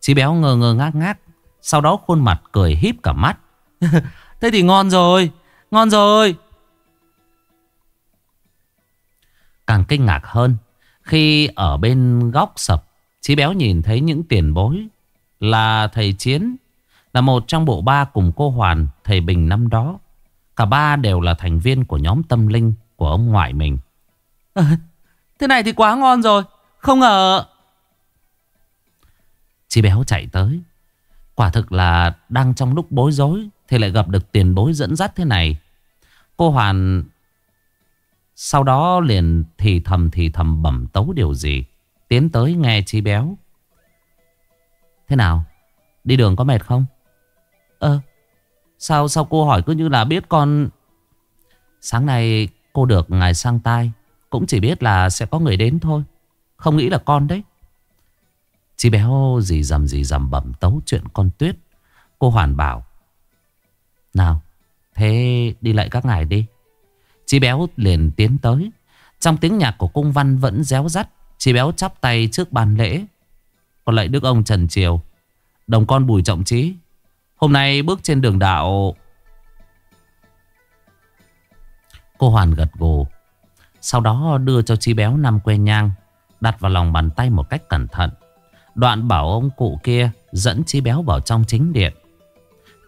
Chí béo ngơ ngơ ngác ngác, Sau đó khuôn mặt cười híp cả mắt. [LAUGHS] Thế thì ngon rồi Ngon rồi. Càng kinh ngạc hơn. Khi ở bên góc sập Chí béo nhìn thấy những tiền bối Là thầy Chiến Là một trong bộ ba cùng cô Hoàn Thầy Bình năm đó. Cả ba đều là thành viên của nhóm tâm linh Của ông ngoại mình. À, Thế này thì quá ngon rồi Không ngờ. Chí béo chạy tới. Quả thực là đang trong lúc bối rối Thì lại gặp được tiền bối dẫn dắt thế này. Cô Hoàn sau đó liền thì thầm thì thầm bẩm tấu điều gì. Tiến tới nghe chi béo. Thế nào? Đi đường có mệt không? Ơ, sao sao cô hỏi cứ như là biết con... Sáng nay cô được ngài sang tai. Cũng chỉ biết là sẽ có người đến thôi. Không nghĩ là con đấy. Chi béo gì dầm gì dầm bẩm tấu chuyện con tuyết. Cô hoàn bảo. Nào, thế đi lại các ngài đi. Chi béo liền tiến tới. Trong tiếng nhạc của cung văn vẫn réo rắt. Chi béo chắp tay trước bàn lễ. Còn lại đức ông Trần Triều. Đồng con Bùi Trọng Trí. Hôm nay bước trên đường đạo. Cô Hoàn gật gù. Sau đó đưa cho Chi béo năm que nhang. Đặt vào lòng bàn tay một cách cẩn thận. Đoạn bảo ông cụ kia dẫn Chi béo vào trong chính điện.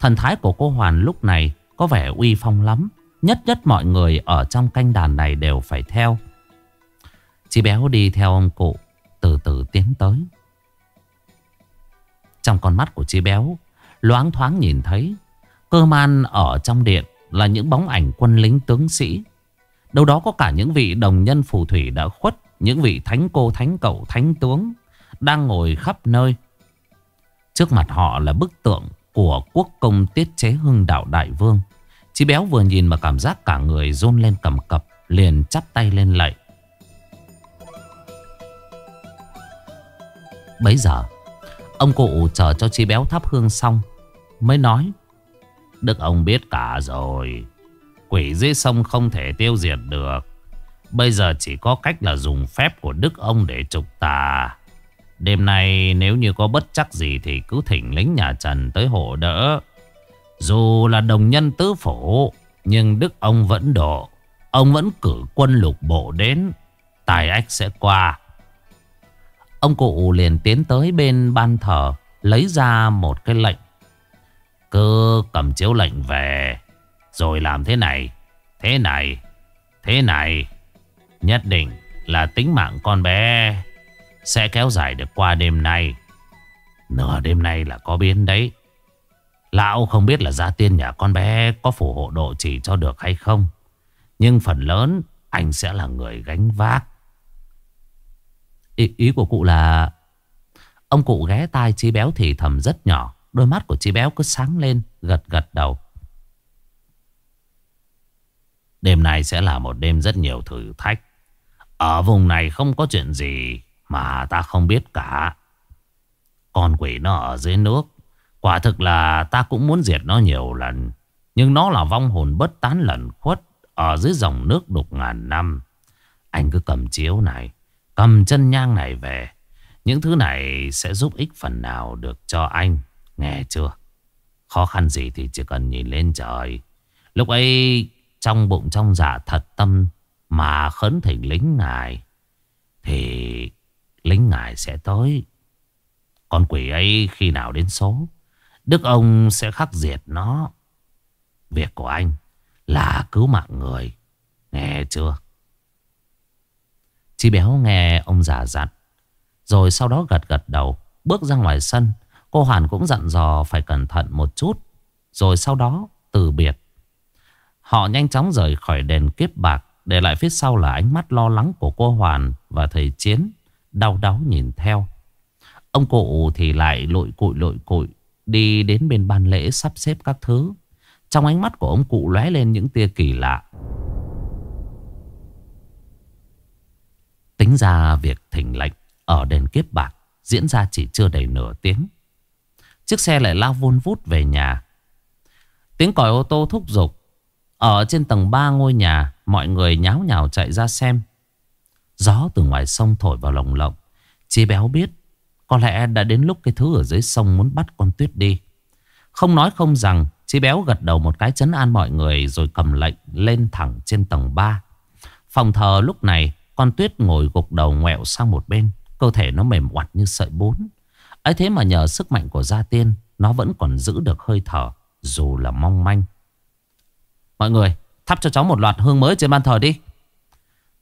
Thần thái của cô Hoàn lúc này có vẻ uy phong lắm. Nhất nhất mọi người ở trong canh đàn này đều phải theo. Chị béo đi theo ông cụ, từ từ tiến tới. Trong con mắt của chị béo, loáng thoáng nhìn thấy, cơ man ở trong điện là những bóng ảnh quân lính tướng sĩ. Đâu đó có cả những vị đồng nhân phù thủy đã khuất, những vị thánh cô, thánh cậu, thánh tướng đang ngồi khắp nơi. Trước mặt họ là bức tượng của quốc công tiết chế hưng đạo đại vương. Chí béo vừa nhìn mà cảm giác cả người rôn lên cầm cập, Liền chắp tay lên lạy. Bấy giờ, Ông cụ chờ cho chí béo thắp hương xong, Mới nói, Đức ông biết cả rồi. Quỷ dưới sông không thể tiêu diệt được. Bây giờ chỉ có cách là dùng phép của đức ông để trục tà. Đêm nay nếu như có bất chắc gì thì cứ thỉnh lính nhà Trần tới hộ đỡ dù là đồng nhân tứ phủ Nhưng Đức ông vẫn độ. Ông vẫn cử quân lục bộ đến, Tài ách sẽ qua. Ông cụ liền tiến tới bên ban thờ, Lấy ra một cái lệnh. Cứ cầm chiếu lệnh về, Rồi làm thế này Thế này Thế này. Nhất định là tính mạng con bé Sẽ kéo dài được qua đêm nay. Nửa đêm nay là có biến đấy. Lão không biết là gia tiên nhà con bé có phù hộ độ chỉ cho được hay không. Nhưng phần lớn Anh sẽ là người gánh vác. Ý, ý của cụ là Ông cụ ghé tai chi béo thì thầm rất nhỏ. Đôi mắt của chi béo cứ sáng lên Gật gật đầu. Đêm nay sẽ là một đêm rất nhiều thử thách. Ở vùng này không có chuyện gì Mà ta không biết cả. Con quỷ nó ở dưới nước Quả thực là ta cũng muốn diệt nó nhiều lần, Nhưng nó là vong hồn bất tán lẩn khuất Ở dưới dòng nước đục ngàn năm. Anh cứ cầm chiếu này, Cầm chân nhang này về. Những thứ này sẽ giúp ích phần nào được cho anh, Nghe chưa? Khó khăn gì thì chỉ cần nhìn lên trời. Lúc ấy, trong bụng trong dạ thật tâm Mà khấn thỉnh lính ngài, Thì lính ngài sẽ tới. Con quỷ ấy khi nào đến số? Đức ông sẽ khắc diệt nó. Việc của anh là cứu mạng người. Nghe chưa? Chị béo nghe ông già dặn, Rồi sau đó gật gật đầu, Bước ra ngoài sân. Cô Hoàn cũng dặn dò phải cẩn thận một chút, Rồi sau đó từ biệt. Họ nhanh chóng rời khỏi đền kiếp bạc, Để lại phía sau là ánh mắt lo lắng của cô Hoàn Và thầy Chiến, Đau đáu nhìn theo. Ông cụ thì lại lội cụi lội cụi. Đi đến bên ban lễ sắp xếp các thứ Trong ánh mắt của ông cụ lóe lên những tia kỳ lạ Tính ra việc thỉnh lệnh ở đền kiếp bạc diễn ra chỉ chưa đầy nửa tiếng. Chiếc xe lại lao vun vút về nhà. Tiếng còi ô tô thúc giục. Ở trên tầng 3 ngôi nhà, mọi người nháo nhào chạy ra xem. Gió từ ngoài sông thổi vào lồng lộng. Chí béo biết, có lẽ đã đến lúc cái thứ ở dưới sông muốn bắt con tuyết đi. Không nói không rằng, chị béo gật đầu một cái chấn an mọi người rồi cầm lệnh lên thẳng trên tầng 3. Phòng thờ lúc này con tuyết ngồi gục đầu ngoẹo sang một bên. Cơ thể nó mềm oặt như sợi bún. ấy thế mà nhờ sức mạnh của gia tiên, nó vẫn còn giữ được hơi thở, dù là mong manh. Mọi người, thắp cho cháu một loạt hương mới trên ban thờ đi.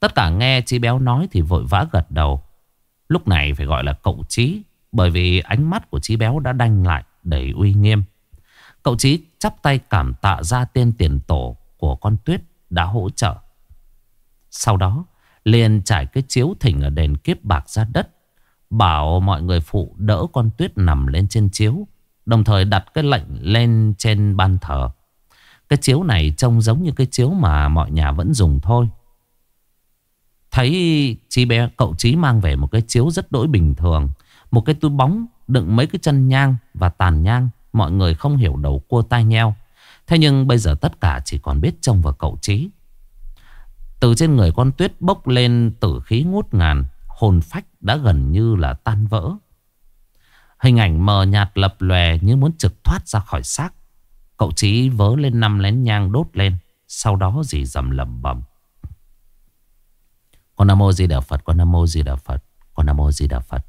Tất cả nghe chị béo nói thì vội vã gật đầu. Lúc này phải gọi là cậu trí, bởi vì ánh mắt của chí béo đã đanh lại đầy uy nghiêm. Cậu trí chắp tay cảm tạ gia tiên tiền tổ của con tuyết đã hỗ trợ. Sau đó, liền trải cái chiếu thỉnh ở đền kiếp bạc ra đất. Bảo mọi người phụ đỡ con tuyết nằm lên trên chiếu. Đồng thời đặt cái lệnh lên trên ban thờ. Cái chiếu này trông giống như cái chiếu mà mọi nhà vẫn dùng thôi. Thấy chị bé, cậu Chí mang về một cái chiếu rất đỗi bình thường. Một cái túi bóng, đựng mấy cái chân nhang và tàn nhang. Mọi người không hiểu đầu cua tai nheo. Thế nhưng bây giờ tất cả chỉ còn biết trông vào cậu Chí. Từ trên người con tuyết bốc lên tử khí ngút ngàn, Hồn phách đã gần như là tan vỡ Hình ảnh mờ nhạt lập lòe như muốn trực thoát ra khỏi xác Cậu chí vớ lên năm lén nhang đốt lên, Sau đó dì dầm lầm bầm con Nam Mô Di Đà Phật, Con Nam Mô Di Đà Phật, Con Nam Mô Di Đà Phật.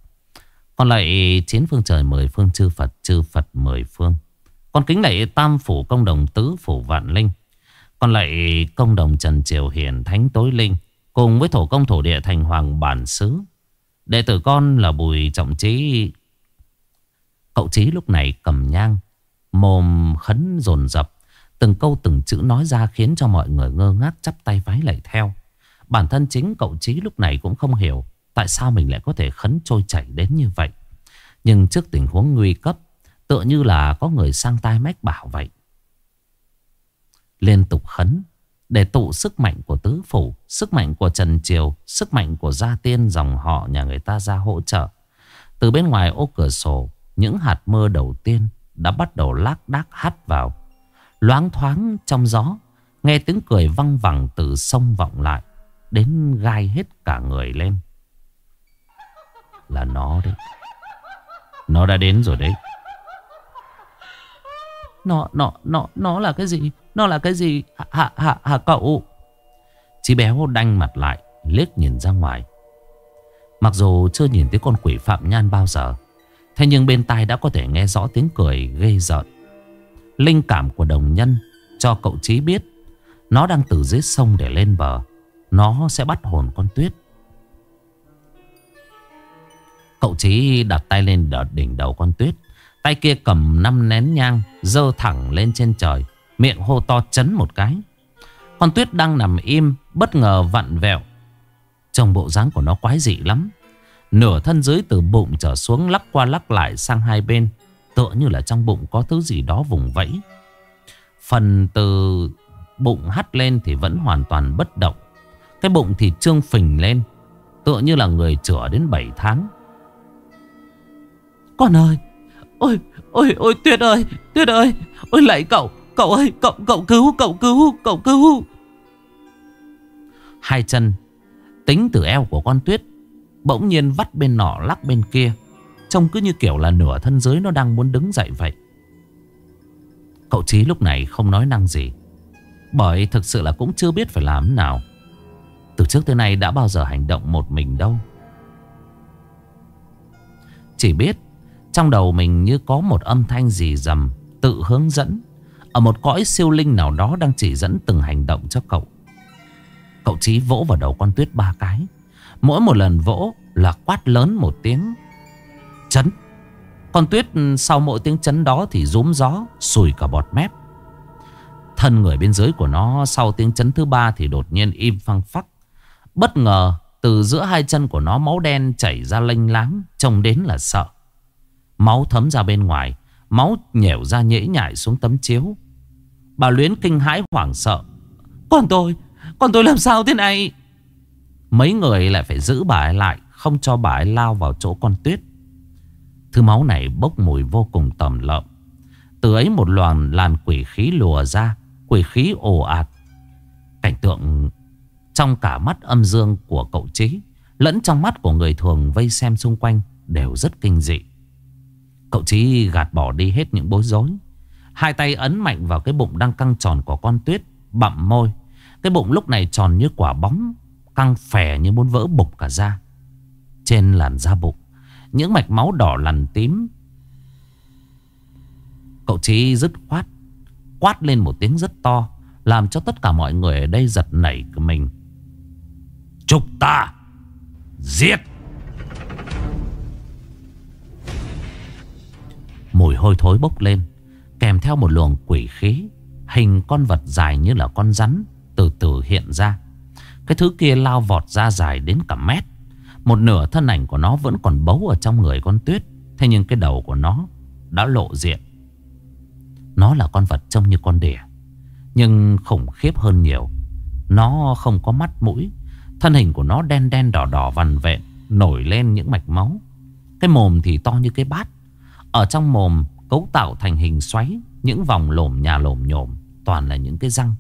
Con lại chín phương trời mười phương, chư Phật Chư Phật mười phương. Con kính lạy tam phủ công đồng tứ phủ vạn linh. Còn lại công đồng Trần Triều Hiền Thánh Tối Linh Cùng với thổ công thổ địa thành hoàng bản xứ. Đệ tử con là Bùi Trọng Trí. Cậu Trí lúc này cầm nhang, Mồm khấn dồn dập, Từng câu từng chữ nói ra khiến cho mọi người ngơ ngác chắp tay vái lại theo. Bản thân chính cậu Trí lúc này cũng không hiểu Tại sao mình lại có thể khấn trôi chảy đến như vậy Nhưng trước tình huống nguy cấp Tựa như là có người sang tai mách bảo vậy liên tục khấn để tụ sức mạnh của tứ phủ, sức mạnh của Trần Triều, sức mạnh của gia tiên dòng họ nhà người ta ra hỗ trợ. Từ bên ngoài ô cửa sổ, những hạt mưa đầu tiên đã bắt đầu lác đác hát vào. Loáng thoáng trong gió, nghe tiếng cười văng vẳng từ sông vọng lại, đến gai hết cả người lên. Là nó đấy. Nó đã đến rồi đấy. Nó, nó, nó, nó là cái gì? Nó là cái gì hả hả hả cậu Chí béo đanh mặt lại Liếc nhìn ra ngoài Mặc dù chưa nhìn thấy con quỷ phạm nhan bao giờ Thế nhưng bên tai đã có thể nghe rõ tiếng cười ghê rợn Linh cảm của đồng nhân Cho cậu Chí biết Nó đang từ dưới sông để lên bờ nó sẽ bắt hồn con tuyết. Cậu Chí đặt tay lên đỉnh đầu con tuyết. Tay kia cầm năm nén nhang Dơ thẳng lên trên trời, Miệng hô to chấn một cái. Con tuyết đang nằm im, Bất ngờ vặn vẹo. Trong bộ dáng của nó quái dị lắm. Nửa thân dưới từ bụng trở xuống lắc qua lắc lại sang hai bên, Tựa như là trong bụng có thứ gì đó vùng vẫy. Phần từ bụng hắt lên thì vẫn hoàn toàn bất động. Cái bụng thì trương phình lên Tựa như là người chữa đến 7 tháng. Con ơi Ôi ôi ôi Tuyết ơi Tuyết ơi Ôi lại cậu Cậu ơi cậu cậu cứu cậu cứu cậu cứu. Hai chân Tính từ eo của con Tuyết Bỗng nhiên vắt bên nọ lắc bên kia Trông cứ như kiểu là nửa thân dưới nó đang muốn đứng dậy vậy. Cậu Chí lúc này không nói năng gì Bởi thực sự là cũng chưa biết phải làm nào từ trước tới nay đã bao giờ hành động một mình đâu. Chỉ biết, Trong đầu mình như có một âm thanh gì dầm, Tự hướng dẫn, Ở một cõi siêu linh nào đó đang chỉ dẫn từng hành động cho cậu. Cậu Chí vỗ vào đầu con tuyết ba cái. Mỗi một lần vỗ là quát lớn một tiếng, Chấn. Con tuyết ừ, sau mỗi tiếng chấn đó thì rúm gió, Sùi cả bọt mép. Thân người bên dưới của nó, sau tiếng chấn thứ ba thì đột nhiên im phăng phắc. Bất ngờ, từ giữa hai chân của nó máu đen chảy ra lênh láng, Trông đến là sợ. Máu thấm ra bên ngoài, Máu nhẻo ra nhễ nhại xuống tấm chiếu. Bà Luyến kinh hãi hoảng sợ. Con tôi Con tôi làm sao thế này? Mấy người lại phải giữ bà ấy lại, Không cho bà ấy lao vào chỗ con tuyết. Thứ máu này bốc mùi vô cùng tầm lợm. Từ ấy một loàn làn quỷ khí lùa ra, Quỷ khí ồ ạt. Cảnh tượng trong cả mắt âm dương của cậu Trí Lẫn trong mắt của người thường vây xem xung quanh Đều rất kinh dị. Cậu Trí gạt bỏ đi hết những bối rối. Hai tay ấn mạnh vào cái bụng đang căng tròn của con tuyết bậm môi. Cái bụng lúc này tròn như quả bóng, Căng phè như muốn vỡ bục cả ra Trên làn da bụng, Những mạch máu đỏ lằn tím. Cậu Chí dứt khoát, Quát lên một tiếng rất to, Làm cho tất cả mọi người ở đây giật nảy của mình chúng ta. Giết. Mùi hôi thối bốc lên, Kèm theo một luồng quỷ khí, Hình con vật dài như là con rắn, Từ từ hiện ra. Cái thứ kia lao vọt ra dài đến cả mét. Một nửa thân ảnh của nó vẫn còn bấu ở trong người con tuyết, Thế nhưng cái đầu của nó đã lộ diện. Nó là con vật trông như con đỉa, Nhưng khủng khiếp hơn nhiều. Nó không có mắt mũi Thân hình của nó đen đen đỏ đỏ vằn vẹn Nổi lên những mạch máu. Cái mồm thì to như cái bát. Ở trong mồm cấu tạo thành hình xoáy, Những vòng lồm nhà lồm nhồm, Toàn là những cái răng.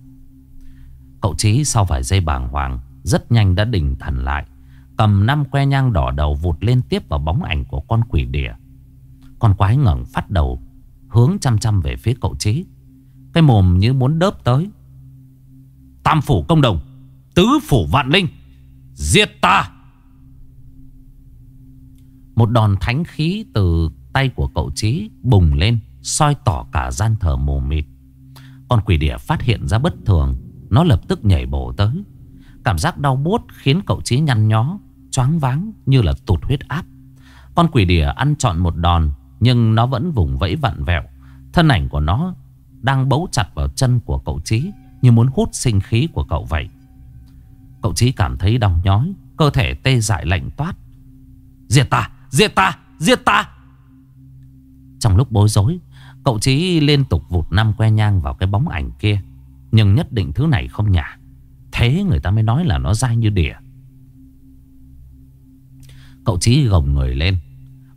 Cậu Chí sau vài giây bàng hoàng, Rất nhanh đã đình thần lại, Cầm năm que nhang đỏ đầu vụt lên tiếp vào bóng ảnh của con quỷ đỉa. Con quái ngẩng phát đầu, Hướng chăm chăm về phía cậu Chí. Cái mồm như muốn đớp tới. Tam phủ công đồng, Tứ phủ vạn linh. Diệt ta. Một đòn thánh khí từ tay của cậu Chí bùng lên, soi tỏ cả gian thờ mù mịt. Con quỷ đỉa phát hiện ra bất thường, nó lập tức nhảy bổ tới. Cảm giác đau buốt khiến cậu Chí nhăn nhó, Choáng váng như là tụt huyết áp. Con quỷ đỉa ăn trọn một đòn, Nhưng nó vẫn vùng vẫy vặn vẹo. Thân ảnh của nó đang bấu chặt vào chân của cậu Chí, Như muốn hút sinh khí của cậu vậy. Cậu Chí cảm thấy đau nhói Cơ thể tê dại lạnh toát. Diệt ta, diệt ta, diệt ta! Trong lúc bối rối Cậu Chí liên tục vụt năm que nhang vào cái bóng ảnh kia. Nhưng nhất định thứ này không nhả. Thế người ta mới nói là nó dai như đỉa. Cậu Chí gồng người lên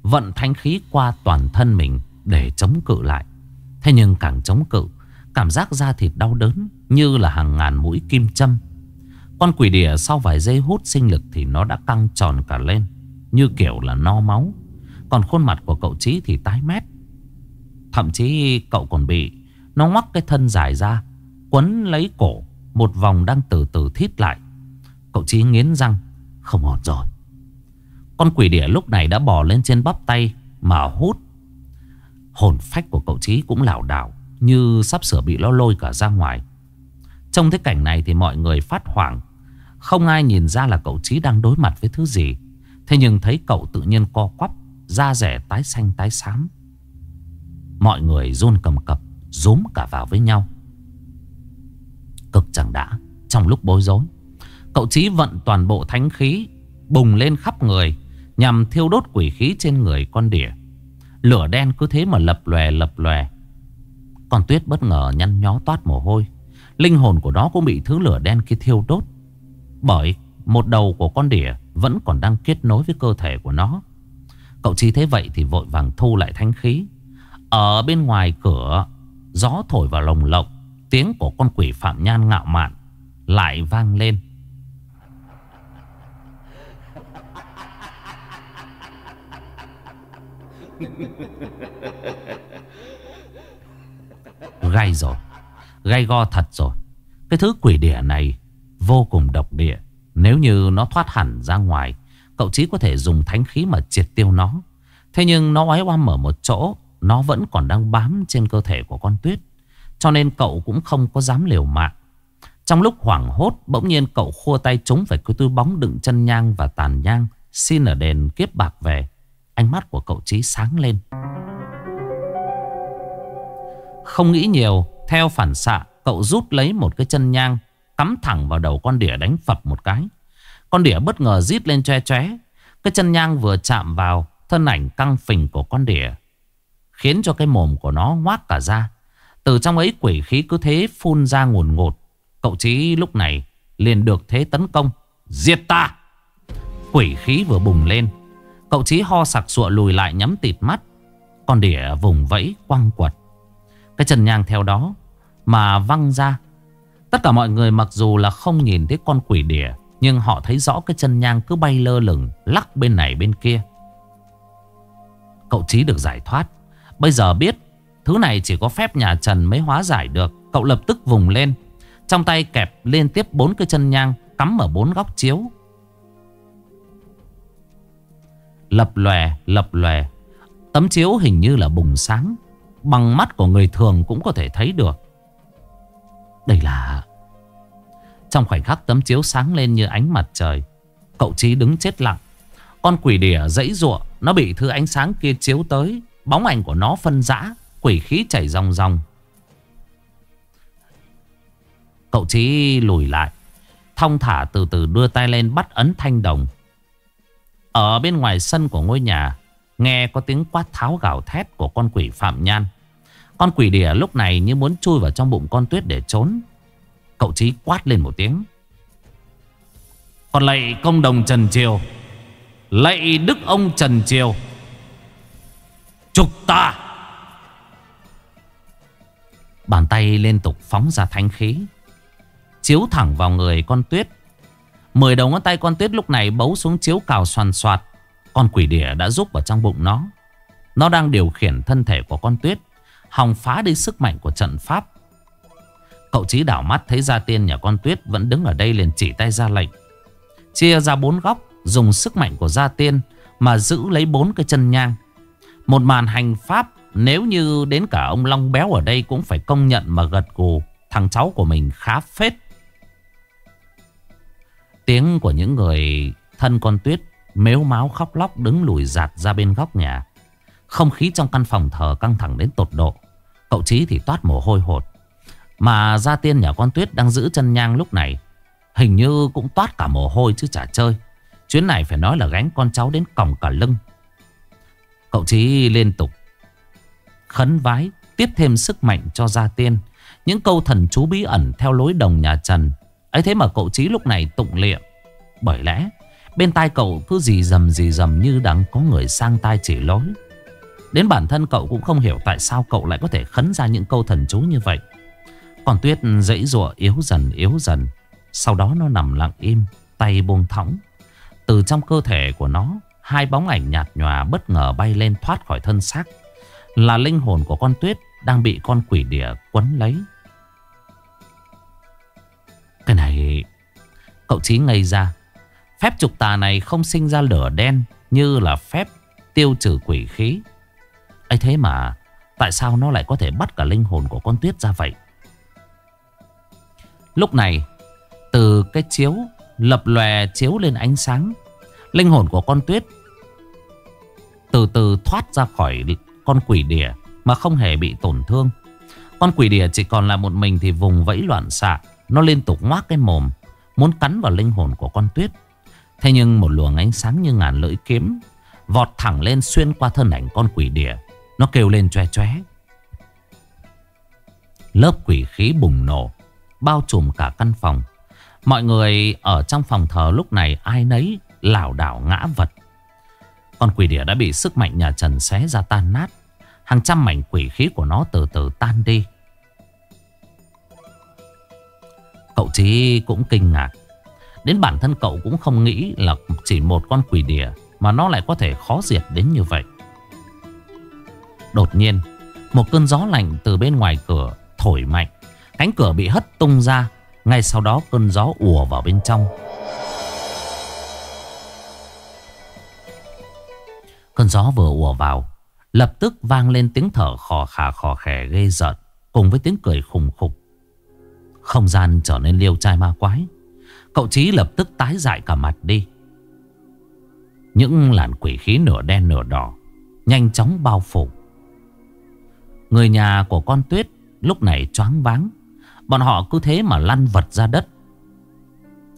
Vận thanh khí qua toàn thân mình Để chống cự lại. Thế nhưng càng chống cự Cảm giác da thịt đau đớn Như là hàng ngàn mũi kim châm con quỷ đỉa sau vài giây hút sinh lực Thì nó đã căng tròn cả lên, Như kiểu là no máu. Còn khuôn mặt của cậu Chí thì tái mét. Thậm chí cậu còn bị Nó ngoắc cái thân dài ra, Quấn lấy cổ, Một vòng đang từ từ thít lại. Cậu Chí nghiến răng, Không ổn rồi. Con quỷ đỉa lúc này đã bò lên trên bắp tay Mà hút. Hồn phách của cậu Chí cũng lảo đảo, Như sắp sửa bị nó lôi cả ra ngoài. Trong thế cảnh này thì mọi người phát hoảng. Không ai nhìn ra là cậu Chí đang đối mặt với thứ gì. Thế nhưng thấy cậu tự nhiên co quắp, Da rẻ tái xanh tái xám. Mọi người run cầm cập, Rúm cả vào với nhau. Cực chẳng đã, Trong lúc bối rối, Cậu Chí vận toàn bộ thánh khí Bùng lên khắp người, Nhằm thiêu đốt quỷ khí trên người con đỉa. Lửa đen cứ thế mà lập lòe lập lòe. Con tuyết bất ngờ nhăn nhó toát mồ hôi. Linh hồn của nó cũng bị thứ lửa đen kia thiêu đốt. Bởi một đầu của con đỉa Vẫn còn đang kết nối với cơ thể của nó. Cậu Chí thấy vậy thì vội vàng thu lại thanh khí. Ở bên ngoài cửa, Gió thổi vào lồng lộng, Tiếng của con quỷ Phạm Nhan ngạo mạn Lại vang lên. [LAUGHS] Gay rồi Gay go thật rồi. Cái thứ quỷ đỉa này Vô cùng độc địa. Nếu như nó thoát hẳn ra ngoài, Cậu chí có thể dùng thánh khí mà triệt tiêu nó. Thế nhưng nó oái oăm ở một chỗ, Nó vẫn còn đang bám trên cơ thể của con tuyết, Cho nên cậu cũng không có dám liều mạng. Trong lúc hoảng hốt, Bỗng nhiên cậu khua tay trúng phải cái túi bóng đựng chân nhang và tàn nhang, Xin ở đền kiếp bạc về. Ánh mắt của cậu chí sáng lên. Không nghĩ nhiều, Theo phản xạ, Cậu rút lấy một cái chân nhang Cắm thẳng vào đầu con đỉa đánh phập một cái. Con đỉa bất ngờ rít lên che choé. Cái chân nhang vừa chạm vào, Thân ảnh căng phình của con đỉa Khiến cho cái mồm của nó ngoác cả ra Từ trong ấy quỷ khí cứ thế phun ra nguồn ngột Cậu chí lúc này liền được thế tấn công. Diệt ta! Quỷ khí vừa bùng lên. Cậu Chí ho sặc sụa lùi lại nhắm tịt mắt. Con đỉa vùng vẫy quăng quật. Cái chân nhang theo đó Mà văng ra. Tất cả mọi người mặc dù là không nhìn thấy con quỷ đỉa Nhưng họ thấy rõ cái chân nhang cứ bay lơ lửng Lắc bên này bên kia Cậu Chí được giải thoát Bây giờ biết Thứ này chỉ có phép nhà Trần mới hóa giải được Cậu lập tức vùng lên Trong tay kẹp liên tiếp bốn cái chân nhang Cắm ở bốn góc chiếu Lập lòe, lập lòe. Tấm chiếu hình như là bùng sáng. Bằng mắt của người thường cũng có thể thấy được. Đây là... Trong khoảnh khắc tấm chiếu sáng lên như ánh mặt trời. Cậu Chí đứng chết lặng. Con quỷ đỉa dãy ruộng. Nó bị thứ ánh sáng kia chiếu tới. Bóng ảnh của nó phân rã. Quỷ khí chảy ròng ròng. Cậu Chí lùi lại. Thong thả từ từ đưa tay lên bắt ấn thanh đồng. Ở bên ngoài sân của ngôi nhà, Nghe có tiếng quát tháo gào thét của con quỷ Phạm Nhan con quỷ đỉa lúc này như muốn chui vào trong bụng con tuyết để trốn Cậu Chí quát lên một tiếng Còn lạy công đồng Trần Triều, Lạy đức ông Trần Triều, Trục ta Bàn tay liên tục phóng ra thanh khí, Chiếu thẳng vào người con tuyết Mười đầu ngón tay con tuyết lúc này bấu xuống chiếu cào soàn xoạt. Con quỷ đỉa đã rúc vào trong bụng nó. Nó đang điều khiển thân thể của con tuyết. Hòng phá đi sức mạnh của trận pháp. Cậu trí đảo mắt thấy gia tiên nhà con tuyết vẫn đứng ở đây liền chỉ tay ra lệnh. Chia ra bốn góc. Dùng sức mạnh của gia tiên mà giữ lấy bốn cái chân nhang. Một màn hành pháp, nếu như đến cả ông Long Béo ở đây cũng phải công nhận mà gật gù. Thằng cháu của mình khá phết. Tiếng của những người thân con tuyết mếu máu khóc lóc đứng lùi giạt ra bên góc nhà. Không khí trong căn phòng thờ căng thẳng đến tột độ. Cậu Chí thì toát mồ hôi hột. Mà gia tiên nhà con tuyết đang giữ chân nhang lúc này. Hình như cũng toát cả mồ hôi chứ chả chơi. Chuyến này phải nói là gánh con cháu đến còng cả lưng. Cậu Chí liên tục khấn vái, tiếp thêm sức mạnh cho gia tiên. Những câu thần chú bí ẩn theo lối đồng nhà Trần, ấy thế mà cậu Chí lúc này tụng liệm Bởi lẽ, bên tai cậu cứ gì dầm gì dầm như đang có người sang tai chỉ lối Đến bản thân cậu cũng không hiểu tại sao cậu lại có thể khấn ra những câu thần chú như vậy. Còn Tuyết dãy rụa yếu dần yếu dần. Sau đó nó nằm lặng im, Tay buông thõng. Từ trong cơ thể của nó, Hai bóng ảnh nhạt nhòa bất ngờ bay lên thoát khỏi thân xác. Là linh hồn của con Tuyết Đang bị con quỷ địa quấn lấy. Cái này, Cậu Chí ngây ra. Phép trục tà này không sinh ra lửa đen Như là phép tiêu trừ quỷ khí ấy thế mà, Tại sao nó lại có thể bắt cả linh hồn của con tuyết ra vậy? Lúc này, Từ cái chiếu Lập lòe chiếu lên ánh sáng, Linh hồn của con tuyết Từ từ thoát ra khỏi con quỷ đỉa Mà không hề bị tổn thương. Con quỷ đỉa chỉ còn là một mình thì vùng vẫy loạn xạ, Nó liên tục ngoác cái mồm, Muốn cắn vào linh hồn của con tuyết. Thế nhưng một luồng ánh sáng như ngàn lưỡi kiếm Vọt thẳng lên xuyên qua thân ảnh con quỷ đỉa. Nó kêu lên choe choe Lớp quỷ khí bùng nổ, Bao trùm cả căn phòng Mọi người ở trong phòng thờ lúc này ai nấy lảo đảo ngã vật. Con quỷ đỉa đã bị sức mạnh nhà Trần xé ra tan nát. Hàng trăm mảnh quỷ khí của nó từ từ tan đi. Cậu Chí cũng kinh ngạc. Đến bản thân cậu cũng không nghĩ là chỉ một con quỷ đỉa mà nó lại có thể khó diệt đến như vậy. Đột nhiên, một cơn gió lạnh từ bên ngoài cửa thổi mạnh. Cánh cửa bị hất tung ra ngay sau đó cơn gió ùa vào bên trong. Cơn gió vừa ùa vào Lập tức vang lên tiếng thở khò khà khò khè ghê giận Cùng với tiếng cười khùng khục. Không gian trở nên liêu trai ma quái. Cậu Chí lập tức tái dại cả mặt đi. Những làn quỷ khí nửa đen nửa đỏ Nhanh chóng bao phủ. Người nhà của con tuyết lúc này choáng váng. Bọn họ cứ thế mà lăn vật ra đất.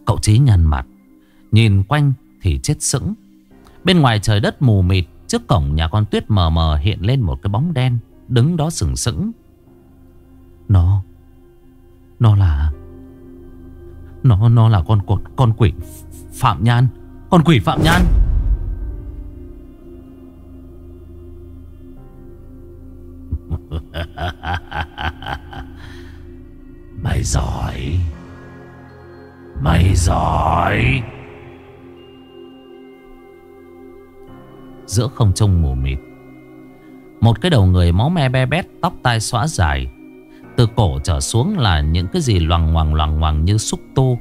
Cậu Chí nhăn mặt, Nhìn quanh thì chết sững. Bên ngoài trời đất mù mịt, Trước cổng nhà con tuyết mờ mờ hiện lên một cái bóng đen Đứng đó sừng sững. Nó Nó là, Nó nó là con cột con quỷ Phạm Nhan, Con quỷ Phạm Nhan. [LAUGHS] Mày giỏi. Mày giỏi. Giữa không trung mù mịt, Một cái đầu người máu me be bét, Tóc tai xõa dài, Từ cổ trở xuống là những cái gì loằng ngoằng loằng ngoằng như xúc tu,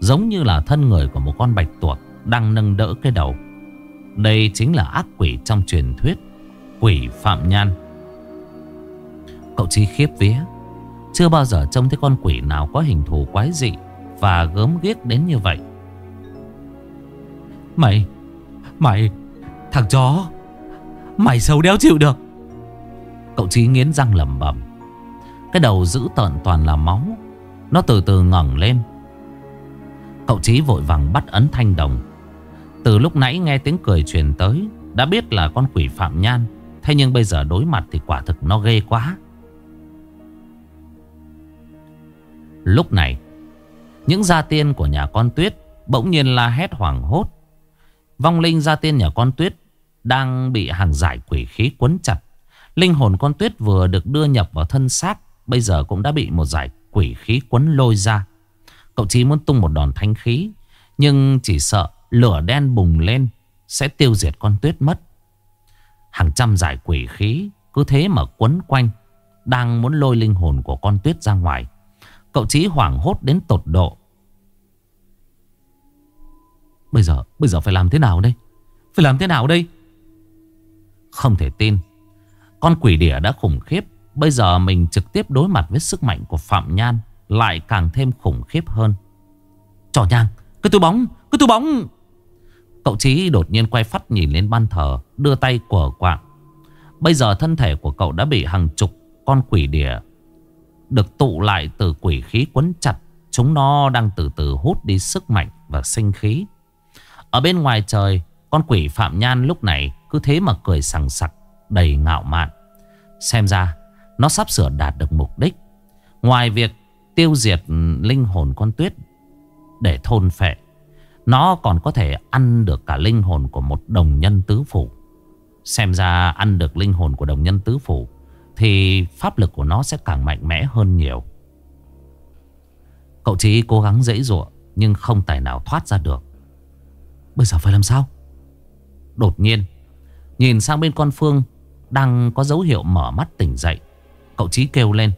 Giống như là thân người của một con bạch tuộc Đang nâng đỡ cái đầu. Đây chính là ác quỷ trong truyền thuyết, Quỷ Phạm Nhan. Cậu Chi khiếp vía. Chưa bao giờ trông thấy con quỷ nào có hình thù quái dị Và gớm ghiếc đến như vậy. Mày Mày, Thằng chó, Mày xấu đéo chịu được. Cậu Chí nghiến răng lầm bẩm. Cái đầu giữ tợn toàn là máu. Nó từ từ ngẩng lên. Cậu Chí vội vàng bắt ấn thanh đồng. Từ lúc nãy nghe tiếng cười truyền tới, Đã biết là con quỷ Phạm Nhan. Thế nhưng bây giờ đối mặt thì quả thực nó ghê quá. Lúc này, Những gia tiên của nhà con tuyết Bỗng nhiên la hét hoảng hốt. Vong linh gia tiên nhà con tuyết Đang bị hàng giải quỷ khí quấn chặt. Linh hồn con tuyết vừa được đưa nhập vào thân xác, Bây giờ cũng đã bị một giải quỷ khí quấn lôi ra. Cậu Chí muốn tung một đòn thanh khí, Nhưng chỉ sợ lửa đen bùng lên Sẽ tiêu diệt con tuyết mất. Hàng trăm giải quỷ khí Cứ thế mà quấn quanh, Đang muốn lôi linh hồn của con tuyết ra ngoài. Cậu Chí hoảng hốt đến tột độ. Bây giờ Bây giờ phải làm thế nào đây? Phải làm thế nào đây? Không thể tin. Con quỷ đỉa đã khủng khiếp. Bây giờ mình trực tiếp đối mặt với sức mạnh của Phạm Nhan Lại càng thêm khủng khiếp hơn. Trò nhang, Cái túi bóng, Cái túi bóng! Cậu Chí đột nhiên quay phát nhìn lên ban thờ, Đưa tay của quạng. Bây giờ thân thể của cậu đã bị hàng chục con quỷ đỉa được tụ lại từ quỷ khí quấn chặt. Chúng nó đang từ từ hút đi sức mạnh và sinh khí. Ở bên ngoài trời, con quỷ Phạm Nhan lúc này cứ thế mà cười sằng sặc, đầy ngạo mạn. Xem ra, nó sắp sửa đạt được mục đích. Ngoài việc tiêu diệt linh hồn con tuyết để thôn phệ, nó còn có thể ăn được cả linh hồn của một đồng nhân tứ phủ. Xem ra ăn được linh hồn của đồng nhân tứ phủ thì pháp lực của nó sẽ càng mạnh mẽ hơn nhiều. Cậu Chí cố gắng dễ dụa Nhưng không tài nào thoát ra được. Bây giờ phải làm sao? Đột nhiên Nhìn sang bên con Phương Đang có dấu hiệu mở mắt tỉnh dậy Cậu Chí kêu lên.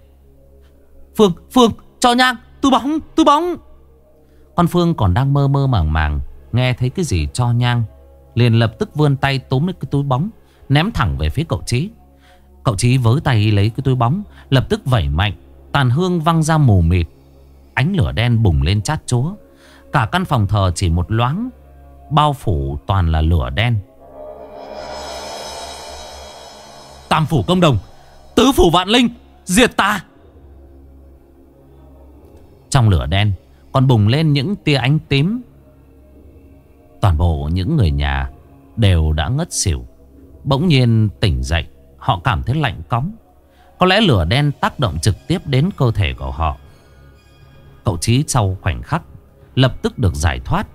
Phương, Phương, cho nhang, túi bóng, túi bóng. Con Phương còn đang mơ mơ màng màng Nghe thấy cái gì cho nhang Liền lập tức vươn tay túm lấy cái túi bóng Ném thẳng về phía cậu Chí. Cậu Chí với tay lấy cái túi bóng, Lập tức vẩy mạnh, Tàn hương văng ra mù mịt. Ánh lửa đen bùng lên chát chúa. Cả căn phòng thờ chỉ một loáng, Bao phủ toàn là lửa đen. Tam phủ công đồng, Tứ phủ vạn linh, Diệt ta! Trong lửa đen, còn bùng lên những tia ánh tím. Toàn bộ những người nhà đều đã ngất xỉu, Bỗng nhiên tỉnh dậy. Họ cảm thấy lạnh cóng. Có lẽ lửa đen tác động trực tiếp đến cơ thể của họ. Cậu Chí sau khoảnh khắc, Lập tức được giải thoát.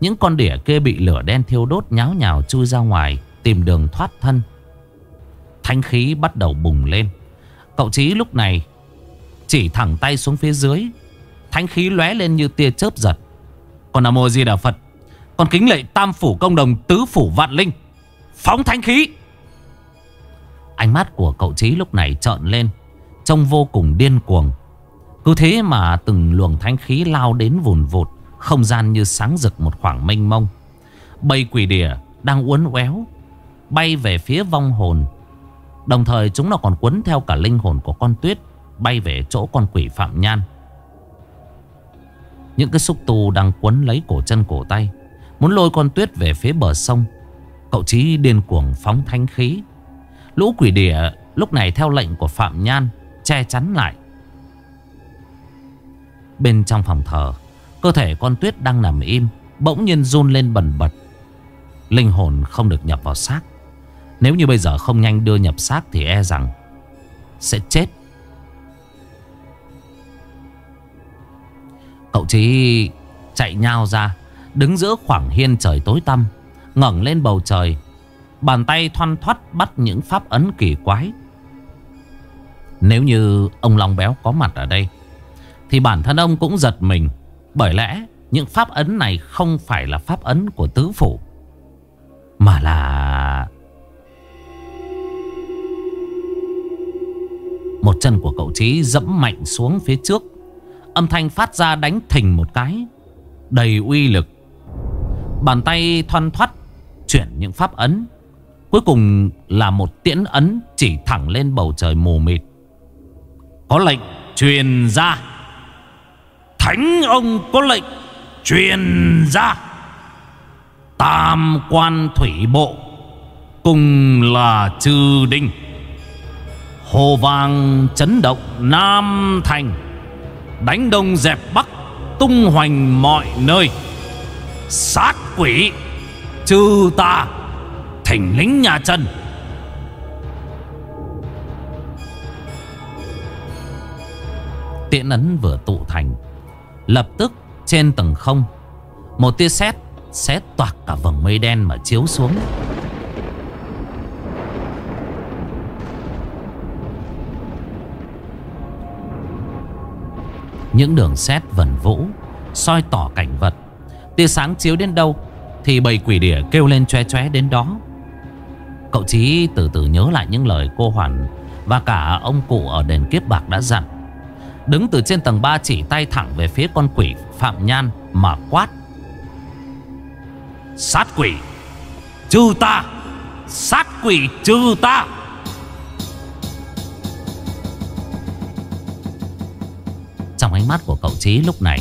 Những con đỉa kia bị lửa đen thiêu đốt nháo nhào chui ra ngoài, Tìm đường thoát thân. Thanh khí bắt đầu bùng lên. Cậu Chí lúc này Chỉ thẳng tay xuống phía dưới. Thanh khí lóe lên như tia chớp giật. Còn Nam Mô Di Đà Phật Còn kính lệ tam phủ công đồng tứ phủ vạn linh, Phóng thanh khí. Ánh mắt của cậu Chí lúc này trợn lên, Trông vô cùng điên cuồng. Cứ thế mà từng luồng thanh khí lao đến vùn vụt, Không gian như sáng rực một khoảng mênh mông. Bầy quỷ đỉa đang uốn éo, Bay về phía vong hồn. Đồng thời chúng nó còn quấn theo cả linh hồn của con tuyết, Bay về chỗ con quỷ phạm nhan. Những cái xúc tu đang quấn lấy cổ chân cổ tay, Muốn lôi con tuyết về phía bờ sông, Cậu Chí điên cuồng phóng thanh khí. Lũ quỷ địa lúc này theo lệnh của Phạm Nhan, Che chắn lại. Bên trong phòng thờ, Cơ thể con tuyết đang nằm im, Bỗng nhiên run lên bần bật. Linh hồn không được nhập vào xác. Nếu như bây giờ không nhanh đưa nhập xác Thì e rằng Sẽ chết. Cậu Chí chạy nhau ra, Đứng giữa khoảng hiên trời tối tăm, ngẩng lên bầu trời Bàn tay thoăn thoắt bắt những pháp ấn kỳ quái. Nếu như ông Long Béo có mặt ở đây, Thì bản thân ông cũng giật mình, Bởi lẽ những pháp ấn này không phải là pháp ấn của tứ phủ, Mà là... Một chân của cậu Trí dẫm mạnh xuống phía trước. Âm thanh phát ra đánh thình một cái, Đầy uy lực. Bàn tay thoăn thoắt Chuyển những pháp ấn Cuối cùng là một tiễn ấn Chỉ thẳng lên bầu trời mù mịt. Có lệnh truyền ra. Thánh ông có lệnh truyền ra. Tam quan thủy bộ Cùng là trừ đinh. Hồ vàng chấn động Nam Thành. Đánh đông dẹp Bắc, Tung hoành mọi nơi. Sát quỷ, Trừ ta. Thỉnh lính nhà Trần Tiễn ấn vừa tụ thành, Lập tức trên tầng không, Một tia sét sẽ toạc cả vầng mây đen mà chiếu xuống. Những đường sét vần vũ, soi tỏ cảnh vật. Tia sáng chiếu đến đâu Thì bầy quỷ đỉa kêu lên choe choe đến đó. Cậu Chí từ từ nhớ lại những lời cô Hoàn Và cả ông cụ ở đền kiếp bạc đã dặn. Đứng từ trên tầng 3 chỉ tay thẳng về phía con quỷ Phạm Nhan mà quát. Sát quỷ, Trừ ta! Sát quỷ, trừ ta! Trong ánh mắt của cậu Chí lúc này,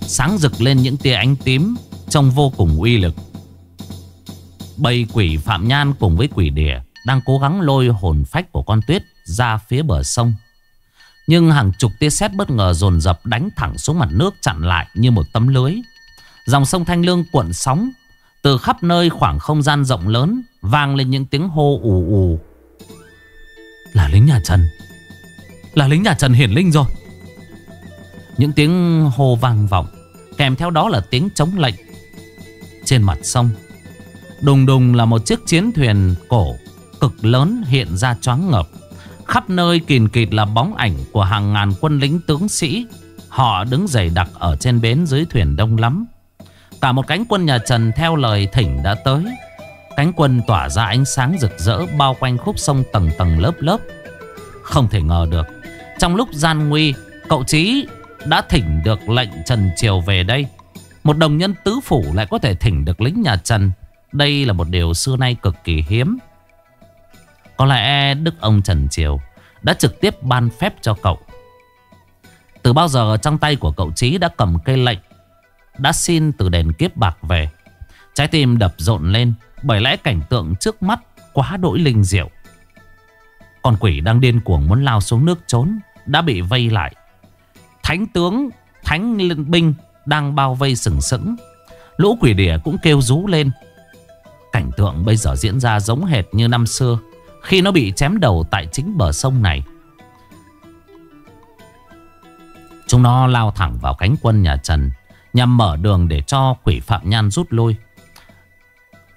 Sáng rực lên những tia ánh tím Trông vô cùng uy lực. Bầy quỷ Phạm Nhan cùng với quỷ đỉa Đang cố gắng lôi hồn phách của con tuyết Ra phía bờ sông. Nhưng hàng chục tia sét bất ngờ dồn dập Đánh thẳng xuống mặt nước chặn lại như một tấm lưới. Dòng sông Thanh Lương cuộn sóng, Từ khắp nơi khoảng không gian rộng lớn Vang lên những tiếng hô ù ù. Là lính nhà Trần, Là lính nhà Trần hiển linh rồi. Những tiếng hô vang vọng, Kèm theo đó là tiếng chống lệnh Trên mặt sông. Đùng đùng là một chiếc chiến thuyền cổ cực lớn hiện ra choáng ngợp. Khắp nơi kìn kịt là bóng ảnh của hàng ngàn quân lính tướng sĩ. Họ đứng dày đặc ở trên bến dưới thuyền đông lắm. Cả một cánh quân nhà Trần theo lời thỉnh đã tới. Cánh quân tỏa ra ánh sáng rực rỡ bao quanh khúc sông tầng tầng lớp lớp. Không thể ngờ được. Trong lúc gian nguy, cậu Chí đã thỉnh được lệnh Trần Triều về đây. Một đồng nhân tứ phủ lại có thể thỉnh được lính nhà Trần đây là một điều xưa nay cực kỳ hiếm. Có lẽ Đức ông Trần Triều Đã trực tiếp ban phép cho cậu. Từ bao giờ trong tay của cậu Trí đã cầm cây lệnh, Đã xin từ đền kiếp bạc về. Trái tim đập rộn lên Bởi lẽ cảnh tượng trước mắt quá đỗi linh diệu. Con quỷ đang điên cuồng muốn lao xuống nước trốn Đã bị vây lại. Thánh tướng, thánh binh đang bao vây sừng sững. Lũ quỷ đỉa cũng kêu rú lên. Cảnh tượng bây giờ diễn ra giống hệt như năm xưa khi nó bị chém đầu tại chính bờ sông này. Chúng nó lao thẳng vào cánh quân nhà Trần nhằm mở đường để cho quỷ Phạm Nhan rút lui.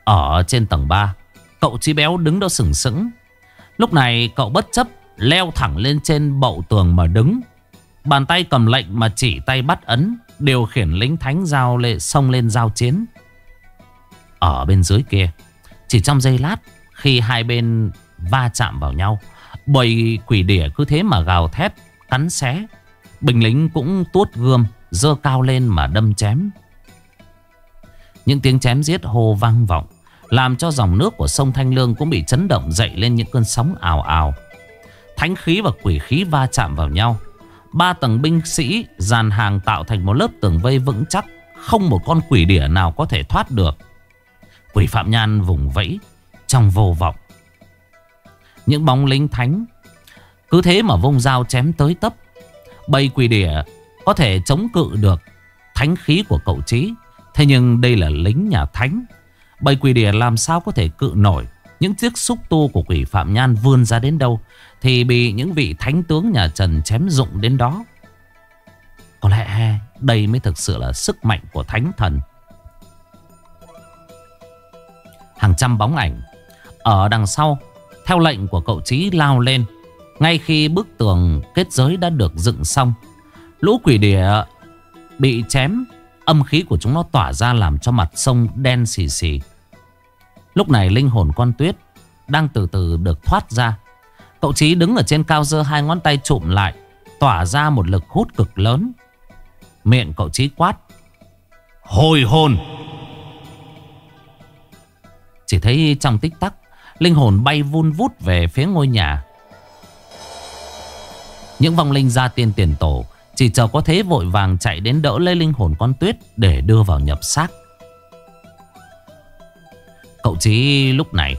Ở trên tầng 3, cậu chí béo đứng đó sừng sững. Lúc này cậu bất chấp leo thẳng lên trên bậu tường mà đứng. Bàn tay cầm lệnh mà chỉ tay bắt ấn, điều khiển lính thánh giao lệ xông lên giao chiến. Ở bên dưới kia, chỉ trong giây lát khi hai bên va chạm vào nhau, bầy quỷ đỉa cứ thế mà gào thét, cắn xé. Bình lính cũng tuốt gươm, dơ cao lên mà đâm chém. Những tiếng chém giết hô vang vọng, làm cho dòng nước của sông Thanh Lương cũng bị chấn động dậy lên những cơn sóng ào ào. Thánh khí và quỷ khí va chạm vào nhau. Ba tầng binh sĩ dàn hàng tạo thành một lớp tường vây vững chắc. Không một con quỷ đỉa nào có thể thoát được. Quỷ Phạm Nhan vùng vẫy trong vô vọng. Những bóng lính thánh cứ thế mà vung dao chém tới tấp. Bầy quỷ đỉa có thể chống cự được thánh khí của cậu trí. Thế nhưng đây là lính nhà thánh. Bầy quỷ đỉa làm sao có thể cự nổi những chiếc xúc tu của quỷ Phạm Nhan vươn ra đến đâu thì bị những vị thánh tướng nhà Trần chém dụng đến đó. Có lẽ đây mới thực sự là sức mạnh của thánh thần. Hàng trăm bóng ảnh ở đằng sau theo lệnh của cậu chí lao lên. Ngay khi bức tường kết giới đã được dựng xong, lũ quỷ địa bị chém, âm khí của chúng nó tỏa ra làm cho mặt sông đen xì xì. Lúc này linh hồn con tuyết đang từ từ được thoát ra. Cậu Chí đứng ở trên cao dơ hai ngón tay trụm lại, tỏa ra một lực hút cực lớn. Miệng cậu Chí quát. Hồi hồn! Chỉ thấy trong tích tắc, linh hồn bay vun vút về phía ngôi nhà. Những vong linh ra tiên tiền tổ chỉ chờ có thế vội vàng chạy đến đỡ lấy linh hồn con tuyết để đưa vào nhập xác. Cậu Chí lúc này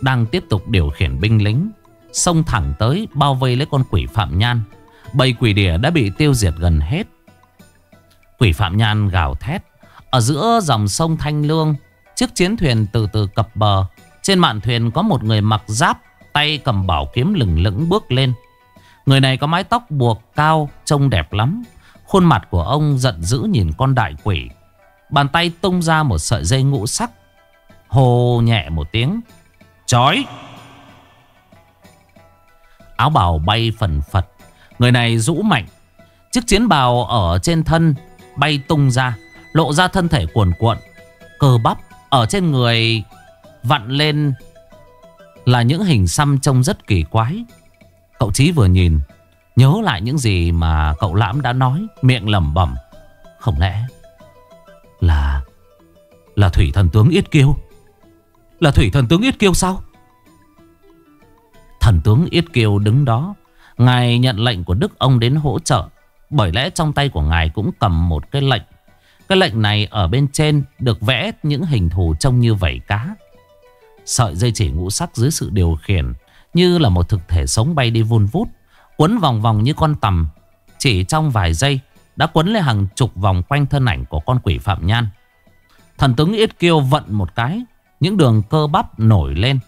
đang tiếp tục điều khiển binh lính Xông thẳng tới bao vây lấy con quỷ Phạm Nhan Bầy quỷ đỉa đã bị tiêu diệt gần hết Quỷ Phạm Nhan gào thét Ở giữa dòng sông Thanh Lương Chiếc chiến thuyền từ từ cập bờ. Trên mạn thuyền có một người mặc giáp, Tay cầm bảo kiếm lửng lững bước lên. Người này có mái tóc buộc cao, Trông đẹp lắm. Khuôn mặt của ông giận dữ nhìn con đại quỷ. Bàn tay tung ra một sợi dây ngũ sắc. Hồ nhẹ một tiếng. Chói! Áo bào bay phần phật. Người này rũ mạnh. Chiếc chiến bào ở trên thân Bay tung ra, Lộ ra thân thể cuồn cuộn, Cơ bắp ở trên người Vặn lên Là những hình xăm trông rất kỳ quái. Cậu Chí vừa nhìn, Nhớ lại những gì mà cậu Lãm đã nói, Miệng lẩm bẩm. Không lẽ Là Là thủy thần tướng Yết Kiêu? Là thủy thần tướng Yết Kiêu sao? Thần tướng Yết Kiêu đứng đó, Ngài nhận lệnh của Đức ông đến hỗ trợ. Bởi lẽ trong tay của ngài cũng cầm một cái lệnh cái lệnh này ở bên trên Được vẽ những hình thù trông như vảy cá. Sợi dây chỉ ngũ sắc dưới sự điều khiển Như là một thực thể sống bay đi vun vút Quấn vòng vòng như con tầm Chỉ trong vài giây, Đã quấn lên hàng chục vòng quanh thân ảnh của con quỷ Phạm Nhan. Thần tướng Yết Kiêu vận một cái, những đường cơ bắp nổi lên.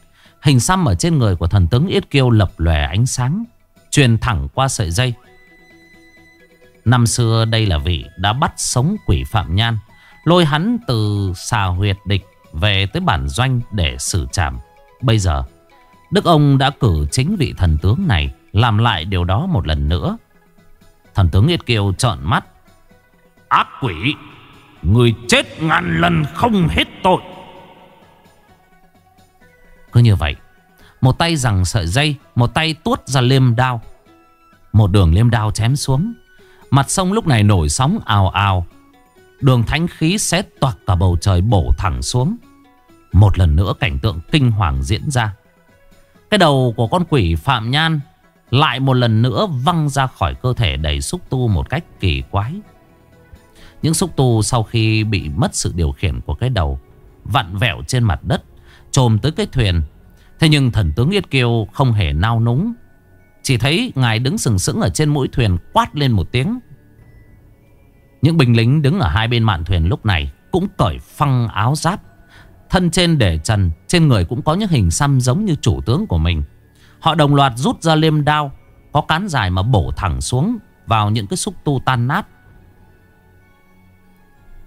Hình xăm ở trên người của thần tướng Yết Kiêu lập lòe ánh sáng, Truyền thẳng qua sợi dây. Năm xưa đây là vị đã bắt sống quỷ Phạm Nhan, Lôi hắn từ xà huyệt địch về tới bản doanh để xử trảm. Bây giờ, Đức ông đã cử chính vị thần tướng này Làm lại điều đó một lần nữa. Thần tướng Yết kiều trợn mắt. Ác quỷ, Người chết ngàn lần không hết tội. Cứ như vậy, Một tay rằng sợi dây, Một tay tuốt ra liêm đao. Một đường liêm đao chém xuống Mặt sông lúc này nổi sóng ào ào Đường thánh khí xé toạc cả bầu trời bổ thẳng xuống Một lần nữa cảnh tượng kinh hoàng diễn ra Cái đầu của con quỷ Phạm Nhan Lại một lần nữa văng ra khỏi cơ thể đầy xúc tu một cách kỳ quái Những xúc tu sau khi bị mất sự điều khiển của cái đầu Vặn vẹo trên mặt đất, trồm tới cái thuyền. Thế nhưng thần tướng Yết Kiêu không hề nao núng. Chỉ thấy ngài đứng sừng sững ở trên mũi thuyền quát lên một tiếng. Những binh lính đứng ở hai bên mạn thuyền lúc này Cũng cởi phăng áo giáp, Thân trên để trần, Trên người cũng có những hình xăm giống như chủ tướng của mình. Họ đồng loạt rút ra liêm đao, Có cán dài mà bổ thẳng xuống Vào những cái xúc tu tan nát.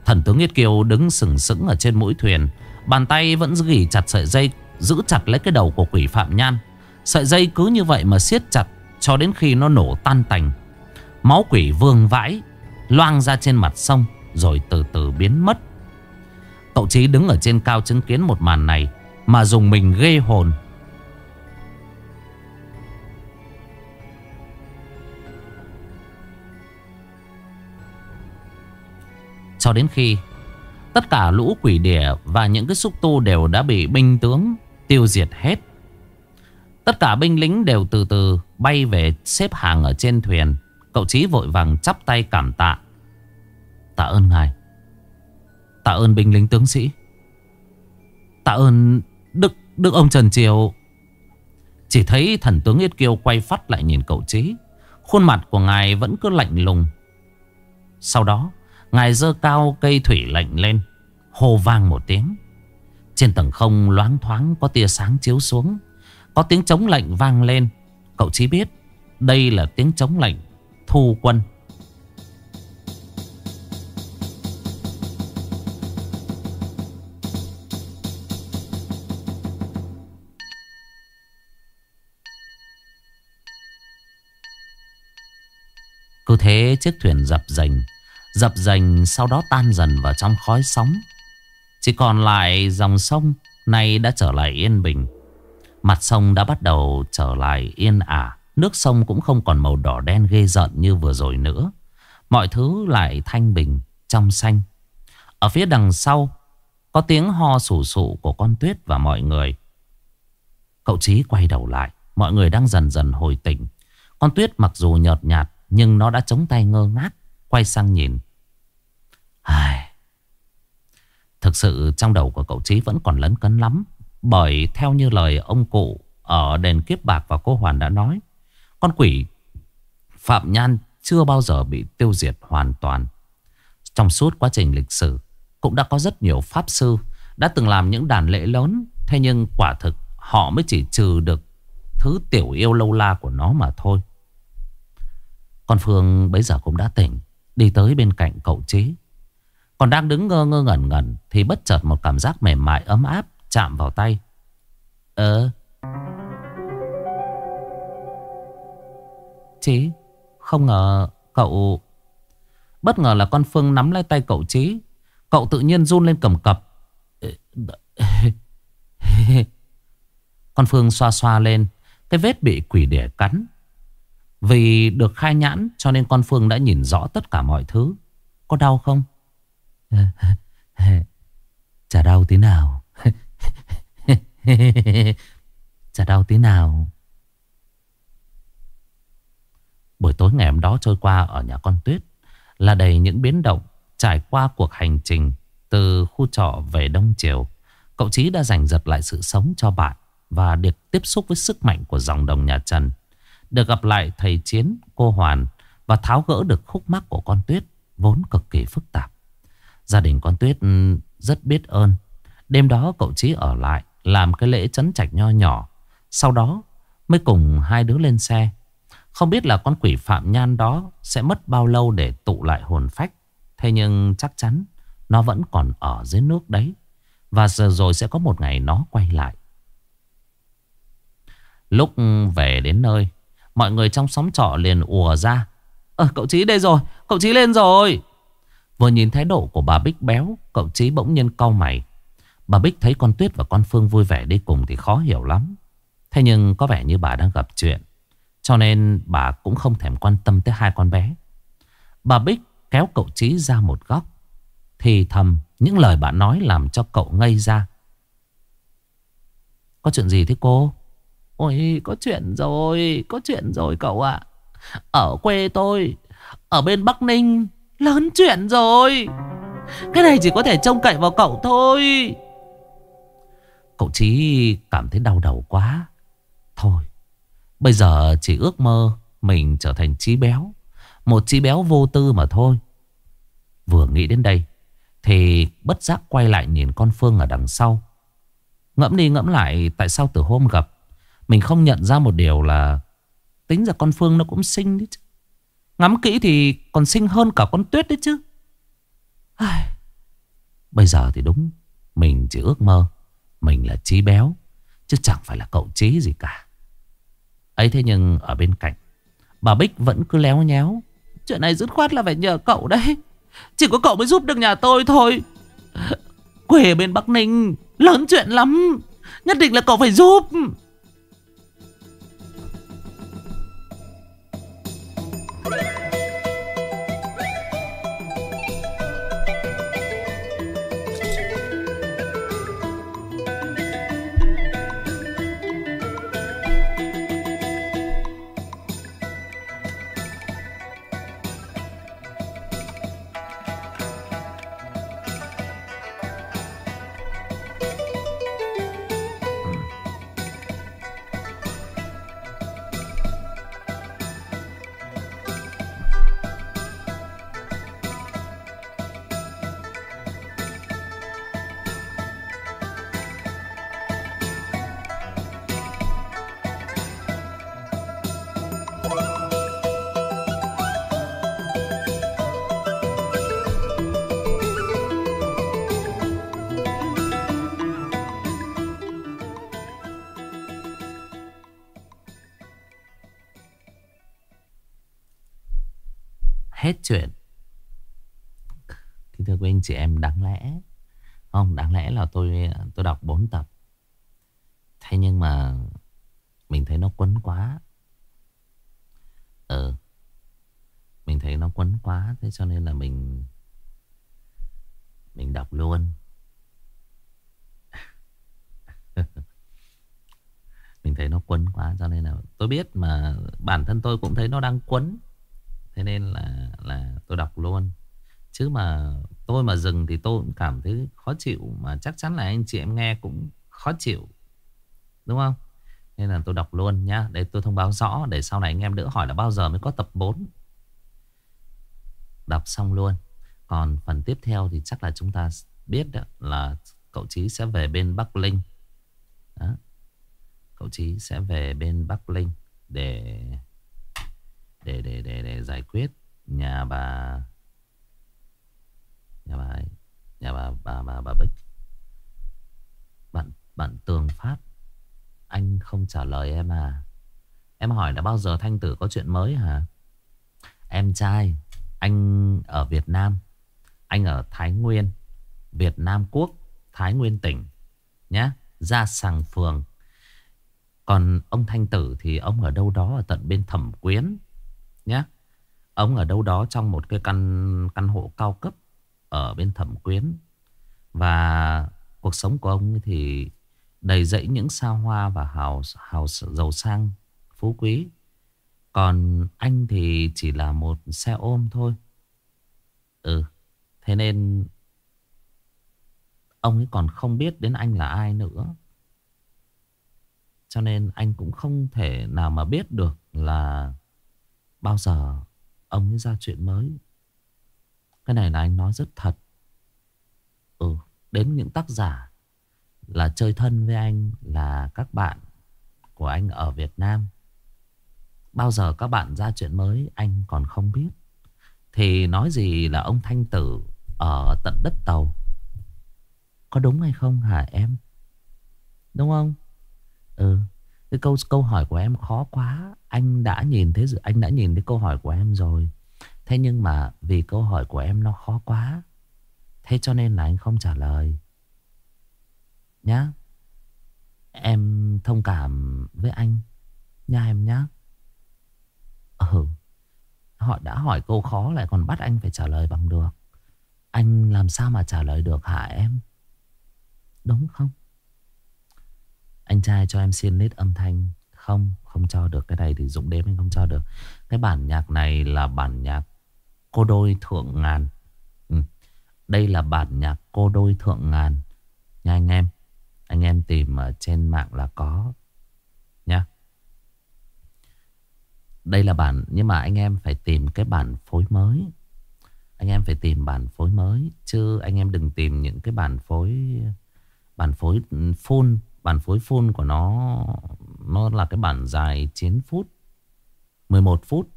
Thần tướng Yết Kiều đứng sừng sững ở trên mũi thuyền, Bàn tay vẫn ghi chặt sợi dây, Giữ chặt lấy cái đầu của quỷ Phạm Nhan. Sợi dây cứ như vậy mà siết chặt Cho đến khi nó nổ tan tành Máu quỷ vương vãi, Loang ra trên mặt sông Rồi từ từ biến mất Cậu Chí đứng ở trên cao chứng kiến một màn này Mà dùng mình ghê hồn Cho đến khi Tất cả lũ quỷ đỉa và những cái xúc tu đều đã bị binh tướng tiêu diệt hết. Tất cả binh lính đều từ từ bay về xếp hàng ở trên thuyền. Cậu Chí vội vàng chắp tay cảm tạ. Tạ ơn ngài. Tạ ơn binh lính tướng sĩ. Tạ ơn Đức Đức ông Trần Triều. Chỉ thấy thần tướng Yết Kiêu quay phát lại nhìn cậu Chí. Khuôn mặt của ngài vẫn cứ lạnh lùng. Sau đó, Ngài dơ cao cây thủy lệnh lên, Hô vang một tiếng Trên tầng không loáng thoáng có tia sáng chiếu xuống có tiếng chống lệnh vang lên. Cậu chỉ biết, Đây là tiếng chống lệnh Thu quân. Cứ thế chiếc thuyền dập dành Dập dành sau đó tan dần vào trong khói sóng. Chỉ còn lại dòng sông Nay đã trở lại yên bình. Mặt sông đã bắt đầu trở lại yên ả. Nước sông cũng không còn màu đỏ đen ghê giận như vừa rồi nữa. Mọi thứ lại thanh bình, trong xanh. Ở phía đằng sau Có tiếng ho sủ sụ của con tuyết và mọi người. Cậu Chí quay đầu lại. Mọi người đang dần dần hồi tỉnh. Con tuyết mặc dù nhợt nhạt Nhưng nó đã chống tay ngơ ngác Quay sang nhìn. Ai... Thực sự trong đầu của cậu chí vẫn còn lấn cấn lắm. Bởi theo như lời ông cụ Ở đền kiếp bạc và cô Hoàn đã nói, Con quỷ Phạm Nhan chưa bao giờ bị tiêu diệt hoàn toàn. Trong suốt quá trình lịch sử, Cũng đã có rất nhiều pháp sư Đã từng làm những đàn lễ lớn. Thế nhưng quả thực, họ mới chỉ trừ được Thứ tiểu yêu lâu la của nó mà thôi. Con Phương bấy giờ cũng đã tỉnh, Đi tới bên cạnh cậu Trí Còn đang đứng ngơ ngơ ngẩn ngẩn Thì bất chợt một cảm giác mềm mại, ấm áp Chạm vào tay Ờ chí, Không ngờ cậu Bất ngờ là con Phương nắm lấy tay cậu chí, Cậu tự nhiên run lên cầm cập [LAUGHS] Con Phương xoa xoa lên Cái vết bị quỷ đẻ cắn vì được khai nhãn cho nên con Phương đã nhìn rõ tất cả mọi thứ. Có đau không? [LAUGHS] Chả đau tí nào. [LAUGHS] Chả đau tí nào. Buổi tối ngày hôm đó trôi qua ở nhà con Tuyết là đầy những biến động trải qua cuộc hành trình từ khu trọ về Đông Triều. Cậu Chí đã giành giật lại sự sống cho bạn và được tiếp xúc với sức mạnh của dòng đồng nhà Trần. Được gặp lại thầy Chiến, cô Hoàn Và tháo gỡ được khúc mắc của con Tuyết Vốn cực kỳ phức tạp Gia đình con Tuyết ừ, rất biết ơn Đêm đó cậu Chí ở lại làm cái lễ chấn trạch nho nhỏ. Sau đó, mới cùng hai đứa lên xe. Không biết là con quỷ phạm nhan đó Sẽ mất bao lâu để tụ lại hồn phách. Thế nhưng chắc chắn Nó vẫn còn ở dưới nước đấy. Và giờ rồi sẽ có một ngày nó quay lại. Lúc về đến nơi, Mọi người trong xóm trọ liền ùa ra. Ờ cậu Chí đây rồi, Cậu Chí lên rồi. Vừa nhìn thái độ của bà Bích béo, Cậu Chí bỗng nhiên cau mày. Bà Bích thấy con Tuyết và con Phương vui vẻ đi cùng Thì khó hiểu lắm. Thế nhưng có vẻ như bà đang gặp chuyện, Cho nên bà cũng không thèm quan tâm tới hai con bé. Bà Bích kéo cậu trí ra một góc, Thì thầm những lời bà nói làm cho cậu ngây ra. Có chuyện gì thế cô? Ôi, có chuyện rồi, Có chuyện rồi cậu ạ. Ở quê tôi, Ở bên Bắc Ninh, Lớn chuyện rồi. Cái này chỉ có thể trông cậy vào cậu thôi. Cậu Chí cảm thấy đau đầu quá. Thôi, Bây giờ chỉ ước mơ Mình trở thành Chí béo, Một Chí béo vô tư mà thôi. Vừa nghĩ đến đây, Thì bất giác quay lại nhìn con Phương ở đằng sau. Ngẫm đi ngẫm lại Tại sao từ hôm gặp, Mình không nhận ra một điều là Tính ra con Phương nó cũng xinh đấy chứ. Ngắm kỹ thì còn xinh hơn cả con Tuyết đấy chứ. Ai... Bây giờ thì đúng, Mình chỉ ước mơ. Mình là trí béo, Chứ chẳng phải là cậu trí gì cả. Ấy thế nhưng ở bên cạnh, Bà Bích vẫn cứ léo nhéo. Chuyện này dứt khoát là phải nhờ cậu đấy. Chỉ có cậu mới giúp được nhà tôi thôi. Quê bên Bắc Ninh, Lớn chuyện lắm. Nhất định là cậu phải giúp. Lẽ là tôi tôi đọc 4 tập. Thế nhưng mà Mình thấy nó quấn quá. Ừ Mình thấy nó quấn quá, Thế cho nên là mình Mình đọc luôn. [LAUGHS] Mình thấy nó quấn quá, Cho nên là tôi biết mà Bản thân tôi cũng thấy nó đang quấn. Thế nên là là tôi đọc luôn. Chứ mà tôi mà dừng thì tôi cũng cảm thấy khó chịu. Mà chắc chắn là anh chị em nghe cũng khó chịu. Đúng không? Nên là tôi đọc luôn nhá. Để tôi thông báo rõ Để sau này anh em đỡ hỏi là bao giờ mới có tập 4 Đọc xong luôn. Còn phần tiếp theo thì chắc là chúng ta biết đó, là cậu Chí sẽ về bên Bắc Linh. Đó. Cậu Chí sẽ về bên Bắc Linh Để để để để để giải quyết nhà bà nhà bà ấy, nhà bà bà bà bà Bích. Bạn bạn Tường Phát anh không trả lời em à. Em hỏi đã bao giờ Thanh Tử có chuyện mới hả? Em trai anh ở Việt Nam. Anh ở Thái Nguyên Việt Nam Quốc Thái Nguyên tỉnh nhé ra sàng phường. Còn ông Thanh Tử thì ông ở đâu đó ở tận bên Thẩm Quyến nhé. Ông ở đâu đó trong một cái căn căn hộ cao cấp ở bên Thẩm Quyến. Và cuộc sống của ông thì đầy dẫy những sao hoa và hào, hào giàu sang, phú quý. Còn anh thì chỉ là một xe ôm thôi. Ừ, thế nên ông ấy còn không biết đến anh là ai nữa. Cho nên anh cũng không thể nào mà biết được là Bao giờ ông ấy ra chuyện mới cái này là anh nói rất thật. Ừ Đến những tác giả Là chơi thân với anh Là các bạn của anh ở Việt Nam. Bao giờ các bạn ra chuyện mới, Anh còn không biết. Thì nói gì là ông Thanh Tử Ở tận đất tàu. Có đúng hay không hả em? Đúng không? Ừ cái câu câu hỏi của em khó quá. Anh đã nhìn thế anh đã nhìn thấy câu hỏi của em rồi. Thế nhưng mà vì câu hỏi của em nó khó quá. Thế cho nên là anh không trả lời. Nhá. Em thông cảm với anh. Nha em nhá. Ừ. Họ đã hỏi câu khó lại còn bắt anh phải trả lời bằng được. Anh làm sao mà trả lời được hả em? Đúng không? Anh trai cho em xin lít âm thanh. Không, không cho được. Cái này thì Dũng đếm anh không cho được. Cái bản nhạc này là bản nhạc Cô đôi thượng ngàn. Ừ. Đây là bản nhạc cô đôi thượng ngàn. Nha anh em Anh em tìm ở trên mạng là có Nha Đây là bản, Nhưng mà anh em phải tìm cái bản phối mới. Anh em phải tìm bản phối mới, Chứ anh em đừng tìm những cái bản phối Bản phối full, Bản phối full của nó Nó là cái bản dài 9 phút 11 phút.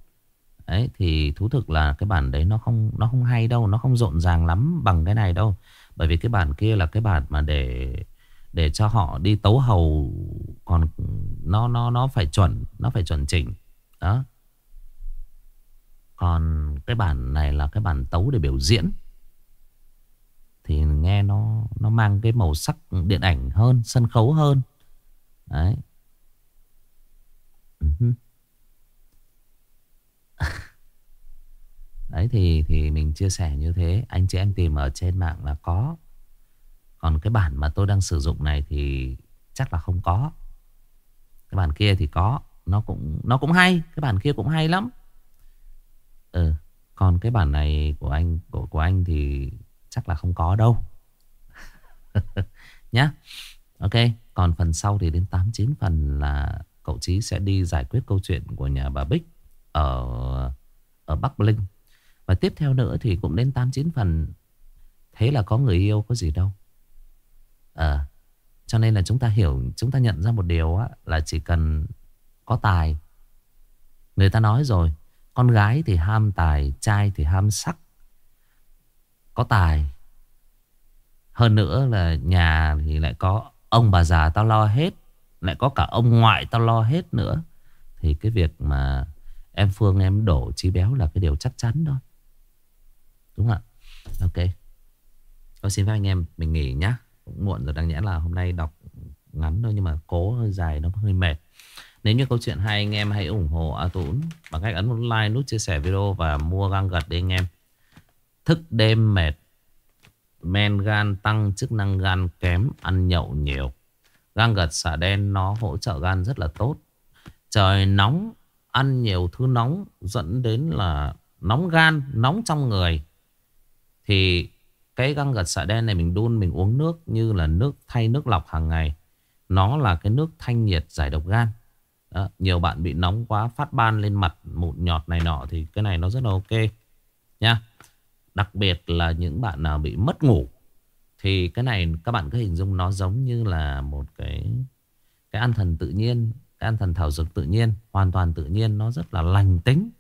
Đấy thì thú thực là cái bản đấy nó không nó không hay đâu, nó không rộn ràng lắm bằng cái này đâu. Bởi vì cái bản kia là cái bản mà để để cho họ đi tấu hầu còn nó nó nó phải chuẩn, nó phải chuẩn chỉnh. Đó. Còn cái bản này là cái bản tấu để biểu diễn. Thì nghe nó nó mang cái màu sắc điện ảnh hơn, sân khấu hơn. Đấy. Uh-huh. Đấy thì thì mình chia sẻ như thế. Anh chị em tìm ở trên mạng là có. Còn cái bản mà tôi đang sử dụng này thì chắc là không có. Cái bản kia thì có. Nó cũng nó cũng hay. Cái bản kia cũng hay lắm. Ừ Còn cái bản này của anh của, của anh thì chắc là không có đâu. [LAUGHS] Nhá. Ok Còn phần sau thì đến 8-9 phần là Cậu Chí sẽ đi giải quyết câu chuyện của nhà bà Bích Ở ở Bắc Linh và tiếp theo nữa thì cũng đến 8-9 phần. Thế là có người yêu có gì đâu. À, Cho nên là chúng ta hiểu Chúng ta nhận ra một điều á, là chỉ cần có tài. Người ta nói rồi Con gái thì ham tài Trai thì ham sắc. Có tài. Hơn nữa là nhà thì lại có Ông bà già tao lo hết Lại có cả ông ngoại tao lo hết nữa. Thì cái việc mà Em Phương em đổ chi béo là cái điều chắc chắn thôi Đúng không ạ? Ok. Tôi xin phép anh em mình nghỉ nhá. Cũng muộn rồi đáng nhẽ là hôm nay đọc ngắn thôi Nhưng mà cố hơi dài nó hơi mệt. Nếu như câu chuyện hay anh em hãy ủng hộ A Tún Bằng cách ấn một like, nút chia sẻ video Và mua găng gật đi anh em. Thức đêm mệt Men gan tăng chức năng gan kém Ăn nhậu nhiều. Gan gật xả đen nó hỗ trợ gan rất là tốt. Trời nóng Ăn nhiều thứ nóng Dẫn đến là nóng gan Nóng trong người thì cái găng gật xạ đen này mình đun mình uống nước như là nước thay nước lọc hàng ngày. Nó là cái nước thanh nhiệt giải độc gan. Đó, nhiều bạn bị nóng quá phát ban lên mặt mụn nhọt này nọ thì cái này nó rất là ok nha. Đặc biệt là những bạn nào bị mất ngủ thì cái này các bạn cứ hình dung nó giống như là một cái cái an thần tự nhiên, cái an thần thảo dược tự nhiên, hoàn toàn tự nhiên, nó rất là lành tính.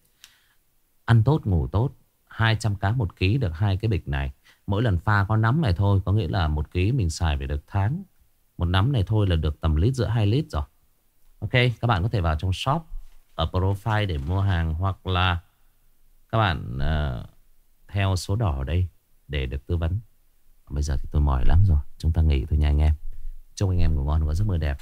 Ăn tốt ngủ tốt 200 cá một ký được hai cái bịch này. Mỗi lần pha có nắm này thôi Có nghĩa là một ký mình xài về được tháng. Một nắm này thôi là được tầm lít giữa 2 lít rồi. Ok các bạn có thể vào trong shop Ở profile để mua hàng Hoặc là các bạn uh, Theo số đỏ ở đây Để được tư vấn. Bây giờ thì tôi mỏi lắm rồi Chúng ta nghỉ thôi nha anh em. Chúc anh em ngủ ngon và giấc mơ đẹp.